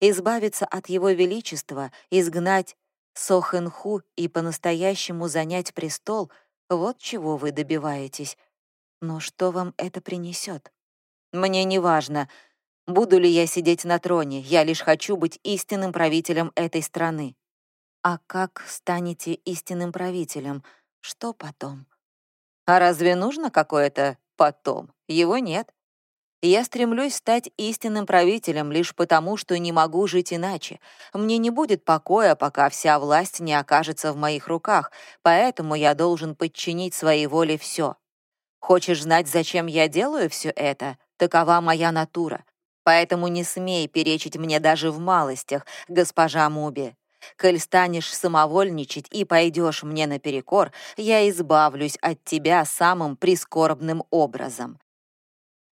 Избавиться от его величества, изгнать Сохенху и по-настоящему занять престол — вот чего вы добиваетесь. Но что вам это принесет? Мне не важно, буду ли я сидеть на троне, я лишь хочу быть истинным правителем этой страны. А как станете истинным правителем? Что потом? А разве нужно какое-то «потом»? Его нет. Я стремлюсь стать истинным правителем лишь потому, что не могу жить иначе. Мне не будет покоя, пока вся власть не окажется в моих руках, поэтому я должен подчинить своей воле все. Хочешь знать, зачем я делаю все это? Такова моя натура. Поэтому не смей перечить мне даже в малостях, госпожа Муби. Коль станешь самовольничать и пойдешь мне наперекор, я избавлюсь от тебя самым прискорбным образом.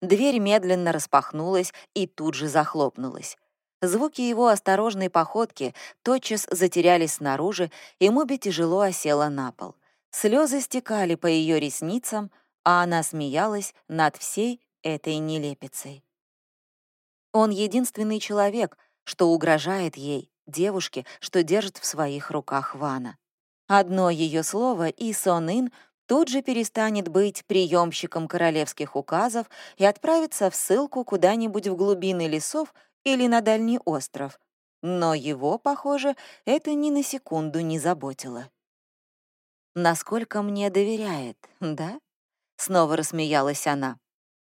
Дверь медленно распахнулась и тут же захлопнулась. Звуки его осторожной походки тотчас затерялись снаружи, и Моби тяжело осела на пол. Слезы стекали по ее ресницам, а она смеялась над всей этой нелепицей. Он единственный человек, что угрожает ей, девушке, что держит в своих руках Вана. Одно ее слово, и Сон Ин тут же перестанет быть приемщиком королевских указов и отправится в ссылку куда-нибудь в глубины лесов или на дальний остров. Но его, похоже, это ни на секунду не заботило. «Насколько мне доверяет, да?» — снова рассмеялась она.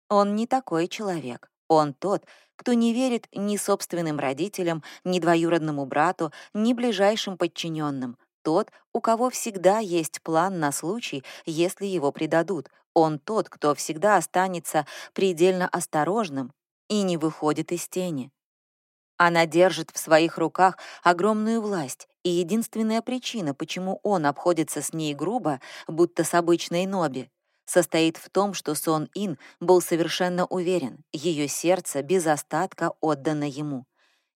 «Он не такой человек. Он тот, кто не верит ни собственным родителям, ни двоюродному брату, ни ближайшим подчиненным, тот, у кого всегда есть план на случай, если его предадут. Он тот, кто всегда останется предельно осторожным и не выходит из тени. Она держит в своих руках огромную власть, и единственная причина, почему он обходится с ней грубо, будто с обычной Ноби, состоит в том, что Сон Ин был совершенно уверен, ее сердце без остатка отдано ему.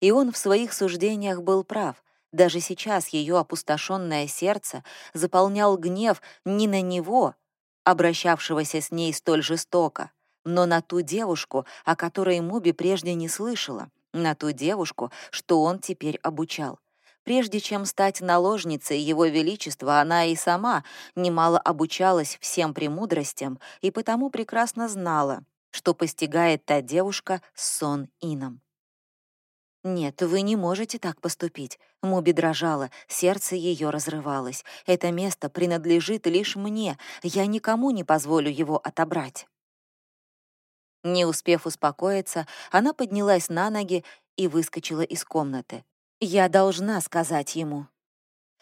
И он в своих суждениях был прав — даже сейчас ее опустошенное сердце заполнял гнев не на него, обращавшегося с ней столь жестоко, но на ту девушку, о которой Моби прежде не слышала, на ту девушку, что он теперь обучал. Прежде чем стать наложницей Его Величества, она и сама немало обучалась всем премудростям и потому прекрасно знала, что постигает та девушка сон ином. «Нет, вы не можете так поступить». Муби дрожала, сердце ее разрывалось. «Это место принадлежит лишь мне. Я никому не позволю его отобрать». Не успев успокоиться, она поднялась на ноги и выскочила из комнаты. «Я должна сказать ему.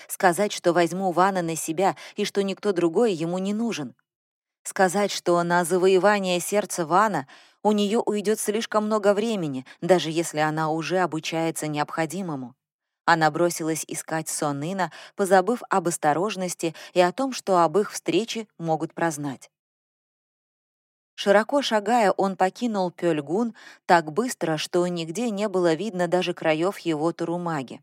Сказать, что возьму Вана на себя и что никто другой ему не нужен. Сказать, что на завоевание сердца Вана у нее уйдет слишком много времени, даже если она уже обучается необходимому. Она бросилась искать сон Нина, позабыв об осторожности и о том, что об их встрече могут прознать. Широко шагая, он покинул Пёльгун так быстро, что нигде не было видно даже краев его турумаги.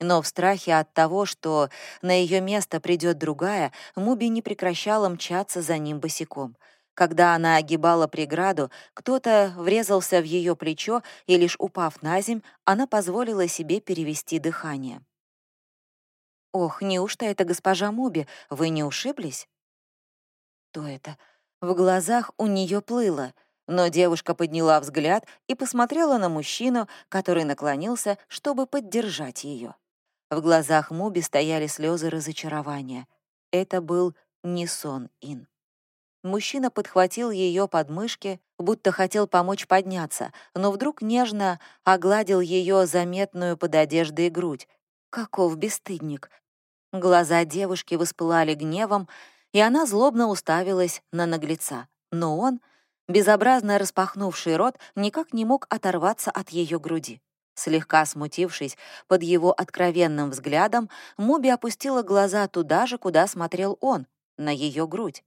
Но в страхе от того, что на ее место придет другая, Муби не прекращала мчаться за ним босиком. Когда она огибала преграду, кто-то врезался в ее плечо, и лишь упав на земь, она позволила себе перевести дыхание. «Ох, неужто это госпожа Муби? Вы не ушиблись?» «Кто это?» В глазах у нее плыло, но девушка подняла взгляд и посмотрела на мужчину, который наклонился, чтобы поддержать ее. В глазах Муби стояли слезы разочарования. Это был не сон Ин. Мужчина подхватил ее подмышки, будто хотел помочь подняться, но вдруг нежно огладил ее заметную под одеждой грудь. Каков бесстыдник! Глаза девушки воспылали гневом, и она злобно уставилась на наглеца. Но он, безобразно распахнувший рот, никак не мог оторваться от ее груди. Слегка смутившись под его откровенным взглядом, Муби опустила глаза туда же, куда смотрел он, на ее грудь.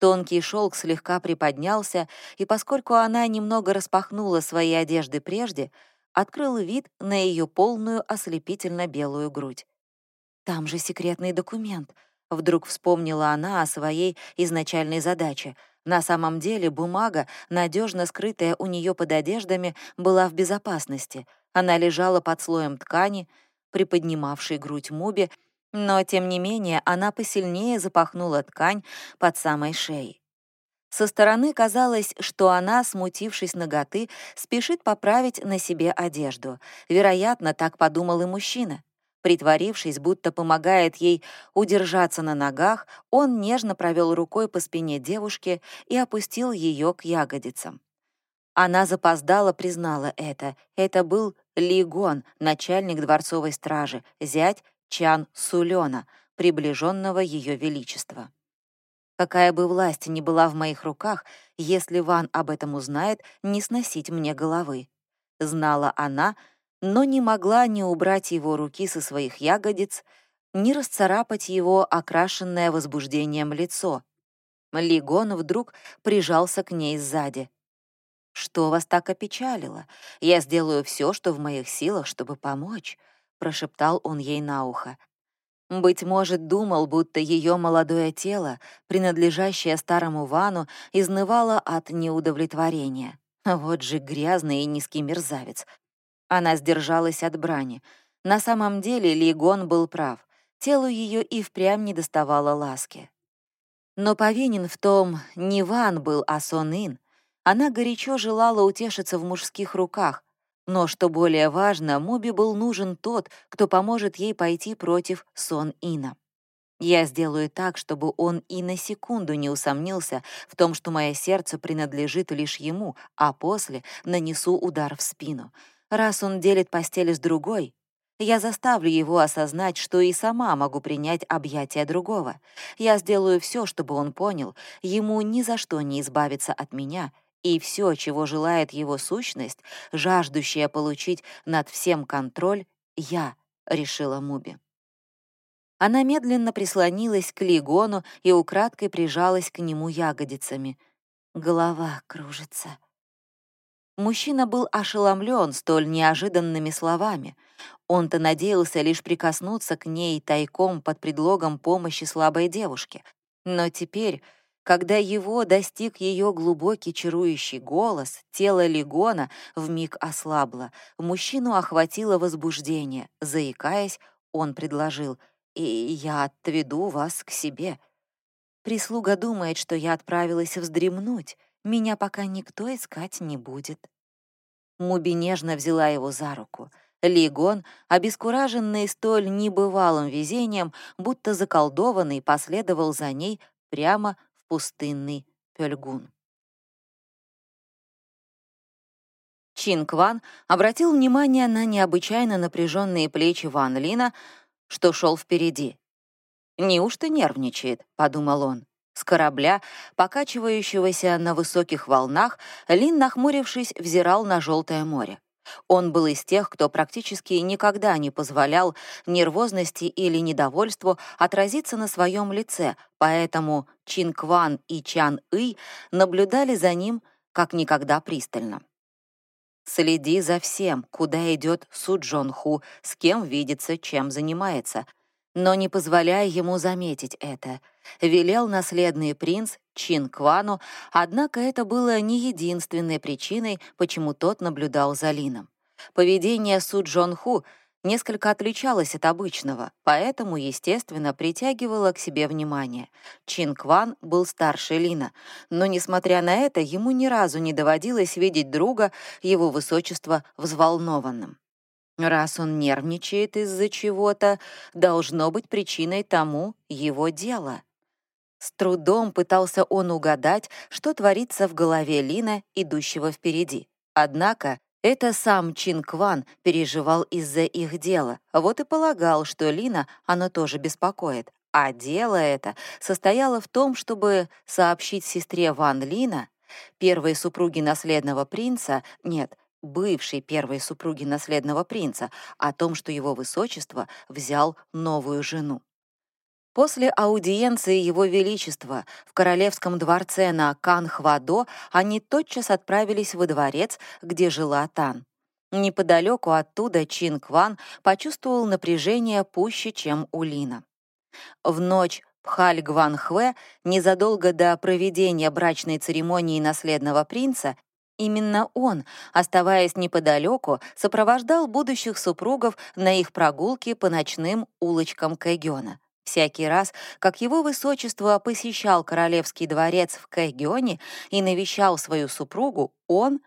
Тонкий шелк слегка приподнялся, и поскольку она немного распахнула свои одежды прежде, открыл вид на ее полную ослепительно-белую грудь. «Там же секретный документ», — вдруг вспомнила она о своей изначальной задаче. На самом деле бумага, надежно скрытая у нее под одеждами, была в безопасности. Она лежала под слоем ткани, приподнимавшей грудь Муби, но, тем не менее, она посильнее запахнула ткань под самой шеей. Со стороны казалось, что она, смутившись ноготы, спешит поправить на себе одежду. Вероятно, так подумал и мужчина. Притворившись, будто помогает ей удержаться на ногах, он нежно провел рукой по спине девушки и опустил ее к ягодицам. Она запоздала, признала это. Это был Лигон, начальник дворцовой стражи, зять Чан Сулёна, приближенного Ее Величества. Какая бы власть ни была в моих руках, если Ван об этом узнает, не сносить мне головы. Знала она, но не могла ни убрать его руки со своих ягодиц, ни расцарапать его окрашенное возбуждением лицо. Лигон вдруг прижался к ней сзади. «Что вас так опечалило? Я сделаю все, что в моих силах, чтобы помочь», прошептал он ей на ухо. Быть может, думал, будто ее молодое тело, принадлежащее старому Вану, изнывало от неудовлетворения. Вот же грязный и низкий мерзавец. Она сдержалась от брани. На самом деле Лигон был прав. Телу ее и впрямь не доставало ласки. Но повинен в том не Ван был, а Сон Ин. Она горячо желала утешиться в мужских руках, но, что более важно, Моби был нужен тот, кто поможет ей пойти против Сон Ина. Я сделаю так, чтобы он и на секунду не усомнился в том, что мое сердце принадлежит лишь ему, а после нанесу удар в спину. Раз он делит постель с другой, я заставлю его осознать, что и сама могу принять объятия другого. Я сделаю все, чтобы он понял, ему ни за что не избавиться от меня, и все, чего желает его сущность, жаждущая получить над всем контроль, я, решила Муби. Она медленно прислонилась к Лигону и украдкой прижалась к нему ягодицами. Голова кружится. Мужчина был ошеломлен столь неожиданными словами. Он-то надеялся лишь прикоснуться к ней тайком под предлогом помощи слабой девушке. Но теперь когда его достиг ее глубокий чарующий голос, тело Легона вмиг ослабло, мужчину охватило возбуждение. Заикаясь, он предложил, «И я отведу вас к себе». Прислуга думает, что я отправилась вздремнуть, меня пока никто искать не будет. Муби нежно взяла его за руку. Лигон, обескураженный столь небывалым везением, будто заколдованный, последовал за ней прямо пустынный Пёльгун. Чин Кван обратил внимание на необычайно напряженные плечи Ван Лина, что шел впереди. «Неужто нервничает?» — подумал он. С корабля, покачивающегося на высоких волнах, Лин, нахмурившись, взирал на Желтое море. Он был из тех, кто практически никогда не позволял нервозности или недовольству отразиться на своем лице, поэтому Чин Кван и Чан Ый наблюдали за ним как никогда пристально. «Следи за всем, куда идет Су Джон Ху, с кем видится, чем занимается», но не позволяя ему заметить это. Велел наследный принц Чин Квану, однако это было не единственной причиной, почему тот наблюдал за Лином. Поведение Су Джон Ху несколько отличалось от обычного, поэтому, естественно, притягивало к себе внимание. Чин Кван был старше Лина, но, несмотря на это, ему ни разу не доводилось видеть друга, его высочества, взволнованным. Раз он нервничает из-за чего-то, должно быть причиной тому его дело. С трудом пытался он угадать, что творится в голове Лина, идущего впереди. Однако это сам Чин Кван переживал из-за их дела, вот и полагал, что Лина оно тоже беспокоит. А дело это состояло в том, чтобы сообщить сестре Ван Лина, первой супруге наследного принца, нет, бывшей первой супруги наследного принца, о том, что его высочество взял новую жену. После аудиенции Его Величества в Королевском дворце на Канхвадо они тотчас отправились во дворец, где жила Тан. Неподалеку оттуда Чин Кван почувствовал напряжение пуще, чем у Лина. В ночь Пхаль Гван Хве, незадолго до проведения брачной церемонии наследного принца, именно он, оставаясь неподалеку, сопровождал будущих супругов на их прогулке по ночным улочкам Кэгёна. Всякий раз, как его высочество посещал королевский дворец в Кэгионе и навещал свою супругу, он,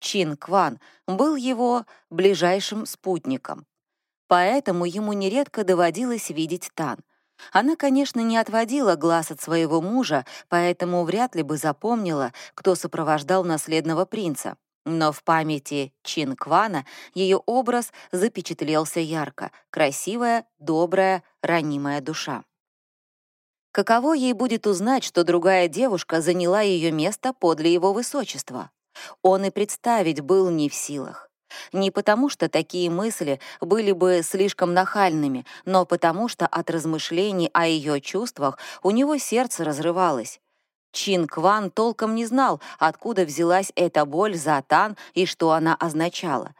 Чин Кван, был его ближайшим спутником. Поэтому ему нередко доводилось видеть Тан. Она, конечно, не отводила глаз от своего мужа, поэтому вряд ли бы запомнила, кто сопровождал наследного принца. Но в памяти Чин Квана ее образ запечатлелся ярко, красивая, добрая, ранимая душа. Каково ей будет узнать, что другая девушка заняла ее место подле его высочества? Он и представить был не в силах. Не потому, что такие мысли были бы слишком нахальными, но потому, что от размышлений о ее чувствах у него сердце разрывалось. Чин Кван толком не знал, откуда взялась эта боль за Тан и что она означала.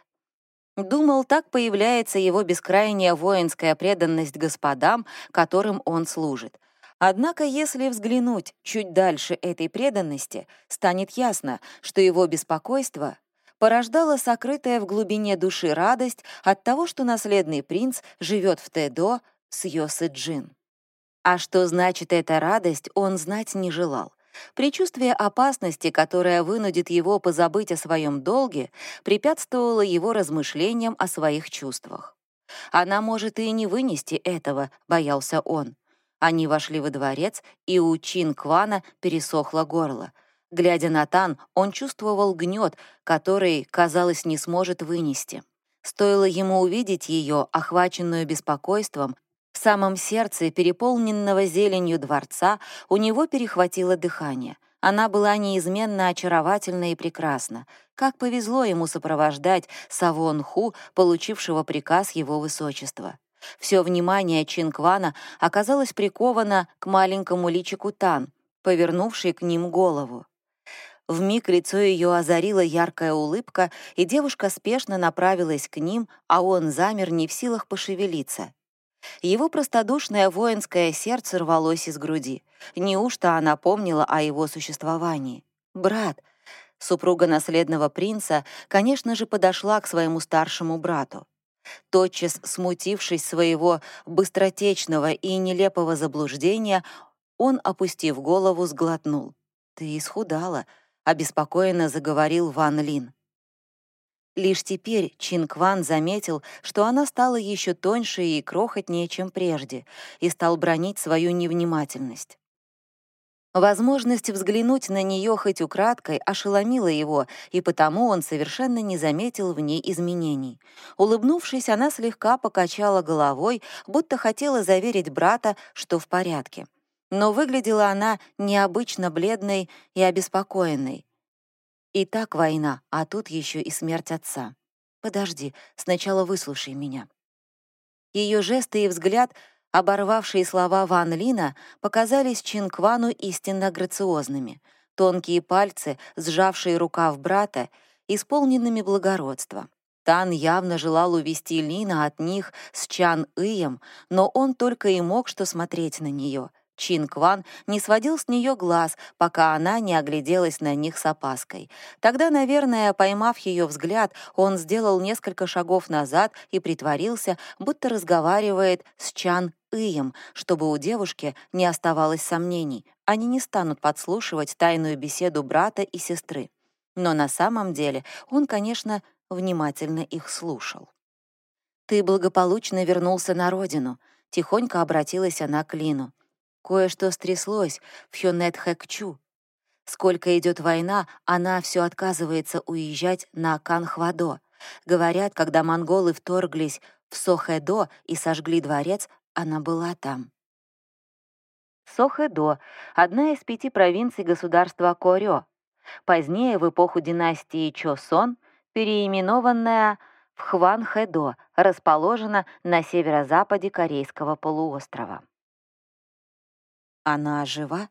Думал, так появляется его бескрайняя воинская преданность господам, которым он служит. Однако, если взглянуть чуть дальше этой преданности, станет ясно, что его беспокойство порождало сокрытая в глубине души радость от того, что наследный принц живет в Тэдо с Йосы Джин. А что значит эта радость, он знать не желал. Причувствие опасности, которое вынудит его позабыть о своем долге, препятствовало его размышлениям о своих чувствах. Она может и не вынести этого, боялся он. Они вошли во дворец, и у Чин Квана пересохло горло. Глядя на Тан, он чувствовал гнет, который, казалось, не сможет вынести. Стоило ему увидеть ее, охваченную беспокойством, в самом сердце переполненного зеленью дворца у него перехватило дыхание. Она была неизменно очаровательна и прекрасна. Как повезло ему сопровождать Савон Ху, получившего приказ его высочества. Все внимание Чинквана оказалось приковано к маленькому личику Тан, повернувшей к ним голову. В миг лицо ее озарила яркая улыбка, и девушка спешно направилась к ним, а он замер не в силах пошевелиться. Его простодушное воинское сердце рвалось из груди. Неужто она помнила о его существовании? «Брат!» Супруга наследного принца, конечно же, подошла к своему старшему брату. Тотчас смутившись своего быстротечного и нелепого заблуждения, он, опустив голову, сглотнул. «Ты исхудала», — обеспокоенно заговорил Ван Лин. Лишь теперь Чин Кван заметил, что она стала еще тоньше и крохотнее, чем прежде, и стал бронить свою невнимательность. Возможность взглянуть на нее хоть украдкой ошеломила его, и потому он совершенно не заметил в ней изменений. Улыбнувшись, она слегка покачала головой, будто хотела заверить брата, что в порядке. Но выглядела она необычно бледной и обеспокоенной. И так война, а тут еще и смерть отца. Подожди, сначала выслушай меня. Ее жесты и взгляд, оборвавшие слова Ван Лина, показались Чинквану истинно грациозными. Тонкие пальцы, сжавшие рукав брата, исполненными благородства. Тан явно желал увести Лина от них с Чан Ием, но он только и мог что смотреть на нее. Чин Кван не сводил с нее глаз, пока она не огляделась на них с опаской. Тогда, наверное, поймав ее взгляд, он сделал несколько шагов назад и притворился, будто разговаривает с Чан Ием, чтобы у девушки не оставалось сомнений. Они не станут подслушивать тайную беседу брата и сестры. Но на самом деле он, конечно, внимательно их слушал. «Ты благополучно вернулся на родину», — тихонько обратилась она к Лину. Кое-что стряслось в Хёнет-Хэкчу. Сколько идет война, она все отказывается уезжать на Канхвадо. Говорят, когда монголы вторглись в Сохэдо и сожгли дворец, она была там. Сохэдо — одна из пяти провинций государства Корё. Позднее, в эпоху династии Чосон, переименованная в Хван-Хэдо, расположена на северо-западе Корейского полуострова. Она жива?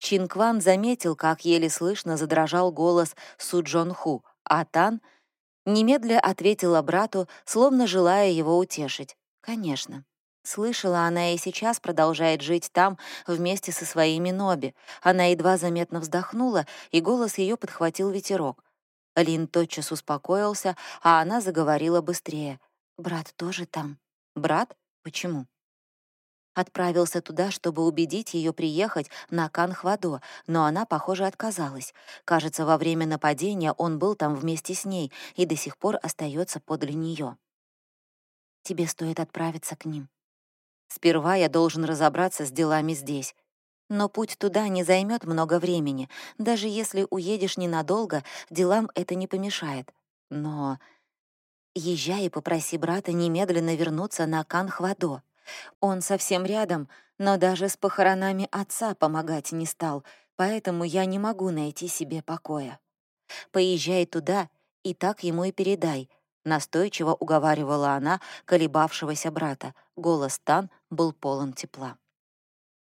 Чин Кван заметил, как еле слышно задрожал голос Су Джон Ху, а Тан немедля ответила брату, словно желая его утешить. «Конечно». Слышала, она и сейчас продолжает жить там вместе со своими Ноби. Она едва заметно вздохнула, и голос ее подхватил ветерок. Лин тотчас успокоился, а она заговорила быстрее. «Брат тоже там». «Брат? Почему?» Отправился туда, чтобы убедить ее приехать на Канхвадо, но она, похоже, отказалась. Кажется, во время нападения он был там вместе с ней и до сих пор остается подле нее. «Тебе стоит отправиться к ним», Сперва я должен разобраться с делами здесь. Но путь туда не займет много времени. Даже если уедешь ненадолго, делам это не помешает. Но езжай и попроси брата немедленно вернуться на Канхвадо. Он совсем рядом, но даже с похоронами отца помогать не стал, поэтому я не могу найти себе покоя. Поезжай туда и так ему и передай. Настойчиво уговаривала она колебавшегося брата. Голос Тан был полон тепла.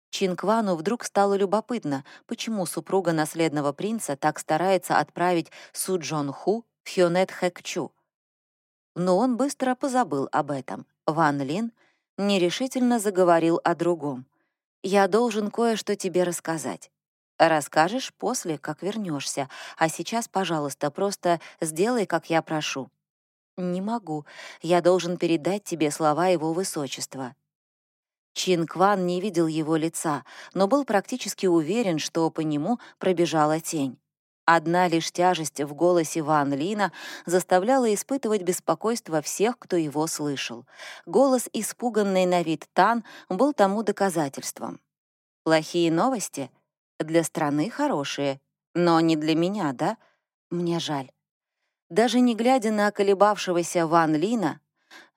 Чинквану вдруг стало любопытно, почему супруга наследного принца так старается отправить Су Джон Ху в Хёнет Хэкчу. Но он быстро позабыл об этом. Ван Лин нерешительно заговорил о другом. «Я должен кое-что тебе рассказать. Расскажешь после, как вернешься, а сейчас, пожалуйста, просто сделай, как я прошу. «Не могу. Я должен передать тебе слова его высочества». Чин Кван не видел его лица, но был практически уверен, что по нему пробежала тень. Одна лишь тяжесть в голосе Ван Лина заставляла испытывать беспокойство всех, кто его слышал. Голос, испуганный на вид Тан, был тому доказательством. «Плохие новости? Для страны хорошие. Но не для меня, да? Мне жаль. Даже не глядя на колебавшегося Ван Лина,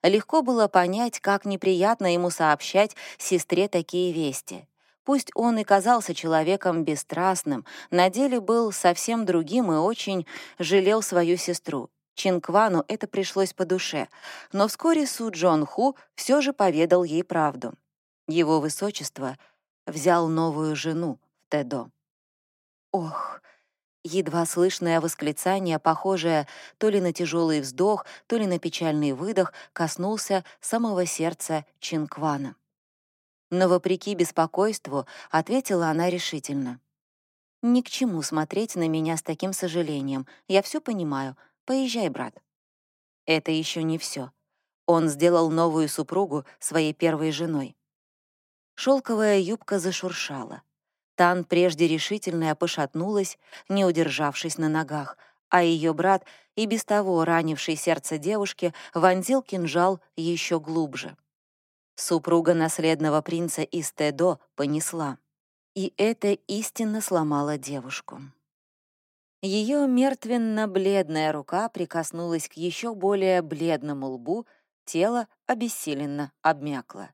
легко было понять, как неприятно ему сообщать сестре такие вести. Пусть он и казался человеком бесстрастным, на деле был совсем другим и очень жалел свою сестру. Чинквану это пришлось по душе, но вскоре Су Джон Ху все же поведал ей правду. Его высочество взял новую жену в Тедо. Ох, Едва слышное восклицание, похожее то ли на тяжелый вздох, то ли на печальный выдох, коснулся самого сердца Чинквана. Но, вопреки беспокойству, ответила она решительно. «Ни к чему смотреть на меня с таким сожалением. Я все понимаю. Поезжай, брат». Это еще не все. Он сделал новую супругу своей первой женой. Шелковая юбка зашуршала. Тан, прежде решительная, пошатнулась, не удержавшись на ногах, а ее брат, и без того ранивший сердце девушки, вонзил кинжал еще глубже. Супруга наследного принца из Тедо понесла. И это истинно сломало девушку. Ее мертвенно-бледная рука прикоснулась к еще более бледному лбу, тело обессиленно обмякло.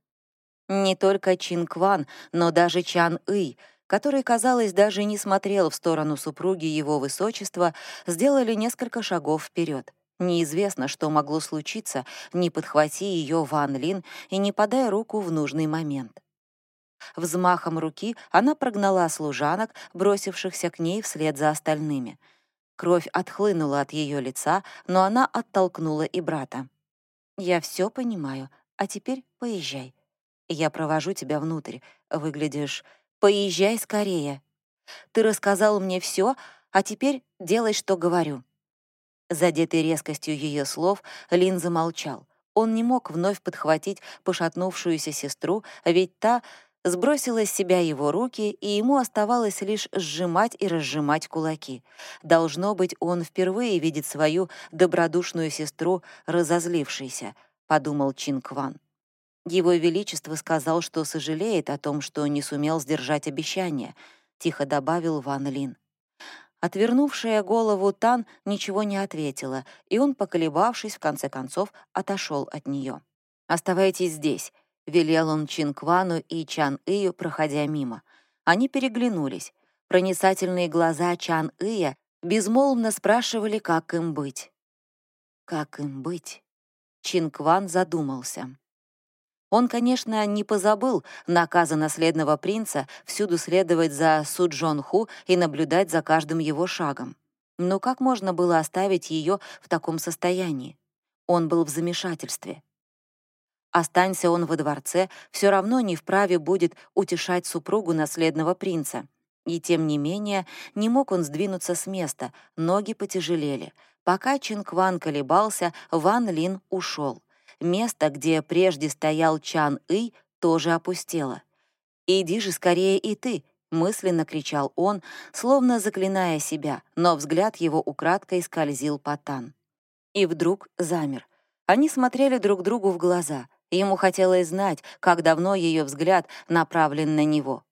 Не только Чин Кван, но даже Чан Ый — который, казалось, даже не смотрел в сторону супруги его высочества, сделали несколько шагов вперед. Неизвестно, что могло случиться, не подхвати ее Ван Лин и не подай руку в нужный момент. Взмахом руки она прогнала служанок, бросившихся к ней вслед за остальными. Кровь отхлынула от ее лица, но она оттолкнула и брата. «Я все понимаю, а теперь поезжай. Я провожу тебя внутрь. Выглядишь Поезжай скорее. Ты рассказал мне все, а теперь делай, что говорю». Задетый резкостью ее слов, Лин замолчал. Он не мог вновь подхватить пошатнувшуюся сестру, ведь та сбросила с себя его руки, и ему оставалось лишь сжимать и разжимать кулаки. Должно быть, он впервые видит свою добродушную сестру, разозлившейся, — подумал Чин Кван. Его Величество сказал, что сожалеет о том, что не сумел сдержать обещание, тихо добавил Ван Лин. Отвернувшая голову Тан ничего не ответила, и он, поколебавшись, в конце концов, отошел от нее. «Оставайтесь здесь», — велел он Чин Квану и Чан Ию, проходя мимо. Они переглянулись. Проницательные глаза Чан Ия безмолвно спрашивали, как им быть. Как им быть? Чинкван задумался. Он, конечно, не позабыл наказа наследного принца всюду следовать за Суджон Ху и наблюдать за каждым его шагом. Но как можно было оставить ее в таком состоянии? Он был в замешательстве. Останься он во дворце, все равно не вправе будет утешать супругу наследного принца. И тем не менее, не мог он сдвинуться с места, ноги потяжелели. Пока Чинкван колебался, Ван Лин ушел. Место, где прежде стоял Чан И, тоже опустело. «Иди же скорее и ты!» — мысленно кричал он, словно заклиная себя, но взгляд его украдкой скользил по Тан. И вдруг замер. Они смотрели друг другу в глаза. Ему хотелось знать, как давно ее взгляд направлен на него.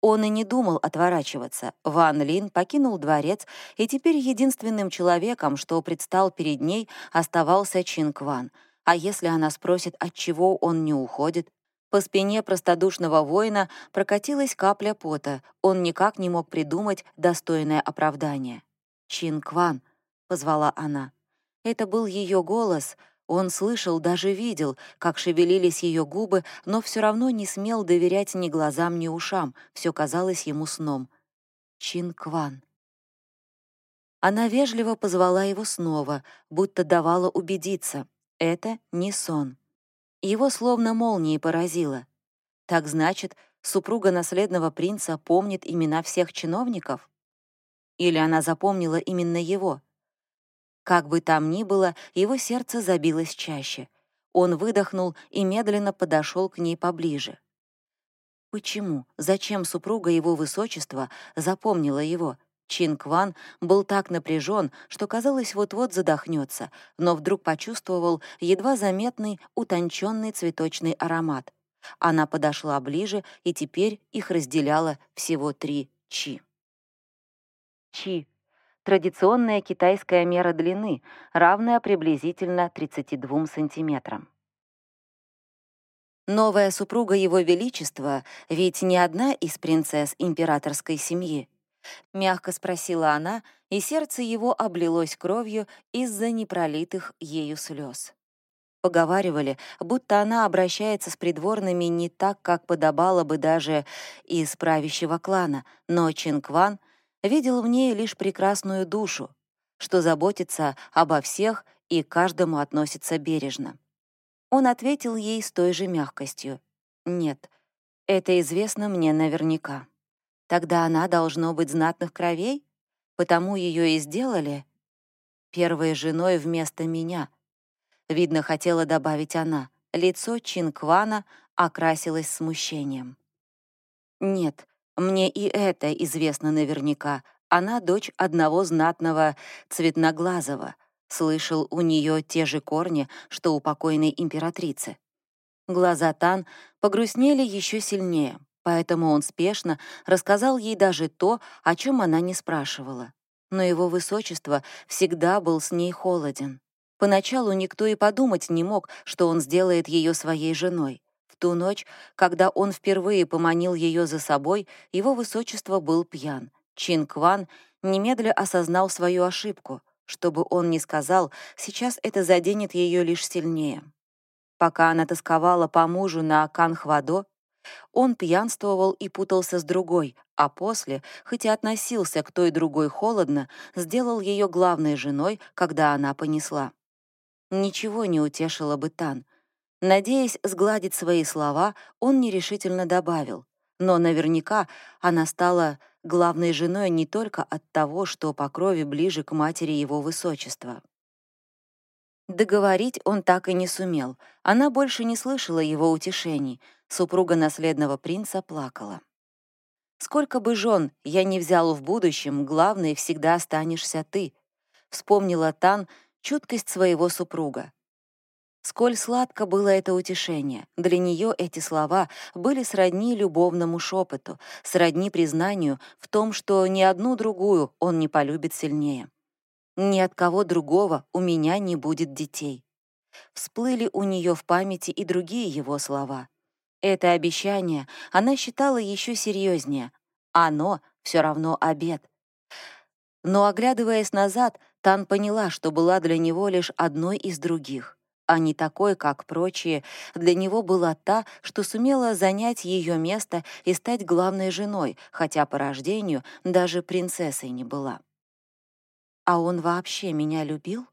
Он и не думал отворачиваться. Ван Лин покинул дворец, и теперь единственным человеком, что предстал перед ней, оставался Чин Кван. А если она спросит, от чего он не уходит? По спине простодушного воина прокатилась капля пота. Он никак не мог придумать достойное оправдание. «Чин Кван», — позвала она. Это был ее голос. Он слышал, даже видел, как шевелились ее губы, но все равно не смел доверять ни глазам, ни ушам. Все казалось ему сном. Чин Кван. Она вежливо позвала его снова, будто давала убедиться. Это не сон. Его словно молнией поразило. Так значит, супруга наследного принца помнит имена всех чиновников? Или она запомнила именно его? Как бы там ни было, его сердце забилось чаще. Он выдохнул и медленно подошел к ней поближе. Почему, зачем супруга его высочества запомнила его? Чин Кван был так напряжен, что казалось, вот-вот задохнется, но вдруг почувствовал едва заметный, утонченный цветочный аромат. Она подошла ближе, и теперь их разделяло всего три чи. Чи традиционная китайская мера длины, равная приблизительно 32 сантиметрам. Новая супруга Его Величества ведь не одна из принцесс императорской семьи. Мягко спросила она, и сердце его облилось кровью из-за непролитых ею слез. Поговаривали, будто она обращается с придворными не так, как подобало бы даже из правящего клана, но Чинкван — видел в ней лишь прекрасную душу, что заботится обо всех и каждому относится бережно. Он ответил ей с той же мягкостью. «Нет, это известно мне наверняка. Тогда она должно быть знатных кровей, потому ее и сделали первой женой вместо меня». Видно, хотела добавить она. Лицо Чинквана окрасилось смущением. «Нет, мне и это известно наверняка. Она дочь одного знатного цветноглазого. Слышал, у нее те же корни, что у покойной императрицы. Глаза Тан погрустнели еще сильнее, поэтому он спешно рассказал ей даже то, о чем она не спрашивала. Но его высочество всегда был с ней холоден. Поначалу никто и подумать не мог, что он сделает ее своей женой ту ночь, когда он впервые поманил ее за собой, его высочество был пьян. Чин Кван немедля осознал свою ошибку. Чтобы он не сказал, сейчас это заденет ее лишь сильнее. Пока она тосковала по мужу на Канхвадо, он пьянствовал и путался с другой, а после, хоть и относился к той другой холодно, сделал ее главной женой, когда она понесла. Ничего не утешило бы Тан. Надеясь сгладить свои слова, он нерешительно добавил. Но наверняка она стала главной женой не только от того, что по крови ближе к матери его высочества. Договорить он так и не сумел. Она больше не слышала его утешений. Супруга наследного принца плакала. «Сколько бы жен я не взял в будущем, главной всегда останешься ты», — вспомнила Тан чуткость своего супруга. Сколь сладко было это утешение. Для нее эти слова были сродни любовному шепоту, сродни признанию в том, что ни одну другую он не полюбит сильнее. Ни от кого другого у меня не будет детей. Всплыли у нее в памяти и другие его слова. Это обещание она считала еще серьезнее. Оно все равно обед. Но, оглядываясь назад, Тан поняла, что была для него лишь одной из других, а не такой, как прочие. Для него была та, что сумела занять ее место и стать главной женой, хотя по рождению даже принцессой не была. «А он вообще меня любил?»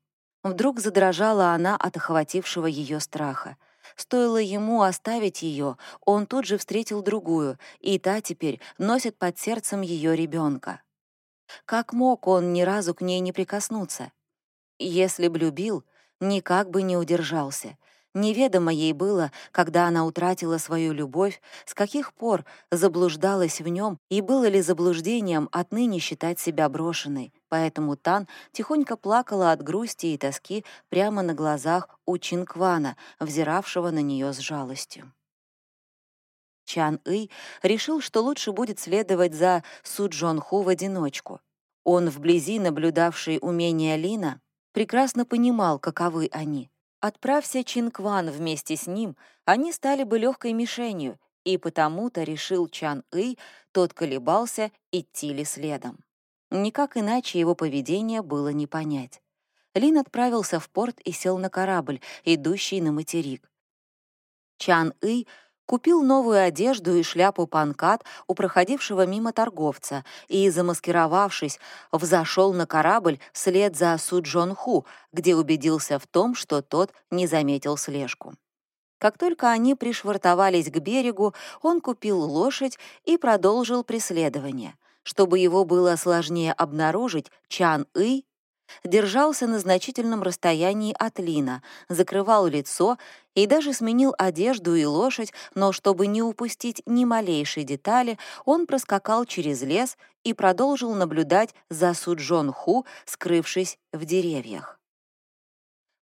Вдруг задрожала она от охватившего ее страха. Стоило ему оставить ее, он тут же встретил другую, и та теперь носит под сердцем ее ребенка. Как мог он ни разу к ней не прикоснуться? Если б любил, никак бы не удержался. Неведомо ей было, когда она утратила свою любовь, с каких пор заблуждалась в нем и было ли заблуждением отныне считать себя брошенной. Поэтому Тан тихонько плакала от грусти и тоски прямо на глазах у Чинквана, взиравшего на нее с жалостью. Чан Ый решил, что лучше будет следовать за Су Джон Ху в одиночку. Он, вблизи наблюдавший умения Лина, прекрасно понимал, каковы они. Отправься Чинкван вместе с ним, они стали бы легкой мишенью, и потому-то решил Чан Ый, тот колебался, идти ли следом. Никак иначе его поведение было не понять. Лин отправился в порт и сел на корабль, идущий на материк. Чан Ый купил новую одежду и шляпу панкат у проходившего мимо торговца и, замаскировавшись, взошел на корабль вслед за Суджон Ху, где убедился в том, что тот не заметил слежку. Как только они пришвартовались к берегу, он купил лошадь и продолжил преследование. Чтобы его было сложнее обнаружить, Чан Ый держался на значительном расстоянии от Лина, закрывал лицо и даже сменил одежду и лошадь, но чтобы не упустить ни малейшей детали, он проскакал через лес и продолжил наблюдать за Суджон Ху, скрывшись в деревьях.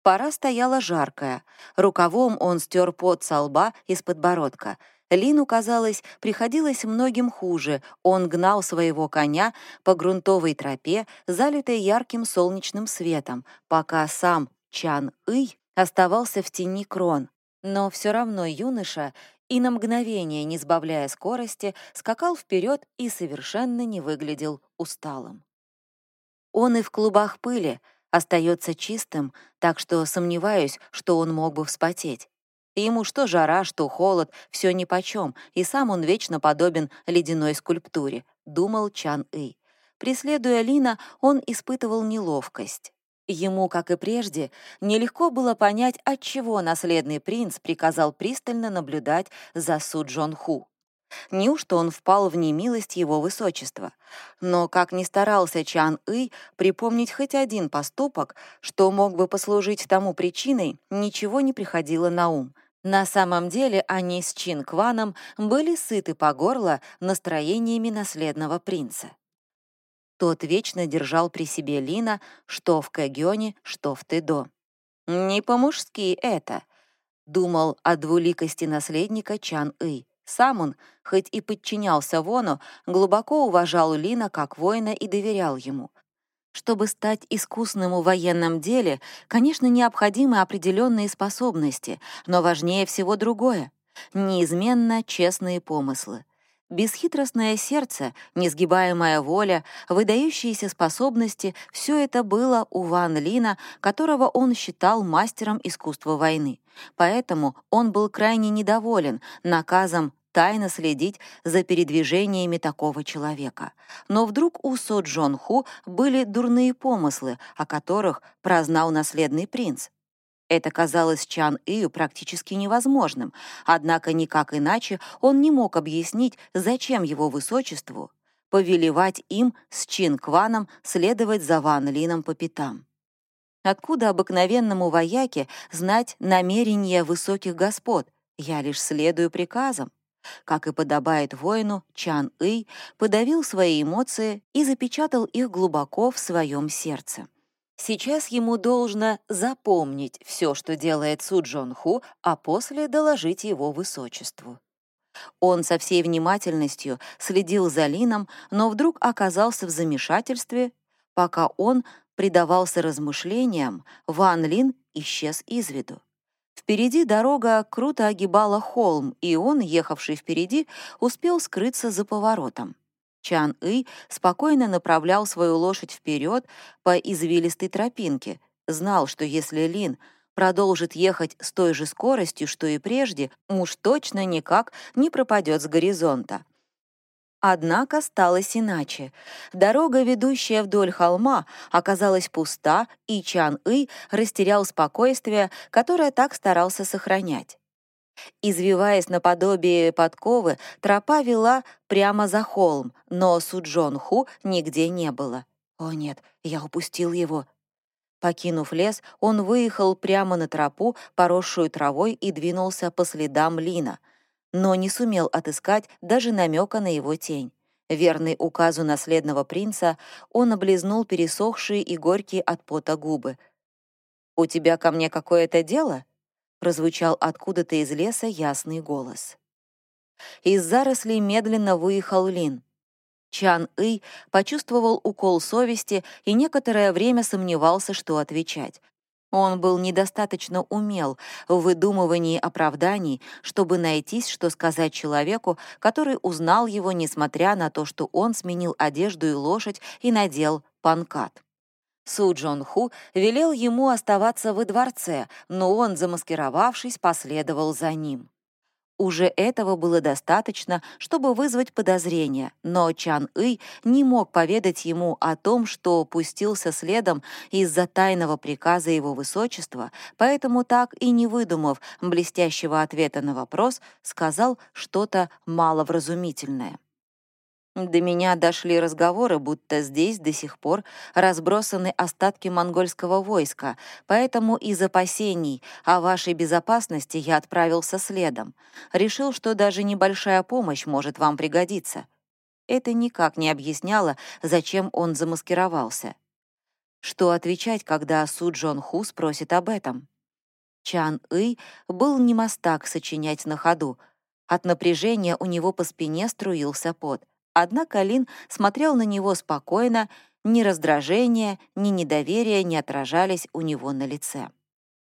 Пора стояла жаркая. Рукавом он стер пот со лба из подбородка — Лину, казалось, приходилось многим хуже. Он гнал своего коня по грунтовой тропе, залитой ярким солнечным светом, пока сам Чан-Ый оставался в тени крон. Но все равно юноша, и на мгновение, не сбавляя скорости, скакал вперед и совершенно не выглядел усталым. Он и в клубах пыли остается чистым, так что сомневаюсь, что он мог бы вспотеть. Ему что жара, что холод, все нипочем, и сам он вечно подобен ледяной скульптуре, думал Чан И. Преследуя Лина, он испытывал неловкость. Ему, как и прежде, нелегко было понять, отчего наследный принц приказал пристально наблюдать за Су Джон Ху. Неужто он впал в немилость его высочества? Но, как ни старался Чан И припомнить хоть один поступок, что мог бы послужить тому причиной, ничего не приходило на ум. На самом деле они с Чин Кваном были сыты по горло настроениями наследного принца. Тот вечно держал при себе Лина, что в Кэгёне, что в Тэдо. «Не по-мужски это», — думал о двуликости наследника Чан И. Сам он, хоть и подчинялся Вону, глубоко уважал Лина как воина и доверял ему. Чтобы стать искусным в военном деле, конечно, необходимы определенные способности, но важнее всего другое — неизменно честные помыслы. Бесхитростное сердце, несгибаемая воля, выдающиеся способности — все это было у Ван Лина, которого он считал мастером искусства войны. Поэтому он был крайне недоволен наказом тайно следить за передвижениями такого человека. Но вдруг у Со Джон Ху были дурные помыслы, о которых прознал наследный принц. Это казалось Чан Ию практически невозможным, однако никак иначе он не мог объяснить, зачем его высочеству повелевать им с Чин Кваном следовать за Ван Лином по пятам. Откуда обыкновенному вояке знать намерения высоких господ? Я лишь следую приказам. Как и подобает воину, Чан Ый подавил свои эмоции и запечатал их глубоко в своем сердце. Сейчас ему должно запомнить все, что делает Су Джон Ху, а после доложить его высочеству. Он со всей внимательностью следил за Лином, но вдруг оказался в замешательстве. Пока он предавался размышлениям, Ван Лин исчез из виду. Впереди дорога круто огибала холм, и он, ехавший впереди, успел скрыться за поворотом. Чан И спокойно направлял свою лошадь вперед по извилистой тропинке, знал, что если Лин продолжит ехать с той же скоростью, что и прежде, уж точно никак не пропадет с горизонта. Однако сталось иначе. Дорога, ведущая вдоль холма, оказалась пуста, и Чан-Ый растерял спокойствие, которое так старался сохранять. Извиваясь наподобие подковы, тропа вела прямо за холм, но Суджон Ху нигде не было. «О нет, я упустил его». Покинув лес, он выехал прямо на тропу, поросшую травой, и двинулся по следам Лина — но не сумел отыскать даже намека на его тень. Верный указу наследного принца, он облизнул пересохшие и горькие от пота губы. «У тебя ко мне какое-то дело?» — прозвучал откуда-то из леса ясный голос. Из зарослей медленно выехал Лин. Чан И почувствовал укол совести и некоторое время сомневался, что отвечать. Он был недостаточно умел в выдумывании оправданий, чтобы найтись, что сказать человеку, который узнал его, несмотря на то, что он сменил одежду и лошадь и надел панкат. Су Джон Ху велел ему оставаться во дворце, но он, замаскировавшись, последовал за ним. Уже этого было достаточно, чтобы вызвать подозрения, но Чан Ый не мог поведать ему о том, что пустился следом из-за тайного приказа его высочества, поэтому так и не выдумав блестящего ответа на вопрос, сказал что-то маловразумительное. До меня дошли разговоры, будто здесь до сих пор разбросаны остатки монгольского войска, поэтому из опасений о вашей безопасности я отправился следом. Решил, что даже небольшая помощь может вам пригодиться. Это никак не объясняло, зачем он замаскировался. Что отвечать, когда Су Джон Ху спросит об этом? Чан Ый был не мастак сочинять на ходу. От напряжения у него по спине струился пот. Однако Лин смотрел на него спокойно, ни раздражения, ни недоверия не отражались у него на лице.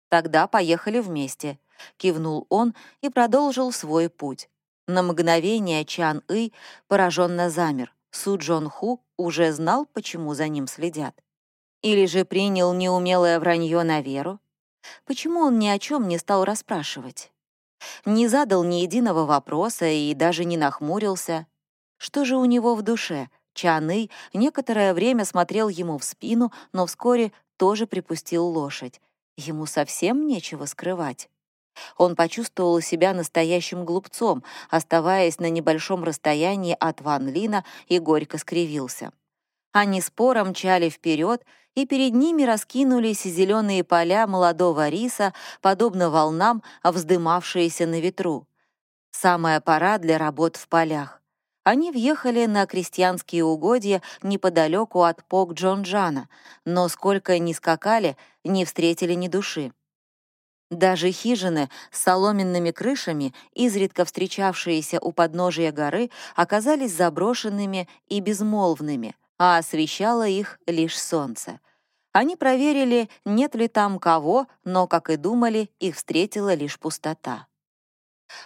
«Тогда поехали вместе», — кивнул он и продолжил свой путь. На мгновение Чан И пораженно замер. Су Джон Ху уже знал, почему за ним следят. Или же принял неумелое вранье на веру? Почему он ни о чем не стал расспрашивать? Не задал ни единого вопроса и даже не нахмурился. Что же у него в душе? Чаны некоторое время смотрел ему в спину, но вскоре тоже припустил лошадь. Ему совсем нечего скрывать. Он почувствовал себя настоящим глупцом, оставаясь на небольшом расстоянии от Ван Лина и горько скривился. Они спором мчали вперед, и перед ними раскинулись зеленые поля молодого риса, подобно волнам, вздымавшиеся на ветру. Самая пора для работ в полях. Они въехали на крестьянские угодья неподалеку от Пок-Джонджана, но сколько ни скакали, не встретили ни души. Даже хижины с соломенными крышами, изредка встречавшиеся у подножия горы, оказались заброшенными и безмолвными, а освещало их лишь солнце. Они проверили, нет ли там кого, но, как и думали, их встретила лишь пустота.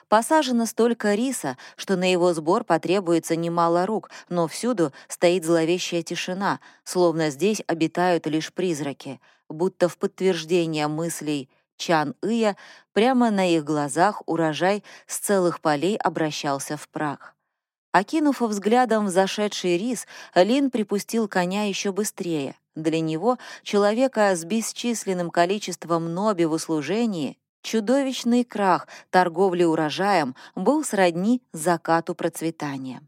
Посажено столько риса, что на его сбор потребуется немало рук, но всюду стоит зловещая тишина, словно здесь обитают лишь призраки, будто в подтверждение мыслей Чан-Ия прямо на их глазах урожай с целых полей обращался в прах. Окинув взглядом зашедший рис, Лин припустил коня еще быстрее. Для него, человека с бесчисленным количеством ноби в услужении, Чудовищный крах торговли урожаем был сродни закату процветания.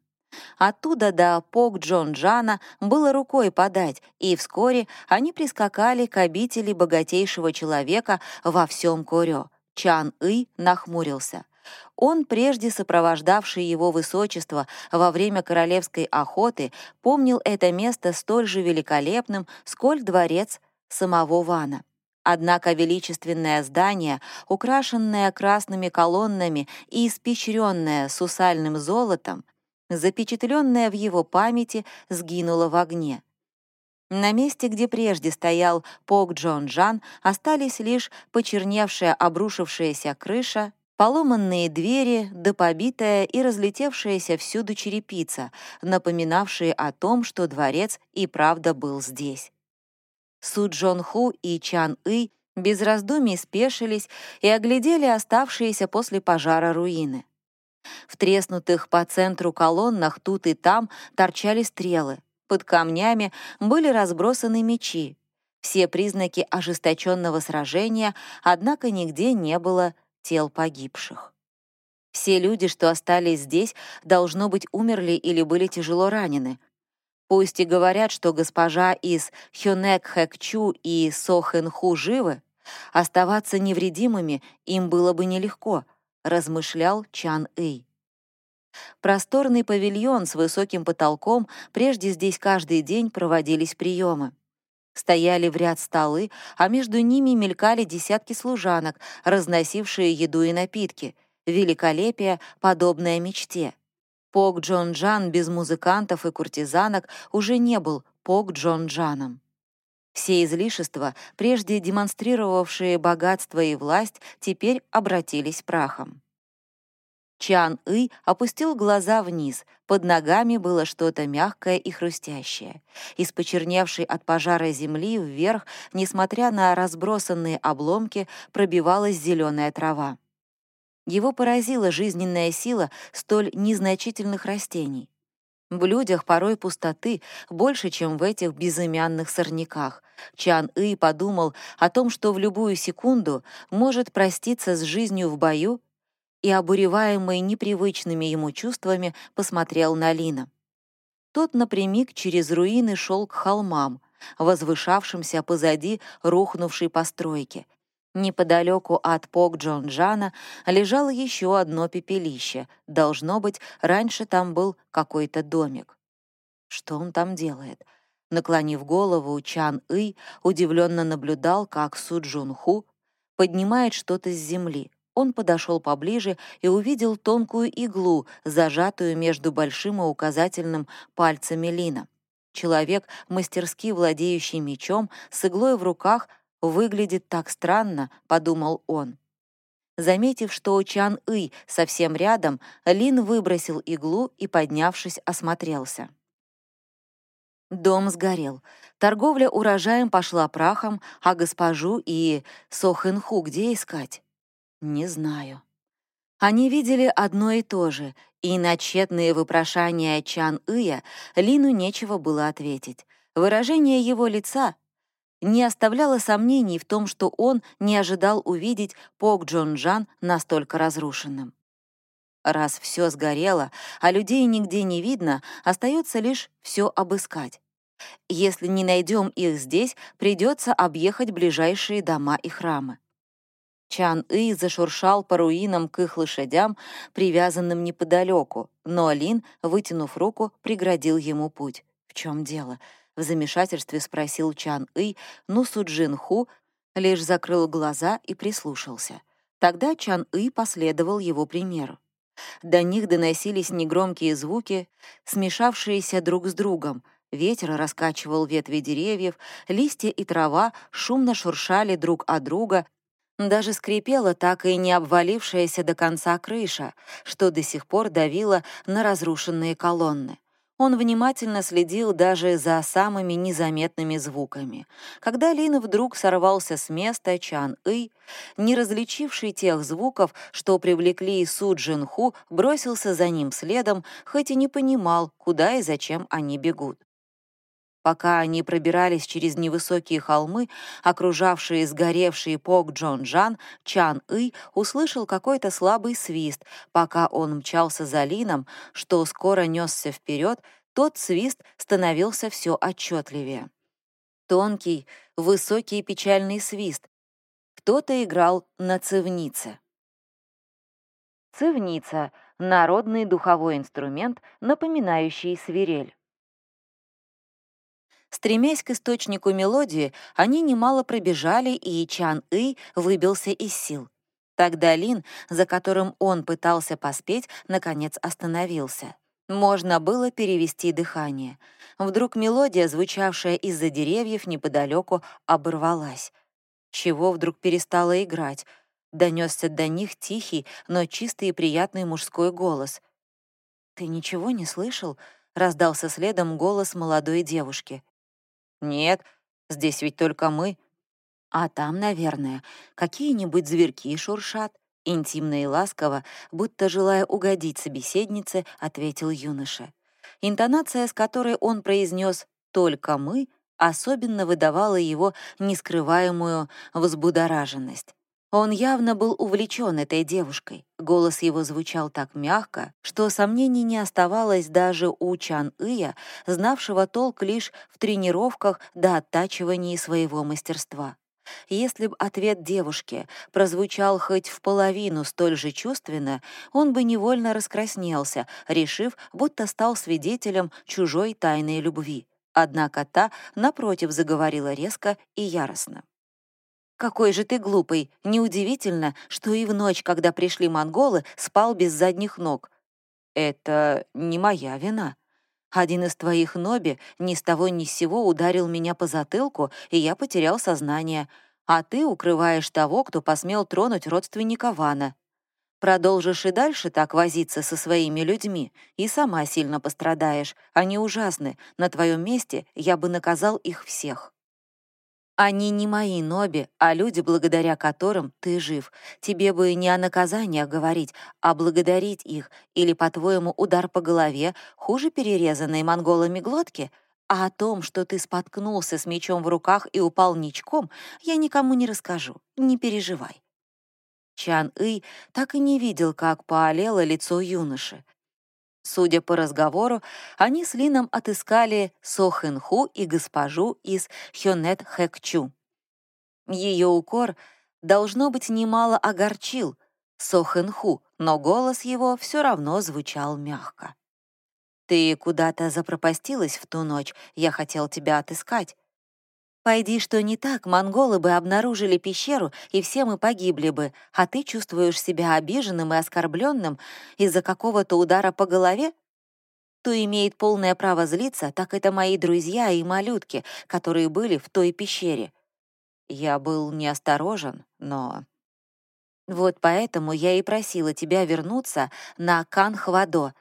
Оттуда до Пок Джон Джана было рукой подать, и вскоре они прискакали к обители богатейшего человека во всем Курё. Чан И нахмурился. Он, прежде сопровождавший его высочество во время королевской охоты, помнил это место столь же великолепным, сколь дворец самого Вана. Однако величественное здание, украшенное красными колоннами и испещренное сусальным золотом, запечатленное в его памяти, сгинуло в огне. На месте, где прежде стоял Пок Джон Джан, остались лишь почерневшая обрушившаяся крыша, поломанные двери да побитая и разлетевшаяся всюду черепица, напоминавшие о том, что дворец и правда был здесь. Су Джон Ху и Чан И без раздумий спешились и оглядели оставшиеся после пожара руины. В треснутых по центру колоннах тут и там торчали стрелы, под камнями были разбросаны мечи. Все признаки ожесточенного сражения, однако нигде не было тел погибших. Все люди, что остались здесь, должно быть, умерли или были тяжело ранены. Пусть и говорят, что госпожа из Хёнек Хэкчу и Со Хэн Ху живы, Оставаться невредимыми им было бы нелегко, размышлял Чан Эй. Просторный павильон с высоким потолком, прежде здесь каждый день проводились приемы. Стояли в ряд столы, а между ними мелькали десятки служанок, разносившие еду и напитки. Великолепие, подобное мечте. Пок Джон Джан без музыкантов и куртизанок уже не был Пок Джон Джаном. Все излишества, прежде демонстрировавшие богатство и власть, теперь обратились прахом. Чан И опустил глаза вниз, под ногами было что-то мягкое и хрустящее. Из почерневшей от пожара земли вверх, несмотря на разбросанные обломки, пробивалась зеленая трава. Его поразила жизненная сила столь незначительных растений. В людях порой пустоты больше, чем в этих безымянных сорняках. Чан И подумал о том, что в любую секунду может проститься с жизнью в бою, и, обуреваемый непривычными ему чувствами, посмотрел на Лина. Тот напрямик через руины шел к холмам, возвышавшимся позади рухнувшей постройки, Неподалеку от Пок Джона лежало еще одно пепелище. Должно быть, раньше там был какой-то домик. Что он там делает? Наклонив голову, Чан И удивленно наблюдал, как Су Джун Ху поднимает что-то с земли. Он подошел поближе и увидел тонкую иглу, зажатую между большим и указательным пальцами Лина. Человек, мастерски владеющий мечом, с иглой в руках — «Выглядит так странно», — подумал он. Заметив, что Чан И совсем рядом, Лин выбросил иглу и, поднявшись, осмотрелся. Дом сгорел. Торговля урожаем пошла прахом, а госпожу и Сохэнху где искать? Не знаю. Они видели одно и то же, и на тщетные вопрошания Чан Ия Лину нечего было ответить. Выражение его лица не оставляло сомнений в том, что он не ожидал увидеть Пок Джон Джан настолько разрушенным. Раз все сгорело, а людей нигде не видно, остается лишь все обыскать. Если не найдем их здесь, придется объехать ближайшие дома и храмы. Чан И зашуршал по руинам к их лошадям, привязанным неподалеку, но Лин, вытянув руку, преградил ему путь. В чем дело? В замешательстве спросил Чан И, но Суджин Ху лишь закрыл глаза и прислушался. Тогда Чан И последовал его примеру. До них доносились негромкие звуки, смешавшиеся друг с другом. Ветер раскачивал ветви деревьев, листья и трава шумно шуршали друг от друга, даже скрипела так и не обвалившаяся до конца крыша, что до сих пор давила на разрушенные колонны. Он внимательно следил даже за самыми незаметными звуками. Когда Лин вдруг сорвался с места, Чан И, не различивший тех звуков, что привлекли Су Джин Ху, бросился за ним следом, хоть и не понимал, куда и зачем они бегут. Пока они пробирались через невысокие холмы, окружавшие сгоревший Пок Джон Джан, Чан И услышал какой-то слабый свист, пока он мчался за Лином, что скоро несся вперед, тот свист становился все отчетливее. Тонкий, высокий печальный свист. Кто-то играл на цивнице. Цивница — народный духовой инструмент, напоминающий свирель. Стремясь к источнику мелодии, они немало пробежали, и Чан-И выбился из сил. Тогда Лин, за которым он пытался поспеть, наконец остановился. Можно было перевести дыхание. Вдруг мелодия, звучавшая из-за деревьев неподалеку, оборвалась. Чего вдруг перестала играть? донесся до них тихий, но чистый и приятный мужской голос. «Ты ничего не слышал?» — раздался следом голос молодой девушки. «Нет, здесь ведь только мы». «А там, наверное, какие-нибудь зверьки шуршат?» Интимно и ласково, будто желая угодить собеседнице, ответил юноша. Интонация, с которой он произнес «только мы», особенно выдавала его нескрываемую взбудораженность. Он явно был увлечен этой девушкой. Голос его звучал так мягко, что сомнений не оставалось даже у Чан Ия, знавшего толк лишь в тренировках до оттачивания своего мастерства. Если б ответ девушки прозвучал хоть в половину столь же чувственно, он бы невольно раскраснелся, решив, будто стал свидетелем чужой тайной любви. Однако та, напротив, заговорила резко и яростно. «Какой же ты глупый! Неудивительно, что и в ночь, когда пришли монголы, спал без задних ног. Это не моя вина. Один из твоих ноби ни с того ни с сего ударил меня по затылку, и я потерял сознание. А ты укрываешь того, кто посмел тронуть родственника Вана. Продолжишь и дальше так возиться со своими людьми, и сама сильно пострадаешь. Они ужасны. На твоем месте я бы наказал их всех. Они не мои Ноби, а люди, благодаря которым ты жив. Тебе бы не о наказаниях говорить, а благодарить их. Или, по-твоему, удар по голове хуже перерезанной монголами глотки? А о том, что ты споткнулся с мечом в руках и упал ничком, я никому не расскажу. Не переживай. Чан Ый так и не видел, как поолело лицо юноши. Судя по разговору, они с Лином отыскали Со Хэн Ху и госпожу из Хёнет Хэкчу. Ее укор, должно быть, немало огорчил Со Хэн Ху, но голос его все равно звучал мягко. «Ты куда-то запропастилась в ту ночь, я хотел тебя отыскать. Пойди, что не так, монголы бы обнаружили пещеру, и все мы погибли бы, а ты чувствуешь себя обиженным и оскорбленным из-за какого-то удара по голове? Кто имеет полное право злиться, так это мои друзья и малютки, которые были в той пещере. Я был неосторожен, но... Вот поэтому я и просила тебя вернуться на Канхвадо,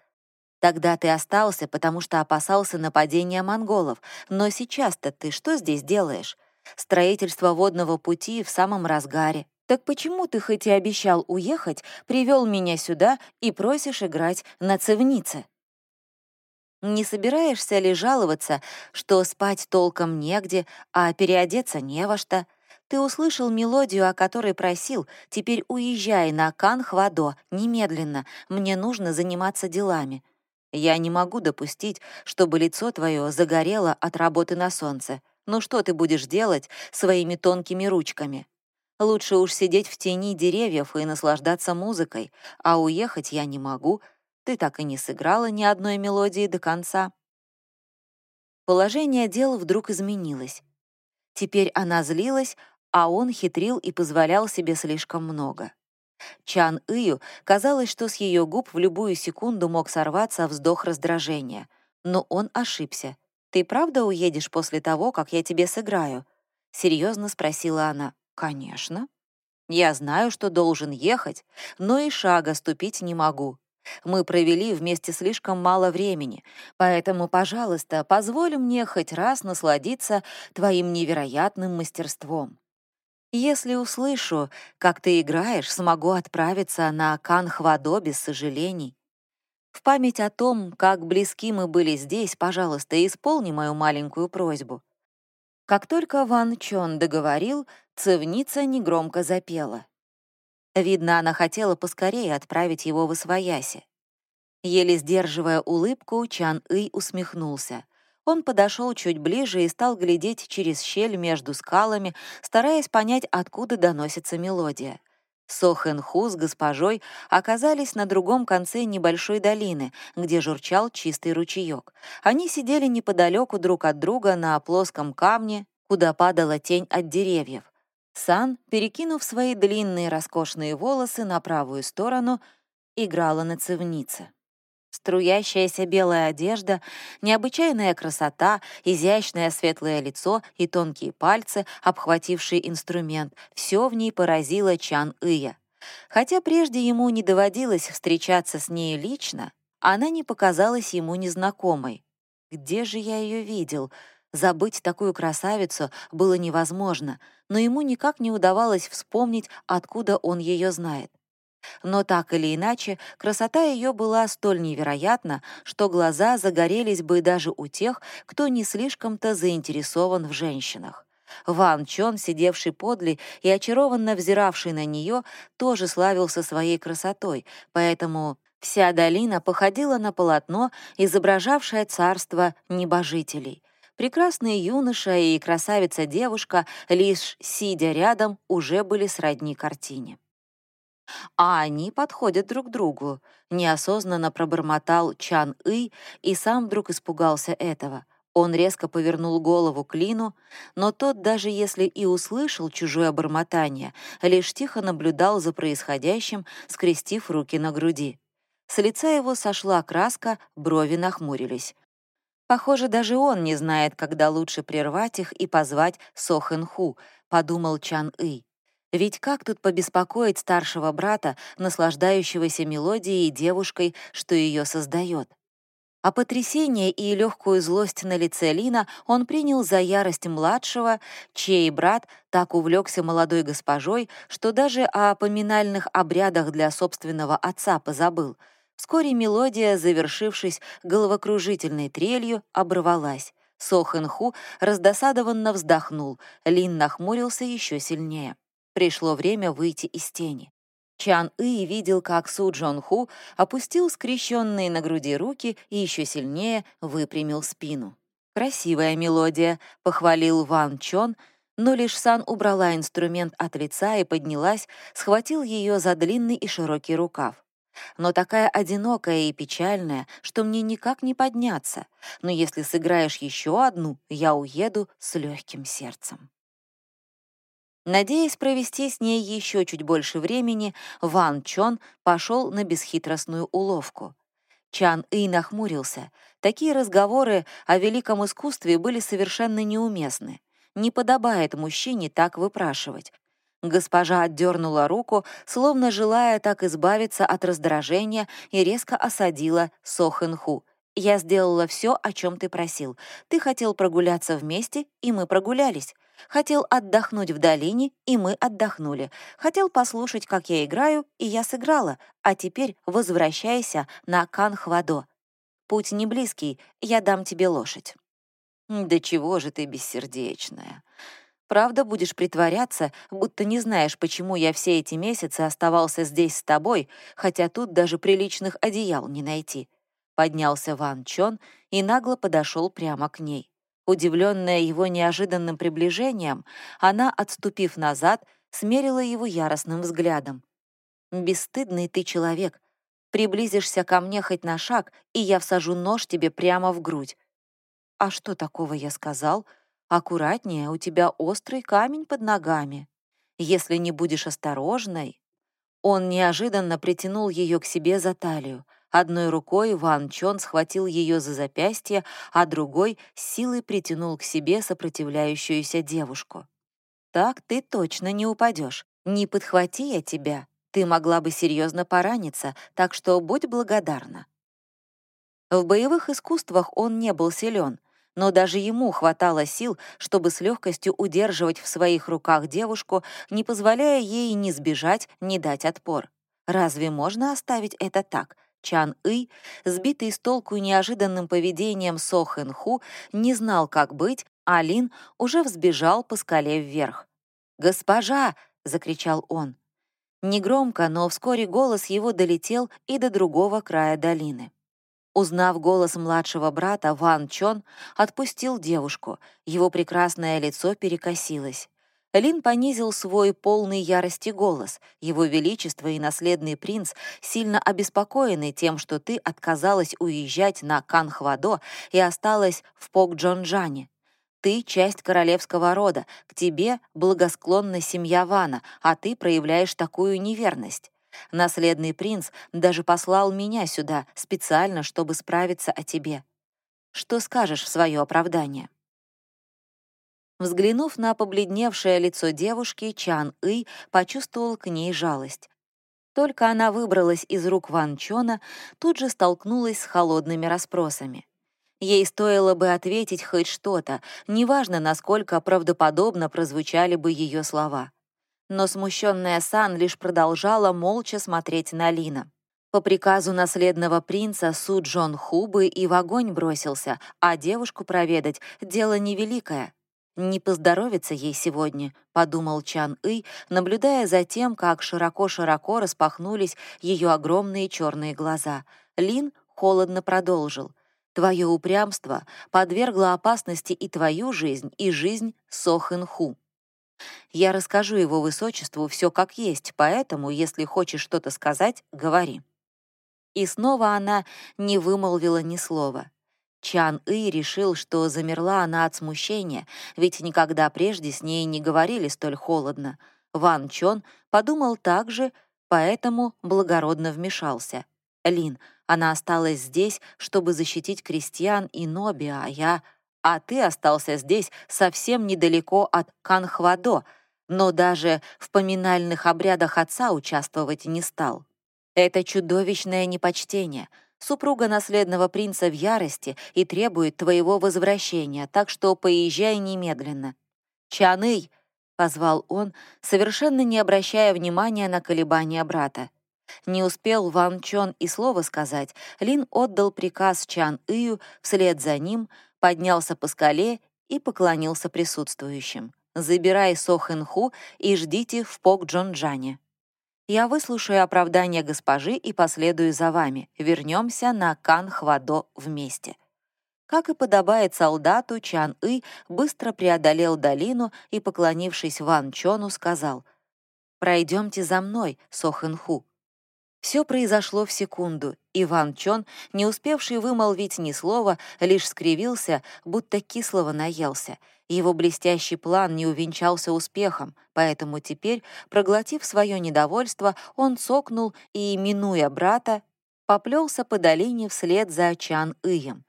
Тогда ты остался, потому что опасался нападения монголов. Но сейчас-то ты что здесь делаешь? Строительство водного пути в самом разгаре. Так почему ты хоть и обещал уехать, привел меня сюда и просишь играть на цивнице? Не собираешься ли жаловаться, что спать толком негде, а переодеться не во что? Ты услышал мелодию, о которой просил, теперь уезжай на Канхвадо, немедленно, мне нужно заниматься делами. Я не могу допустить, чтобы лицо твое загорело от работы на солнце. Ну что ты будешь делать своими тонкими ручками? Лучше уж сидеть в тени деревьев и наслаждаться музыкой, а уехать я не могу. Ты так и не сыграла ни одной мелодии до конца. Положение дел вдруг изменилось. Теперь она злилась, а он хитрил и позволял себе слишком много. Чан Ию казалось, что с ее губ в любую секунду мог сорваться вздох раздражения. Но он ошибся. «Ты правда уедешь после того, как я тебе сыграю?» — серьезно спросила она. «Конечно. Я знаю, что должен ехать, но и шага ступить не могу. Мы провели вместе слишком мало времени, поэтому, пожалуйста, позволь мне хоть раз насладиться твоим невероятным мастерством. Если услышу, как ты играешь, смогу отправиться на Канхвадо без сожалений. В память о том, как близки мы были здесь, пожалуйста, исполни мою маленькую просьбу». Как только Ван Чон договорил, цевница негромко запела. Видно, она хотела поскорее отправить его в Освояси. Еле сдерживая улыбку, Чан Ый усмехнулся. Он подошел чуть ближе и стал глядеть через щель между скалами, стараясь понять, откуда доносится мелодия. Сохен Ху с госпожой оказались на другом конце небольшой долины, где журчал чистый ручеек. Они сидели неподалеку друг от друга на плоском камне, куда падала тень от деревьев. Сан, перекинув свои длинные роскошные волосы на правую сторону, играла на цивнице. Струящаяся белая одежда, необычайная красота, изящное светлое лицо и тонкие пальцы, обхватившие инструмент — все в ней поразило Чан Ия. Хотя прежде ему не доводилось встречаться с ней лично, она не показалась ему незнакомой. Где же я ее видел? Забыть такую красавицу было невозможно, но ему никак не удавалось вспомнить, откуда он ее знает. Но так или иначе, красота ее была столь невероятна, что глаза загорелись бы даже у тех, кто не слишком-то заинтересован в женщинах. Ван Чон, сидевший подле и очарованно взиравший на нее, тоже славился своей красотой, поэтому вся долина походила на полотно, изображавшее царство небожителей. Прекрасный юноша и красавица-девушка, лишь сидя рядом, уже были сродни картине. А они подходят друг другу. Неосознанно пробормотал Чан И и сам вдруг испугался этого. Он резко повернул голову к Лину, но тот, даже если и услышал чужое бормотание, лишь тихо наблюдал за происходящим, скрестив руки на груди. С лица его сошла краска, брови нахмурились. Похоже, даже он не знает, когда лучше прервать их и позвать Сохен Ху, подумал Чан И. Ведь как тут побеспокоить старшего брата, наслаждающегося мелодией и девушкой, что ее создает? А потрясение и легкую злость на лице Лина он принял за ярость младшего, чей брат так увлекся молодой госпожой, что даже о поминальных обрядах для собственного отца позабыл. Вскоре мелодия, завершившись головокружительной трелью, оборвалась. Сохэн Ху раздосадованно вздохнул, Лин нахмурился еще сильнее. Пришло время выйти из тени. Чан И видел, как Су Джон Ху опустил скрещенные на груди руки и еще сильнее выпрямил спину. «Красивая мелодия», — похвалил Ван Чон, но лишь Сан убрала инструмент от лица и поднялась, схватил ее за длинный и широкий рукав. «Но такая одинокая и печальная, что мне никак не подняться. Но если сыграешь еще одну, я уеду с легким сердцем». Надеясь провести с ней еще чуть больше времени, Ван Чон пошел на бесхитростную уловку. Чан И нахмурился. Такие разговоры о великом искусстве были совершенно неуместны. Не подобает мужчине так выпрашивать. Госпожа отдернула руку, словно желая так избавиться от раздражения, и резко осадила Ху. «Я сделала все, о чем ты просил. Ты хотел прогуляться вместе, и мы прогулялись. Хотел отдохнуть в долине, и мы отдохнули. Хотел послушать, как я играю, и я сыграла. А теперь возвращайся на Канхвадо. Путь не близкий, я дам тебе лошадь». «Да чего же ты бессердечная?» Правда, будешь притворяться, будто не знаешь, почему я все эти месяцы оставался здесь с тобой, хотя тут даже приличных одеял не найти. Поднялся Ван Чон и нагло подошел прямо к ней. Удивленная его неожиданным приближением, она, отступив назад, смерила его яростным взглядом. «Бесстыдный ты человек. Приблизишься ко мне хоть на шаг, и я всажу нож тебе прямо в грудь». «А что такого я сказал? Аккуратнее, у тебя острый камень под ногами. Если не будешь осторожной...» Он неожиданно притянул ее к себе за талию, Одной рукой Ван Чон схватил ее за запястье, а другой силой притянул к себе сопротивляющуюся девушку. «Так ты точно не упадешь. Не подхвати я тебя. Ты могла бы серьезно пораниться, так что будь благодарна». В боевых искусствах он не был силен, но даже ему хватало сил, чтобы с легкостью удерживать в своих руках девушку, не позволяя ей ни сбежать, ни дать отпор. Разве можно оставить это так — Чан И, сбитый с толку неожиданным поведением Со Хэн Ху, не знал, как быть, а Лин уже взбежал по скале вверх. «Госпожа!» — закричал он. Негромко, но вскоре голос его долетел и до другого края долины. Узнав голос младшего брата, Ван Чон отпустил девушку, его прекрасное лицо перекосилось. Лин понизил свой полный ярости голос. Его Величество и наследный принц сильно обеспокоены тем, что ты отказалась уезжать на Канхвадо и осталась в Покджонджане. Ты — часть королевского рода, к тебе благосклонна семья Вана, а ты проявляешь такую неверность. Наследный принц даже послал меня сюда специально, чтобы справиться о тебе. Что скажешь в свое оправдание?» Взглянув на побледневшее лицо девушки, Чан И почувствовал к ней жалость. только она выбралась из рук Ван Чона, тут же столкнулась с холодными расспросами. Ей стоило бы ответить хоть что-то, неважно, насколько правдоподобно прозвучали бы ее слова. Но смущенная Сан лишь продолжала молча смотреть на Лина. По приказу наследного принца Су Джон Ху бы и в огонь бросился, а девушку проведать — дело невеликое. «Не поздоровится ей сегодня», — подумал Чан И, наблюдая за тем, как широко-широко распахнулись ее огромные черные глаза. Лин холодно продолжил. «Твое упрямство подвергло опасности и твою жизнь, и жизнь Сохын Ху. Я расскажу его высочеству все как есть, поэтому, если хочешь что-то сказать, говори». И снова она не вымолвила ни слова. Чан И решил, что замерла она от смущения, ведь никогда прежде с ней не говорили столь холодно. Ван Чон подумал так же, поэтому благородно вмешался. «Лин, она осталась здесь, чтобы защитить крестьян и Ноби, а я... А ты остался здесь совсем недалеко от Канхвадо, но даже в поминальных обрядах отца участвовать не стал. Это чудовищное непочтение. Супруга наследного принца в ярости и требует твоего возвращения, так что поезжай немедленно. Чаный, позвал он, совершенно не обращая внимания на колебания брата. Не успел Ван Чон и слова сказать, Лин отдал приказ Чан Ию, вслед за ним поднялся по скале и поклонился присутствующим. «Забирай Сохен Ху и ждите в Пок Джонджане». Я выслушаю оправдание госпожи и последую за вами. Вернемся на Кан-Хвадо вместе». Как и подобает солдату, Чан И быстро преодолел долину и, поклонившись Ван Чону, сказал «Пройдемте за мной, Сохен Ху». Все произошло в секунду, и Ван Чон, не успевший вымолвить ни слова, лишь скривился, будто кислого наелся — его блестящий план не увенчался успехом, поэтому теперь, проглотив свое недовольство, он цокнул и, минуя брата, поплелся по долине вслед за Чан Ием.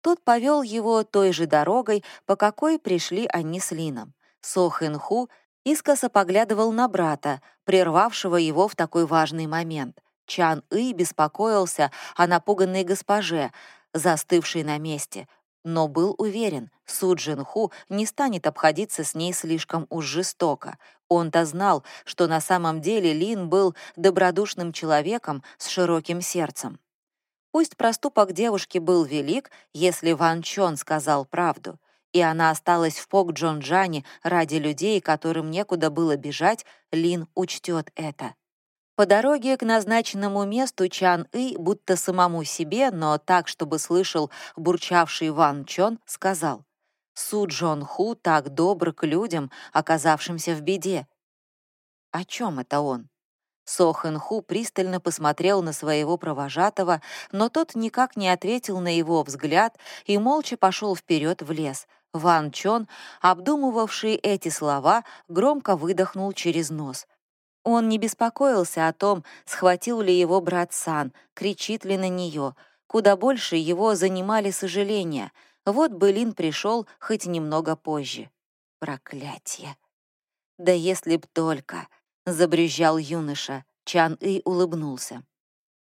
Тот повел его той же дорогой, по какой пришли они с Лином. Со искоса поглядывал на брата, прервавшего его в такой важный момент. Чан И беспокоился о напуганной госпоже, застывшей на месте — но был уверен, Су Джин Ху не станет обходиться с ней слишком уж жестоко. Он-то знал, что на самом деле Лин был добродушным человеком с широким сердцем. Пусть проступок девушки был велик, если Ван Чон сказал правду, и она осталась в Пок Джонджане ради людей, которым некуда было бежать, Лин учтет это. По дороге к назначенному месту Чан И, будто самому себе, но так, чтобы слышал бурчавший Ван Чон, сказал, «Су Джон Ху так добр к людям, оказавшимся в беде». О чем это он? Со Хэн Ху пристально посмотрел на своего провожатого, но тот никак не ответил на его взгляд и молча пошел вперед в лес. Ван Чон, обдумывавший эти слова, громко выдохнул через нос — он не беспокоился о том, схватил ли его брат Сан, кричит ли на нее. Куда больше его занимали сожаления. Вот Былин пришел хоть немного позже. Проклятие! Да если б только! Забрюзжал юноша. Чан И улыбнулся.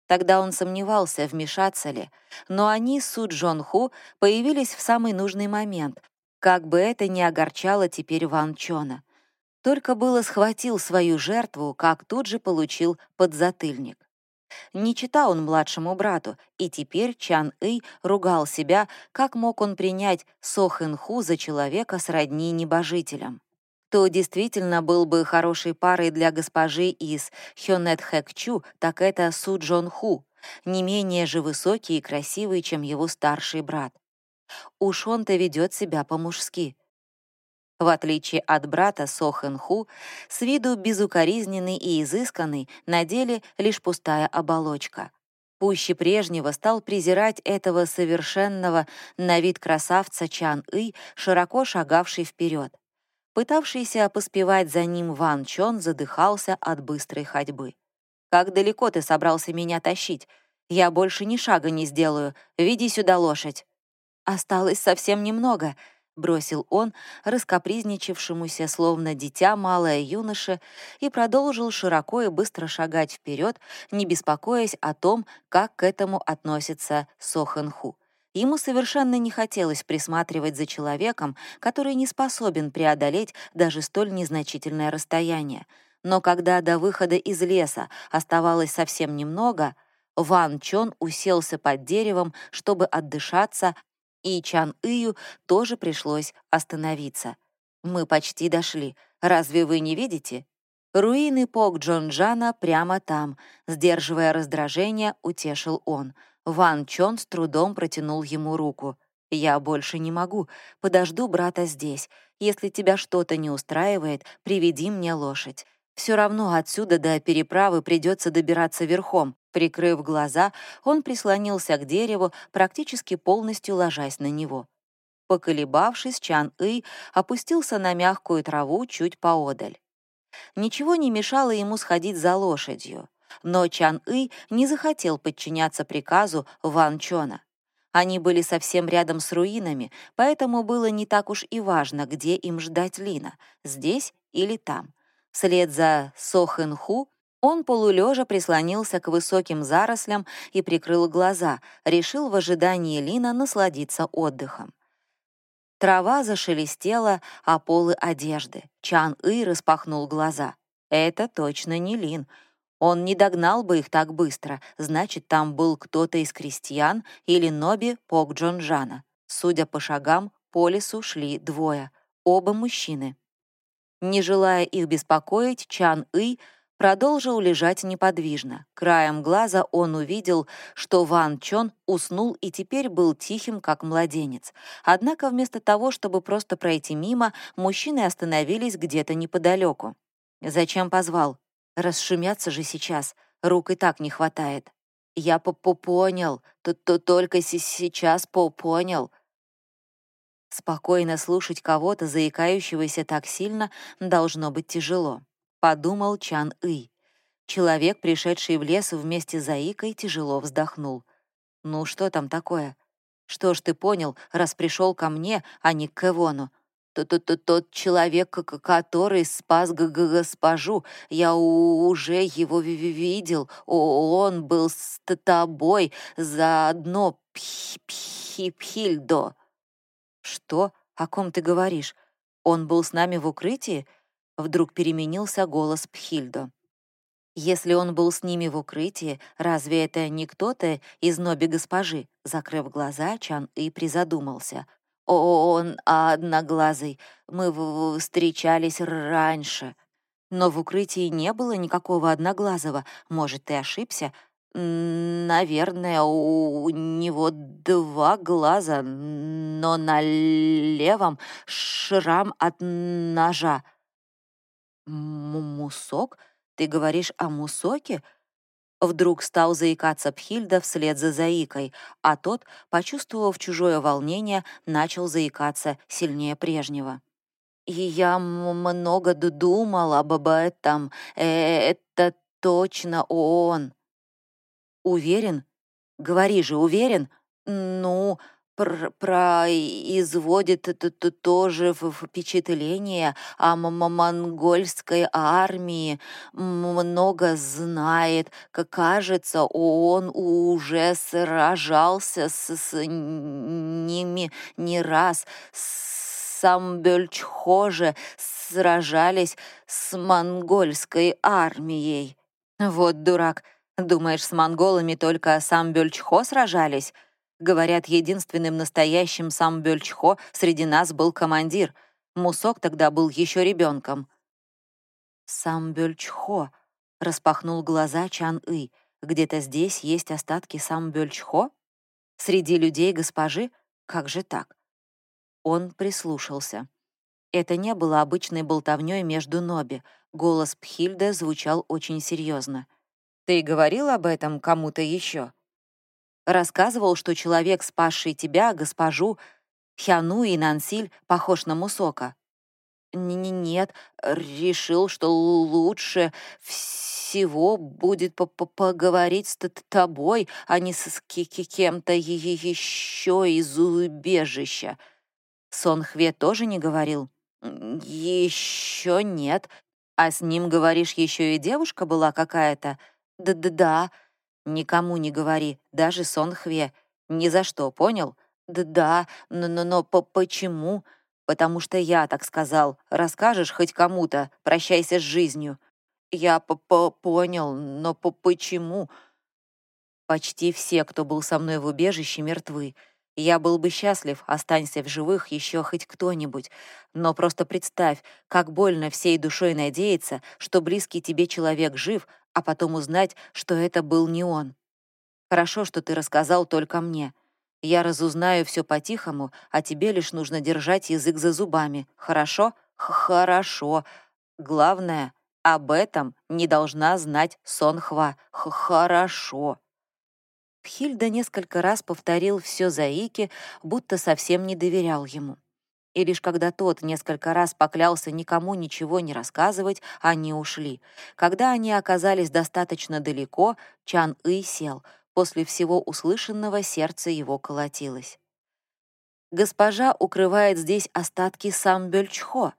Тогда он сомневался, вмешаться ли, но они Су Джон Ху появились в самый нужный момент, как бы это ни огорчало теперь Ван Чона. Только было схватил свою жертву, как тут же получил подзатыльник. Не читал он младшему брату, и теперь Чан И ругал себя, как мог он принять Со Хэн Ху за человека сродни небожителям. То действительно был бы хорошей парой для госпожи из Хёнет Хэк Чу, так это Су Джон Ху, не менее же высокий и красивый, чем его старший брат. Уж он-то ведет себя по-мужски. В отличие от брата Ху, с виду безукоризненный и изысканный, на деле лишь пустая оболочка. Пуще прежнего стал презирать этого совершенного на вид красавца Чан И, широко шагавший вперед. Пытавшийся поспевать за ним Ван Чон задыхался от быстрой ходьбы. «Как далеко ты собрался меня тащить? Я больше ни шага не сделаю. Веди сюда лошадь». «Осталось совсем немного», — бросил он, раскопризничавшемуся, словно дитя малое юноше, и продолжил широко и быстро шагать вперед, не беспокоясь о том, как к этому относится Соханху. Ему совершенно не хотелось присматривать за человеком, который не способен преодолеть даже столь незначительное расстояние. Но когда до выхода из леса оставалось совсем немного, Ван Чон уселся под деревом, чтобы отдышаться, и Чан Ию тоже пришлось остановиться. «Мы почти дошли. Разве вы не видите?» Руины Пок Джонджана прямо там. Сдерживая раздражение, утешил он. Ван Чон с трудом протянул ему руку. «Я больше не могу. Подожду брата здесь. Если тебя что-то не устраивает, приведи мне лошадь. Все равно отсюда до переправы придется добираться верхом. Прикрыв глаза, он прислонился к дереву, практически полностью ложась на него. Поколебавшись, Чан Ый опустился на мягкую траву чуть поодаль. Ничего не мешало ему сходить за лошадью, но Чан Ый не захотел подчиняться приказу Ван Чона. Они были совсем рядом с руинами, поэтому было не так уж и важно, где им ждать Лина, здесь или там. Вслед за Ху он полулежа прислонился к высоким зарослям и прикрыл глаза, решил в ожидании Лина насладиться отдыхом. Трава зашелестела, а полы одежды. Чан И распахнул глаза. Это точно не Лин. Он не догнал бы их так быстро, значит, там был кто-то из крестьян или Ноби Пок Джонжана. Судя по шагам, по лесу шли двое, оба мужчины. Не желая их беспокоить, Чан И продолжил лежать неподвижно. Краем глаза он увидел, что Ван Чон уснул и теперь был тихим, как младенец. Однако вместо того, чтобы просто пройти мимо, мужчины остановились где-то неподалеку. «Зачем позвал? Расшумятся же сейчас. Рук и так не хватает». «Я по -по понял. Тут -то только сейчас по понял». Спокойно слушать кого-то, заикающегося так сильно, должно быть тяжело подумал Чан И. Человек, пришедший в лес вместе с Заикой, тяжело вздохнул. «Ну что там такое? Что ж ты понял, раз пришел ко мне, а не к Эвону? Тот, тот человек, который спас г -г госпожу, я уже его видел, он был с тобой заодно Пхильдо». «Что? О ком ты говоришь? Он был с нами в укрытии?» Вдруг переменился голос Пхильдо. Если он был с ними в укрытии, разве это не кто-то из Ноби госпожи? Закрыв глаза, Чан и призадумался. О, он одноглазый. Мы встречались раньше. Но в укрытии не было никакого одноглазого. Может, ты ошибся? Наверное, у него два глаза, но на левом шрам от ножа. «Мусок? Ты говоришь о Мусоке?» Вдруг стал заикаться Пхильда вслед за заикой, а тот, почувствовав чужое волнение, начал заикаться сильнее прежнего. «И я много думал об этом. Э, это точно он». «Уверен? Говори же, уверен? Ну, пр производит это тоже впечатление о монгольской армии, много знает, как кажется, он уже сражался с, с ними не раз, сам Бельчхо же сражались с монгольской армией. Вот дурак, думаешь, с монголами только сам Бельчхо сражались? Говорят, единственным настоящим сам Бельчхо среди нас был командир. Мусок тогда был еще ребенком. Сам Бельчхо распахнул глаза Чан И. Где-то здесь есть остатки сам Бельчхо? Среди людей госпожи? Как же так? Он прислушался. Это не было обычной болтовнёй между Ноби. Голос Пхильда звучал очень серьезно. «Ты говорил об этом кому-то еще? Рассказывал, что человек, спасший тебя, госпожу Хяну и Нансиль, похож на Мусока. Нет, решил, что лучше всего будет по -по поговорить с тобой, а не с кем-то еще из убежища. Сон Хве тоже не говорил? Еще нет. А с ним, говоришь, еще и девушка была какая-то? Да-да-да. Никому не говори, даже Сон Хве. Ни за что, понял? Да-да, но-но-но почему? Потому что я так сказал. Расскажешь хоть кому-то, прощайся с жизнью. Я п -п понял, но п почему? Почти все, кто был со мной в убежище, мертвы. Я был бы счастлив, останься в живых еще хоть кто-нибудь. Но просто представь, как больно всей душой надеяться, что близкий тебе человек жив, а потом узнать, что это был не он. Хорошо, что ты рассказал только мне. Я разузнаю все по-тихому, а тебе лишь нужно держать язык за зубами. Хорошо? Х Хорошо. Главное, об этом не должна знать Сонхва. Х Хорошо. Хильда несколько раз повторил все за Ики, будто совсем не доверял ему. И лишь когда тот несколько раз поклялся никому ничего не рассказывать, они ушли. Когда они оказались достаточно далеко, Чан И сел. После всего услышанного сердце его колотилось. Госпожа укрывает здесь остатки сам Бельчхо.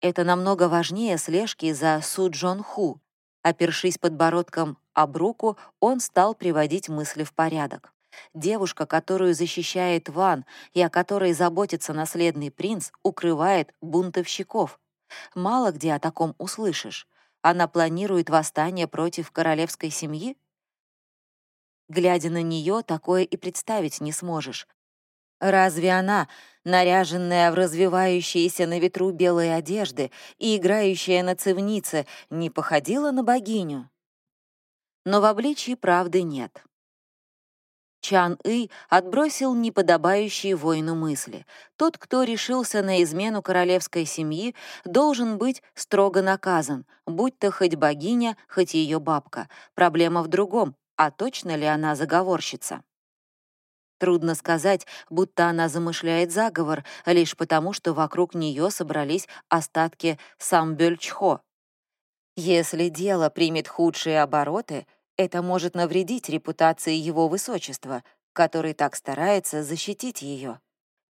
Это намного важнее слежки за Су Джон Ху. Опершись подбородком об руку, он стал приводить мысли в порядок. Девушка, которую защищает Ван и о которой заботится наследный принц, укрывает бунтовщиков. Мало где о таком услышишь. Она планирует восстание против королевской семьи? Глядя на нее, такое и представить не сможешь. Разве она, наряженная в развивающиеся на ветру белые одежды и играющая на цивнице, не походила на богиню? но в обличии правды нет. Чан И отбросил неподобающие воину мысли. Тот, кто решился на измену королевской семьи, должен быть строго наказан, будь то хоть богиня, хоть ее бабка. Проблема в другом, а точно ли она заговорщица? Трудно сказать, будто она замышляет заговор, лишь потому, что вокруг нее собрались остатки Самбельчхо. Если дело примет худшие обороты — это может навредить репутации его высочества, который так старается защитить ее.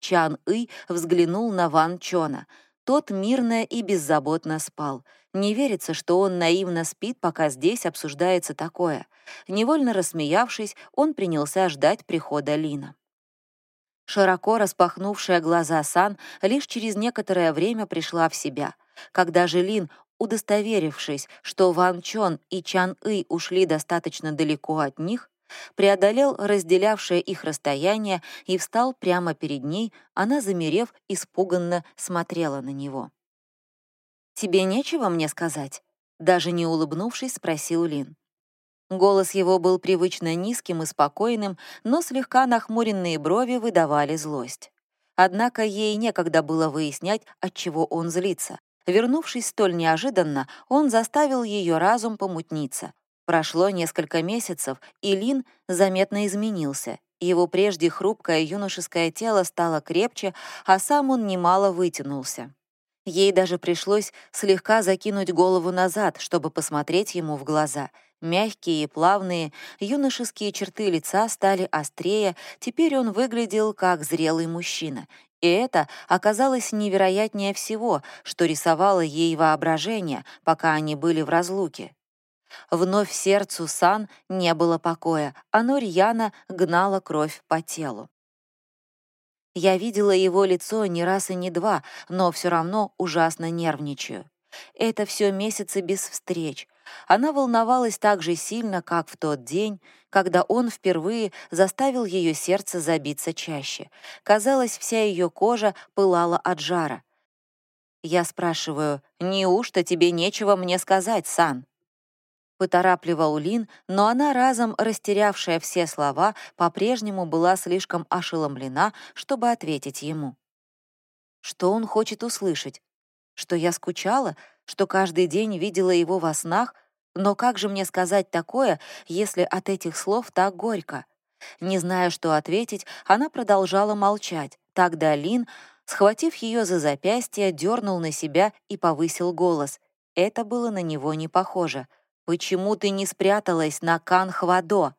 Чан И взглянул на Ван Чона. Тот мирно и беззаботно спал. Не верится, что он наивно спит, пока здесь обсуждается такое. Невольно рассмеявшись, он принялся ждать прихода Лина. Широко распахнувшая глаза Сан лишь через некоторое время пришла в себя. Когда же Лин удостоверившись, что Ван Чон и Чан И ушли достаточно далеко от них, преодолел разделявшее их расстояние и встал прямо перед ней, она, замерев, испуганно смотрела на него. «Тебе нечего мне сказать?» Даже не улыбнувшись, спросил Лин. Голос его был привычно низким и спокойным, но слегка нахмуренные брови выдавали злость. Однако ей некогда было выяснять, от чего он злится. Вернувшись столь неожиданно, он заставил ее разум помутниться. Прошло несколько месяцев, и Лин заметно изменился. Его прежде хрупкое юношеское тело стало крепче, а сам он немало вытянулся. Ей даже пришлось слегка закинуть голову назад, чтобы посмотреть ему в глаза. Мягкие и плавные, юношеские черты лица стали острее, теперь он выглядел как зрелый мужчина, и это оказалось невероятнее всего, что рисовало ей воображение, пока они были в разлуке. Вновь сердцу Сан не было покоя, оно рьяно гнало кровь по телу. Я видела его лицо не раз и не два, но все равно ужасно нервничаю. Это все месяцы без встреч, она волновалась так же сильно, как в тот день, когда он впервые заставил ее сердце забиться чаще. Казалось, вся ее кожа пылала от жара. Я спрашиваю, «Неужто тебе нечего мне сказать, Сан?» Поторапливал Лин, но она, разом растерявшая все слова, по-прежнему была слишком ошеломлена, чтобы ответить ему. Что он хочет услышать? Что я скучала? Что каждый день видела его во снах — но как же мне сказать такое, если от этих слов так горько? Не зная, что ответить, она продолжала молчать. Тогда Лин, схватив ее за запястье, дернул на себя и повысил голос. Это было на него не похоже. «Почему ты не спряталась на Канхвадо?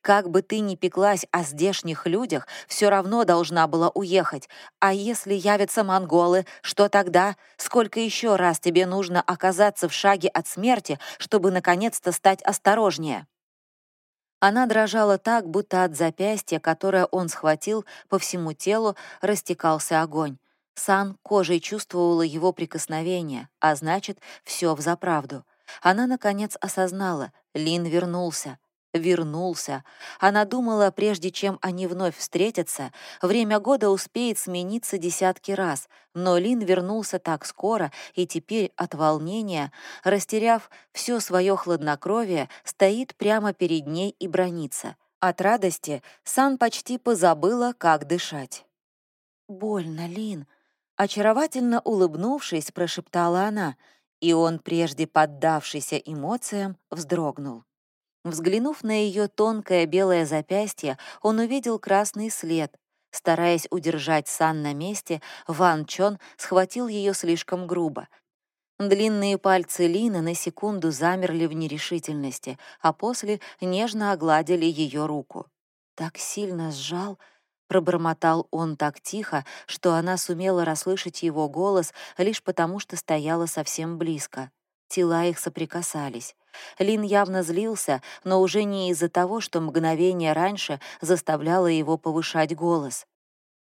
Как бы ты ни пеклась о здешних людях, все равно должна была уехать. А если явятся монголы, что тогда? Сколько еще раз тебе нужно оказаться в шаге от смерти, чтобы наконец-то стать осторожнее?» Она дрожала так, будто от запястья, которое он схватил, по всему телу растекался огонь. Сан кожей чувствовала его прикосновение, а значит, все взаправду. Она, наконец, осознала — Лин вернулся вернулся. Она думала, прежде чем они вновь встретятся, время года успеет смениться десятки раз, но Лин вернулся так скоро, и теперь от волнения, растеряв все свое хладнокровие, стоит прямо перед ней и бронится. От радости Сан почти позабыла, как дышать. «Больно, Лин», — очаровательно улыбнувшись, прошептала она, и он, прежде поддавшийся эмоциям, вздрогнул. Взглянув на ее тонкое белое запястье, он увидел красный след. Стараясь удержать Сан на месте, Ван Чон схватил ее слишком грубо. Длинные пальцы Лины на секунду замерли в нерешительности, а после нежно огладили ее руку. Так сильно сжал, пробормотал он так тихо, что она сумела расслышать его голос лишь потому, что стояла совсем близко. Тела их соприкасались. Лин явно злился, но уже не из-за того, что мгновение раньше заставляло его повышать голос.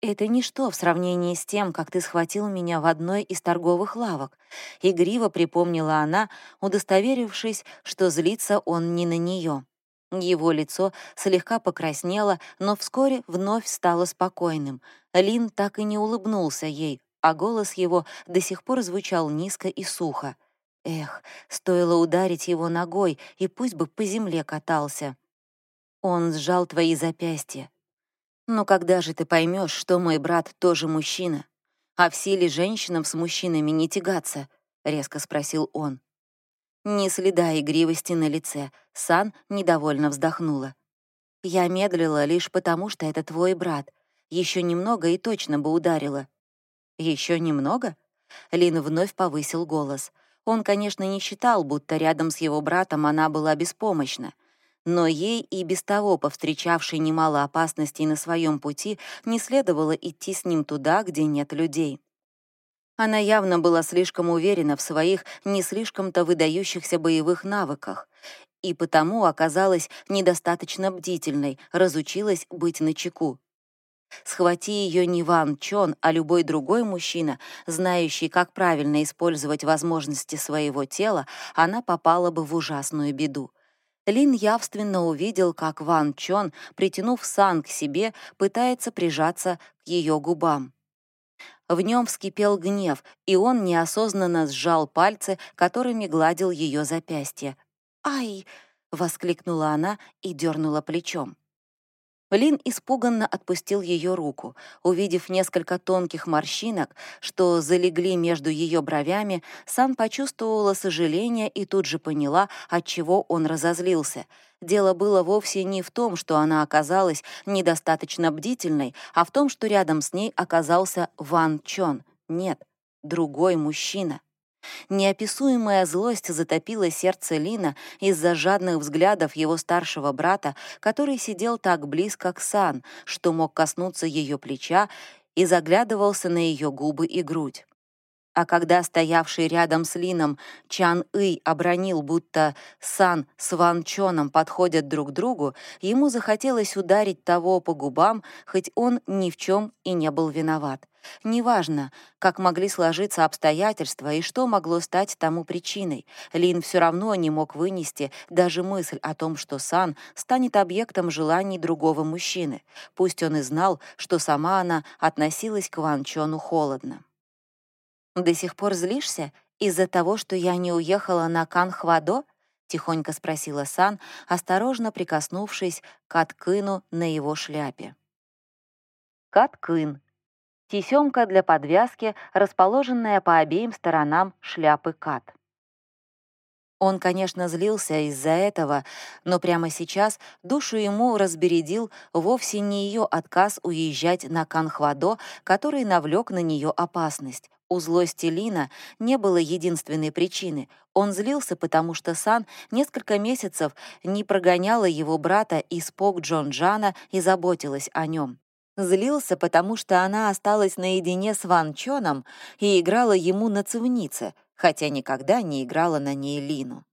«Это ничто в сравнении с тем, как ты схватил меня в одной из торговых лавок», — игриво припомнила она, удостоверившись, что злится он не на нее. Его лицо слегка покраснело, но вскоре вновь стало спокойным. Лин так и не улыбнулся ей, а голос его до сих пор звучал низко и сухо. Эх, стоило ударить его ногой, и пусть бы по земле катался. Он сжал твои запястья. Но когда же ты поймешь, что мой брат тоже мужчина? А в силе женщинам с мужчинами не тягаться? Резко спросил он. Ни следа игривости на лице. Сан недовольно вздохнула. Я медлила лишь потому, что это твой брат. Еще немного и точно бы ударила. Еще немного? Лин вновь повысил голос — он, конечно, не считал, будто рядом с его братом она была беспомощна, но ей и без того, повстречавшей немало опасностей на своем пути, не следовало идти с ним туда, где нет людей. Она явно была слишком уверена в своих не слишком-то выдающихся боевых навыках и потому оказалась недостаточно бдительной, разучилась быть начеку. Схвати ее не Ван Чон, а любой другой мужчина, знающий, как правильно использовать возможности своего тела, она попала бы в ужасную беду. Лин явственно увидел, как Ван Чон, притянув Сан к себе, пытается прижаться к ее губам. В нем вскипел гнев, и он неосознанно сжал пальцы, которыми гладил ее запястье. «Ай!» — воскликнула она и дернула плечом. Лин испуганно отпустил ее руку. Увидев несколько тонких морщинок, что залегли между ее бровями, Сан почувствовала сожаление и тут же поняла, от чего он разозлился. Дело было вовсе не в том, что она оказалась недостаточно бдительной, а в том, что рядом с ней оказался Ван Чон. Нет, другой мужчина. Неописуемая злость затопила сердце Лина из-за жадных взглядов его старшего брата, который сидел так близко к Сан, что мог коснуться ее плеча и заглядывался на ее губы и грудь. А когда стоявший рядом с Лином Чан Ый обронил, будто Сан с Ван Чоном подходят друг к другу, ему захотелось ударить того по губам, хоть он ни в чем и не был виноват. Неважно, как могли сложиться обстоятельства и что могло стать тому причиной, Лин все равно не мог вынести даже мысль о том, что Сан станет объектом желаний другого мужчины, пусть он и знал, что сама она относилась к Ван Чону холодно. «До сих пор злишься из-за того, что я не уехала на Канхвадо?» — тихонько спросила Сан, осторожно прикоснувшись к Аткыну на его шляпе. Каткын Тесемка для подвязки, расположенная по обеим сторонам шляпы кат. Он, конечно, злился из-за этого, но прямо сейчас душу ему разбередил вовсе не ее отказ уезжать на Канхвадо, который навлек на нее опасность. У злости Лина не было единственной причины. Он злился, потому что Сан несколько месяцев не прогоняла его брата из Пок Джон Джана и заботилась о нем. Злился, потому что она осталась наедине с Ван Чоном и играла ему на цивнице, хотя никогда не играла на ней Лину.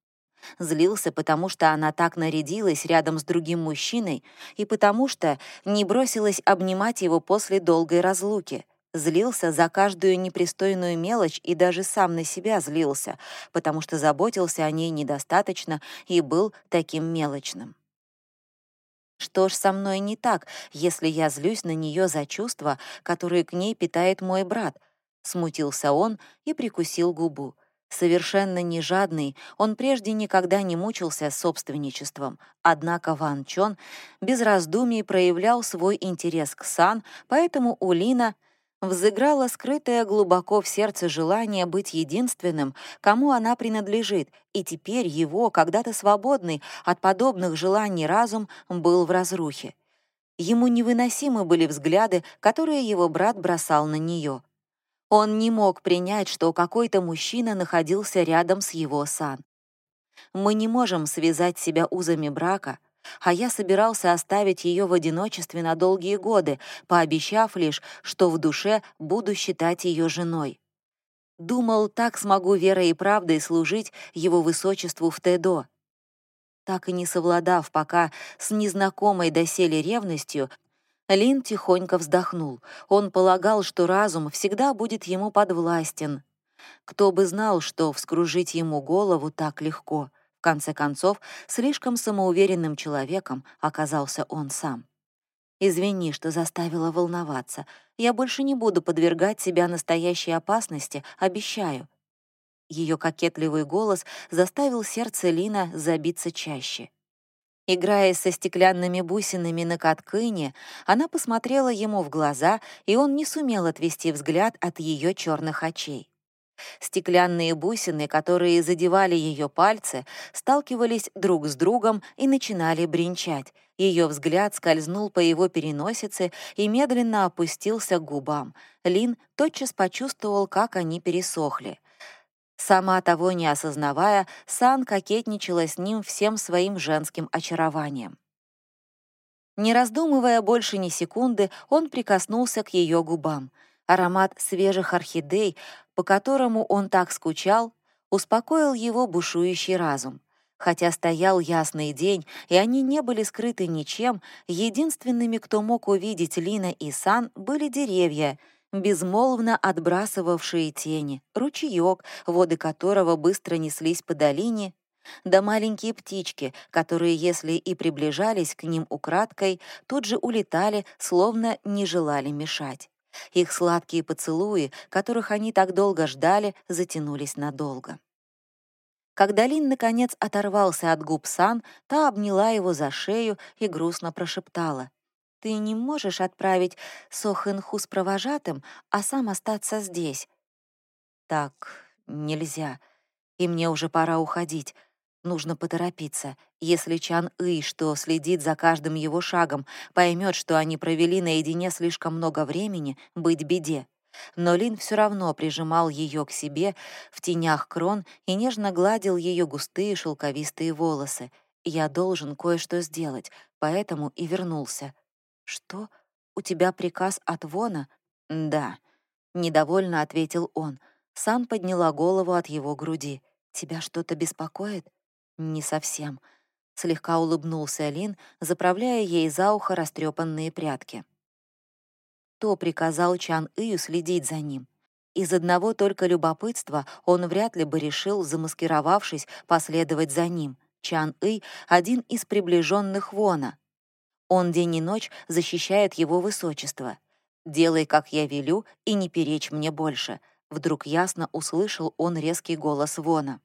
Злился, потому что она так нарядилась рядом с другим мужчиной и потому что не бросилась обнимать его после долгой разлуки. Злился за каждую непристойную мелочь и даже сам на себя злился, потому что заботился о ней недостаточно и был таким мелочным. Что ж со мной не так, если я злюсь на нее за чувства, которые к ней питает мой брат? Смутился он и прикусил губу. Совершенно не жадный, он прежде никогда не мучился собственничеством. Однако Ван Чон без раздумий проявлял свой интерес к Сан, поэтому у Лина взыграло скрытое глубоко в сердце желание быть единственным, кому она принадлежит, и теперь его, когда-то свободный от подобных желаний разум, был в разрухе. Ему невыносимы были взгляды, которые его брат бросал на нее. Он не мог принять, что какой-то мужчина находился рядом с его сан. Мы не можем связать себя узами брака, а я собирался оставить ее в одиночестве на долгие годы, пообещав лишь, что в душе буду считать ее женой. Думал, так смогу верой и правдой служить его высочеству в Тедо. Так и не совладав пока с незнакомой доселе ревностью, Лин тихонько вздохнул. Он полагал, что разум всегда будет ему подвластен. Кто бы знал, что вскружить ему голову так легко — в конце концов, слишком самоуверенным человеком оказался он сам. «Извини, что заставила волноваться. Я больше не буду подвергать себя настоящей опасности, обещаю». Ее кокетливый голос заставил сердце Лина забиться чаще. Играя со стеклянными бусинами на каткыне, она посмотрела ему в глаза, и он не сумел отвести взгляд от ее черных очей. Стеклянные бусины, которые задевали ее пальцы, сталкивались друг с другом и начинали бренчать. Ее взгляд скользнул по его переносице и медленно опустился к губам. Лин тотчас почувствовал, как они пересохли. Сама того не осознавая, Сан кокетничала с ним всем своим женским очарованием. Не раздумывая больше ни секунды, он прикоснулся к ее губам. Аромат свежих орхидей по которому он так скучал, успокоил его бушующий разум. Хотя стоял ясный день, и они не были скрыты ничем, единственными, кто мог увидеть Лина и Сан, были деревья, безмолвно отбрасывавшие тени, ручеек, воды которого быстро неслись по долине, да маленькие птички, которые, если и приближались к ним украдкой, тут же улетали, словно не желали мешать. Их сладкие поцелуи, которых они так долго ждали, затянулись надолго. Когда Лин наконец оторвался от губ Сан, та обняла его за шею и грустно прошептала. «Ты не можешь отправить Сохэнху с провожатым, а сам остаться здесь?» «Так нельзя, и мне уже пора уходить. Нужно поторопиться. Если Чан И, что следит за каждым его шагом, поймет, что они провели наедине слишком много времени, быть беде. Но Лин все равно прижимал ее к себе в тенях крон и нежно гладил ее густые шелковистые волосы. «Я должен кое-что сделать, поэтому и вернулся». «Что? У тебя приказ от Вона?» «Да», — недовольно ответил он. Сан подняла голову от его груди. «Тебя что-то беспокоит?» «Не совсем», — слегка улыбнулся Лин, заправляя ей за ухо растрепанные прятки. То приказал Чан Ию следить за ним. Из одного только любопытства он вряд ли бы решил, замаскировавшись, последовать за ним. Чан И — один из приближенных Вона. Он день и ночь защищает его высочество. «Делай, как я велю, и не перечь мне больше», — вдруг ясно услышал он резкий голос Вона.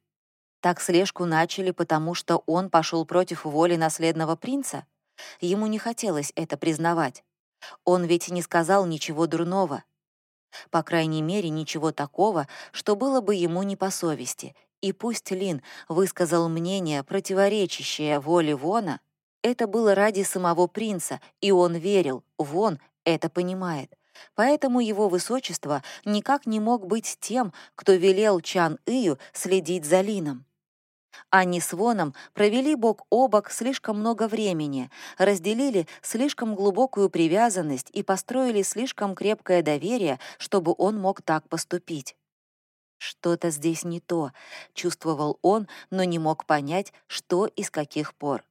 Так слежку начали, потому что он пошел против воли наследного принца? Ему не хотелось это признавать. Он ведь не сказал ничего дурного. По крайней мере, ничего такого, что было бы ему не по совести. И пусть Лин высказал мнение, противоречащее воле Вона, это было ради самого принца, и он верил, Вон это понимает. Поэтому его высочество никак не мог быть тем, кто велел Чан Ию следить за Лином. Они с Воном провели бок о бок слишком много времени, разделили слишком глубокую привязанность и построили слишком крепкое доверие, чтобы он мог так поступить. Что-то здесь не то, чувствовал он, но не мог понять, что и с каких пор.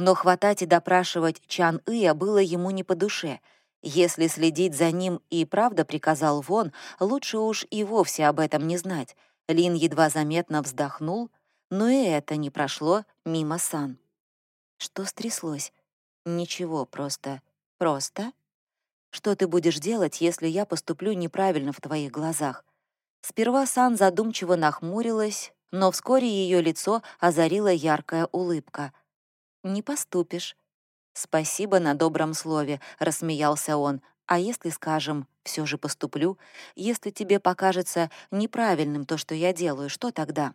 Но хватать и допрашивать Чан Ия было ему не по душе. Если следить за ним и правда приказал Вон, лучше уж и вовсе об этом не знать. Лин едва заметно вздохнул, но и это не прошло мимо Сан. Что стряслось? Ничего, просто... Просто? Что ты будешь делать, если я поступлю неправильно в твоих глазах? Сперва Сан задумчиво нахмурилась, но вскоре ее лицо озарила яркая улыбка. «Не поступишь». «Спасибо на добром слове», — рассмеялся он. «А если, скажем, все же поступлю? Если тебе покажется неправильным то, что я делаю, что тогда?»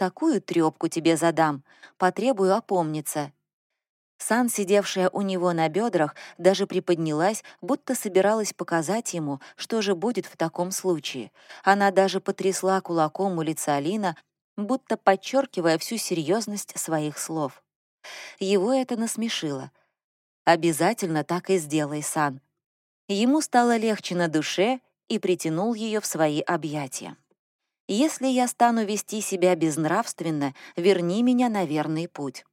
Такую трёпку тебе задам, потребую опомниться». Сан, сидевшая у него на бедрах, даже приподнялась, будто собиралась показать ему, что же будет в таком случае. Она даже потрясла кулаком у лица Лина, будто подчеркивая всю серьезность своих слов. Его это насмешило. «Обязательно так и сделай, Сан». Ему стало легче на душе и притянул ее в свои объятия. Если я стану вести себя безнравственно, верни меня на верный путь».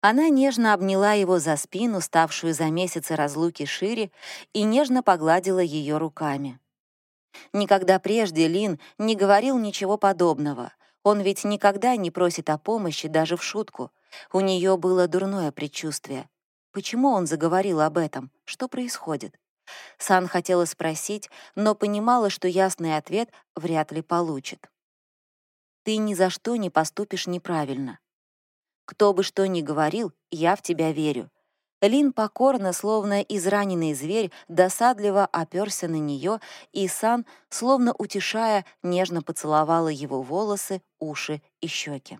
Она нежно обняла его за спину, ставшую за месяцы разлуки шире, и нежно погладила ее руками. Никогда прежде Лин не говорил ничего подобного. Он ведь никогда не просит о помощи даже в шутку. У нее было дурное предчувствие. Почему он заговорил об этом? Что происходит? Сан хотела спросить, но понимала, что ясный ответ вряд ли получит. «Ты ни за что не поступишь неправильно. Кто бы что ни говорил, я в тебя верю». Лин покорно, словно израненный зверь, досадливо оперся на нее, и Сан, словно утешая, нежно поцеловала его волосы, уши и щеки.